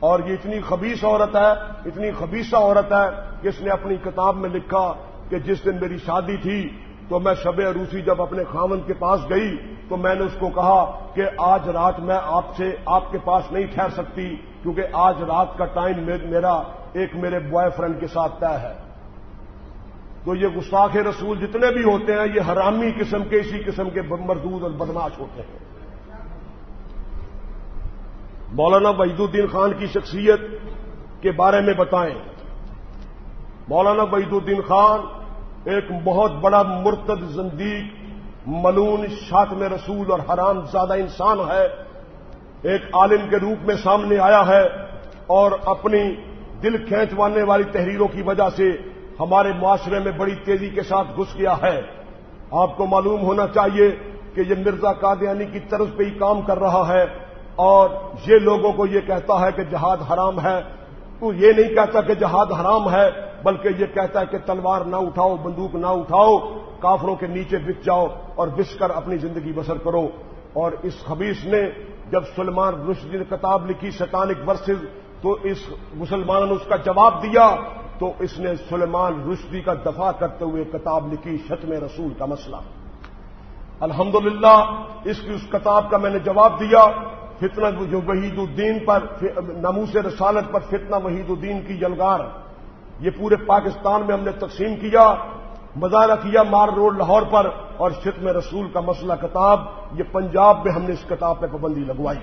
اور یہ اتنی خبیص عورت ہے، اتنی خبیصہ عورت ہے کہ اس نے اپنی کتاب میں لکھا کہ جس دن میری شادی تھی تو میں شب عروسی جب اپنے خامن کے پاس گئی تو میں نے اس کو کہا کہ آج رات میں آپ سے آپ کے پاس نہیں ٹھہر سکتی کیونکہ آج رات کا ٹائم میرا ایک میرے بوائے فرینڈ کے ساتھ طے ہے۔ تو یہ گستاخ رسول جتنے بھی ہوتے ہیں یہ حرامی قسم کے اسی قسم کے مردود اور بدماش ہوتے ہیں۔ مولانا وحید الدین خان کی شخصیت کے بارے میں بتائیں۔ مولانا بعید الدین خان ایک بہت بڑا مرتد زندیق، ملون شاطم رسول اور حرام زادہ انسان ہے۔ ایک عالم کے روپ میں سامنے آیا ہے اور اپنی دل کھینچوانے والی تحریروں کی وجہ سے ہمارے معاشرے میں بڑی تیزی کے ساتھ گھس گیا ہے۔ آپ کو معلوم ہونا چاہیے کہ یہ مرزا قادیانی کی طرف پہ ہی کام کر رہا ہے اور یہ لوگوں کو یہ کہتا ہے کہ جہاد حرام ہے۔ تو یہ نہیں کہتا کہ جہاد حرام ہے، بلکہ یہ کہتا ہے کہ تلوار نہ اٹھاؤ، بندوق نہ اٹھاؤ، کافروں کے نیچے بچ جاؤ اور بس کر اپنی زندگی بسر کرو۔ اور اس خبیص نے جب سلمان رشدی نے کتاب لکھی سیتانک ورسز تو اس مسلمانوں نے اس کا جواب دیا۔ تو اس نے سلیمان رشدی کا دفاع کرتے ہوئے کتاب لکھی شتم رسول کا مسئلہ۔ الحمدللہ، اس کی اس کتاب کا میں نے جواب دیا۔ فتنہ جو وحید الدین پر نموس رسالت پر فتنہ وحید الدین کی یلگار یہ پورے پاکستان میں ہم نے تقسیم کیا، مظاہرہ کیا مار روڈ لاہور پر اور فتم رسول کا مسئلہ کتاب یہ پنجاب میں ہم نے اس کتاب پہ پابندی لگوائی.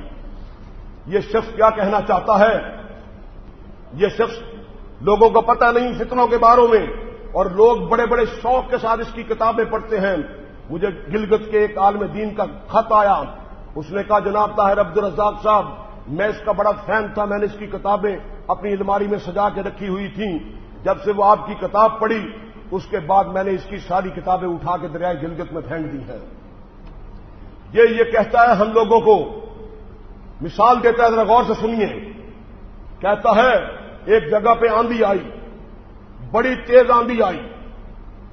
یہ شخص کیا کہنا چاہتا ہے؟ یہ شخص لوگوں کو پتہ نہیں فتنوں کے باروں میں اور لوگ بڑے بڑے شوق کے ساتھ اس کی کتابیں پڑھتے ہیں. مجھے گلگت کے ایک عالم دین کا خط آیا. اس نے کہا، جناب طاہر عبد الرزاق صاحب، میں اس کا بڑا فین تھا، میں نے اس کی کتابیں اپنی الماری میں سجا کے رکھی ہوئی تھیں۔ جب سے وہ آپ کی کتاب پڑھی، اس کے بعد میں نے اس کی ساری کتابیں اٹھا کے دریائے گلگت میں پھینک دی ہیں۔ یہ یہ کہتا ہے ہم لوگوں کو۔ مثال دیتا ہے، ذرا غور سے سنیے۔ کہتا ہے، ایک جگہ پہ آندھی آئی، بڑی تیز آندھی آئی۔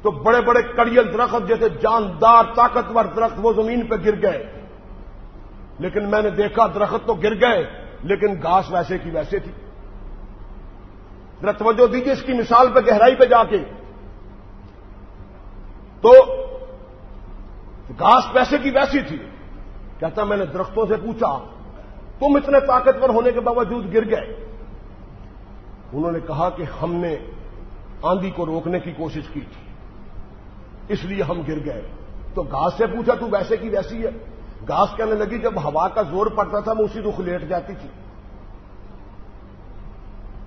تو بڑے بڑے کڑیل درخت جیسے جاندار طاقتور درخت وہ زمین پہ گر گئے۔ لیکن میں نے دیکھا درخت تو گر گئے، لیکن گھاس ویسے کی ویسے تھی۔ توجہ دیجیے اس کی مثال پہ، گہرائی پہ جا کے۔ تو گھاس پیسے کی ویسی تھی۔ کہتا میں نے درختوں سے پوچھا، تم اتنے طاقتور ہونے کے باوجود گر گئے۔ انہوں نے کہا کہ ہم نے آندھی کو روکنے کی کوشش کی تھی، اس لیے ہم گر گئے۔ تو گھاس سے پوچھا، تو ویسے کی ویسی ہے؟ گھاس کہنے لگی جب ہوا کا زور پڑتا تھا، میں اسی رخ لیٹ جاتی تھی۔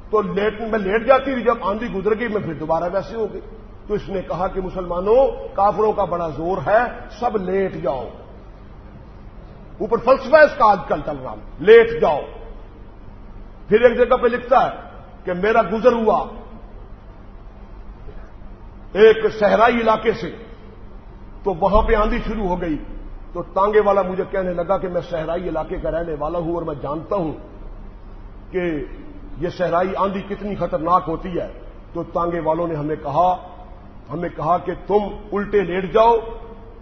تو لیٹ، میں لیٹ جاتی تھی، جب آندھی گزر گئی، میں پھر دوبارہ ویسے ہو گئی۔ تو اس نے کہا کہ مسلمانوں، کافروں کا بڑا زور ہے، سب لیٹ جاؤ۔ اوپر فلسفہ اس کا آج کل چل رہا لیٹ جاؤ۔ پھر ایک جگہ پہ لکھتا ہے کہ میرا گزر ہوا۔ ایک صحرائی علاقے سے تو وہاں پہ آندھی شروع ہو گئی۔ تو تانگے والا مجھے کہنے لگا کہ میں صحرائی علاقے کا رہنے والا ہوں اور میں جانتا ہوں کہ یہ صحرائی آندھی کتنی خطرناک ہوتی ہے۔ تو تانگے والوں نے ہمیں کہا ہمیں کہا کہ تم الٹے لیٹ جاؤ،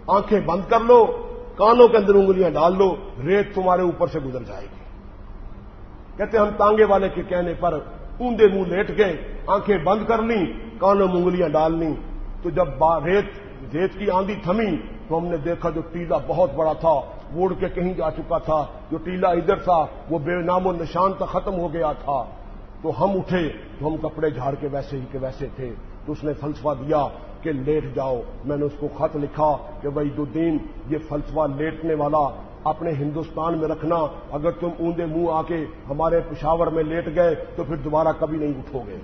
آنکھیں بند کر لو، کانوں کے اندر انگلیاں ڈال لو، ریت تمہارے اوپر سے گزر جائے گی۔ کہتے ہم تانگے والے کے کہنے پر اونڈے منہ لیٹ گئے، آنکھیں بند کر لی کانوں میں انگلیاں ڈالنی تو جب ریت ریت کی آندھی تھمی تو ہم نے دیکھا جو ٹیلا بہت بڑا تھا وہ اڑ کے کہیں جا چکا تھا، جو ٹیلا ادھر تھا، وہ بے نام و نشان تک ختم ہو گیا تھا۔ تو ہم اٹھے، تو ہم کپڑے جھاڑ کے ویسے ہی کے ویسے تھے۔ تو اس نے فلسفہ دیا کہ لیٹ جاؤ۔ میں نے اس کو خط لکھا کہ بھائی الدین یہ فلسفہ لیٹنے والا، اپنے ہندوستان میں رکھنا۔ اگر تم اوندے منہ آ کے ہمارے پشاور میں لیٹ گئے، تو پھر دوبارہ کبھی نہیں اٹھو گے۔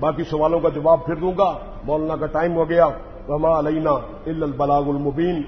باقی سوالوں کا جواب پھر دوں گا۔ مولانا کا ٹائم ہو گیا۔ وما علینا البلاغ المبین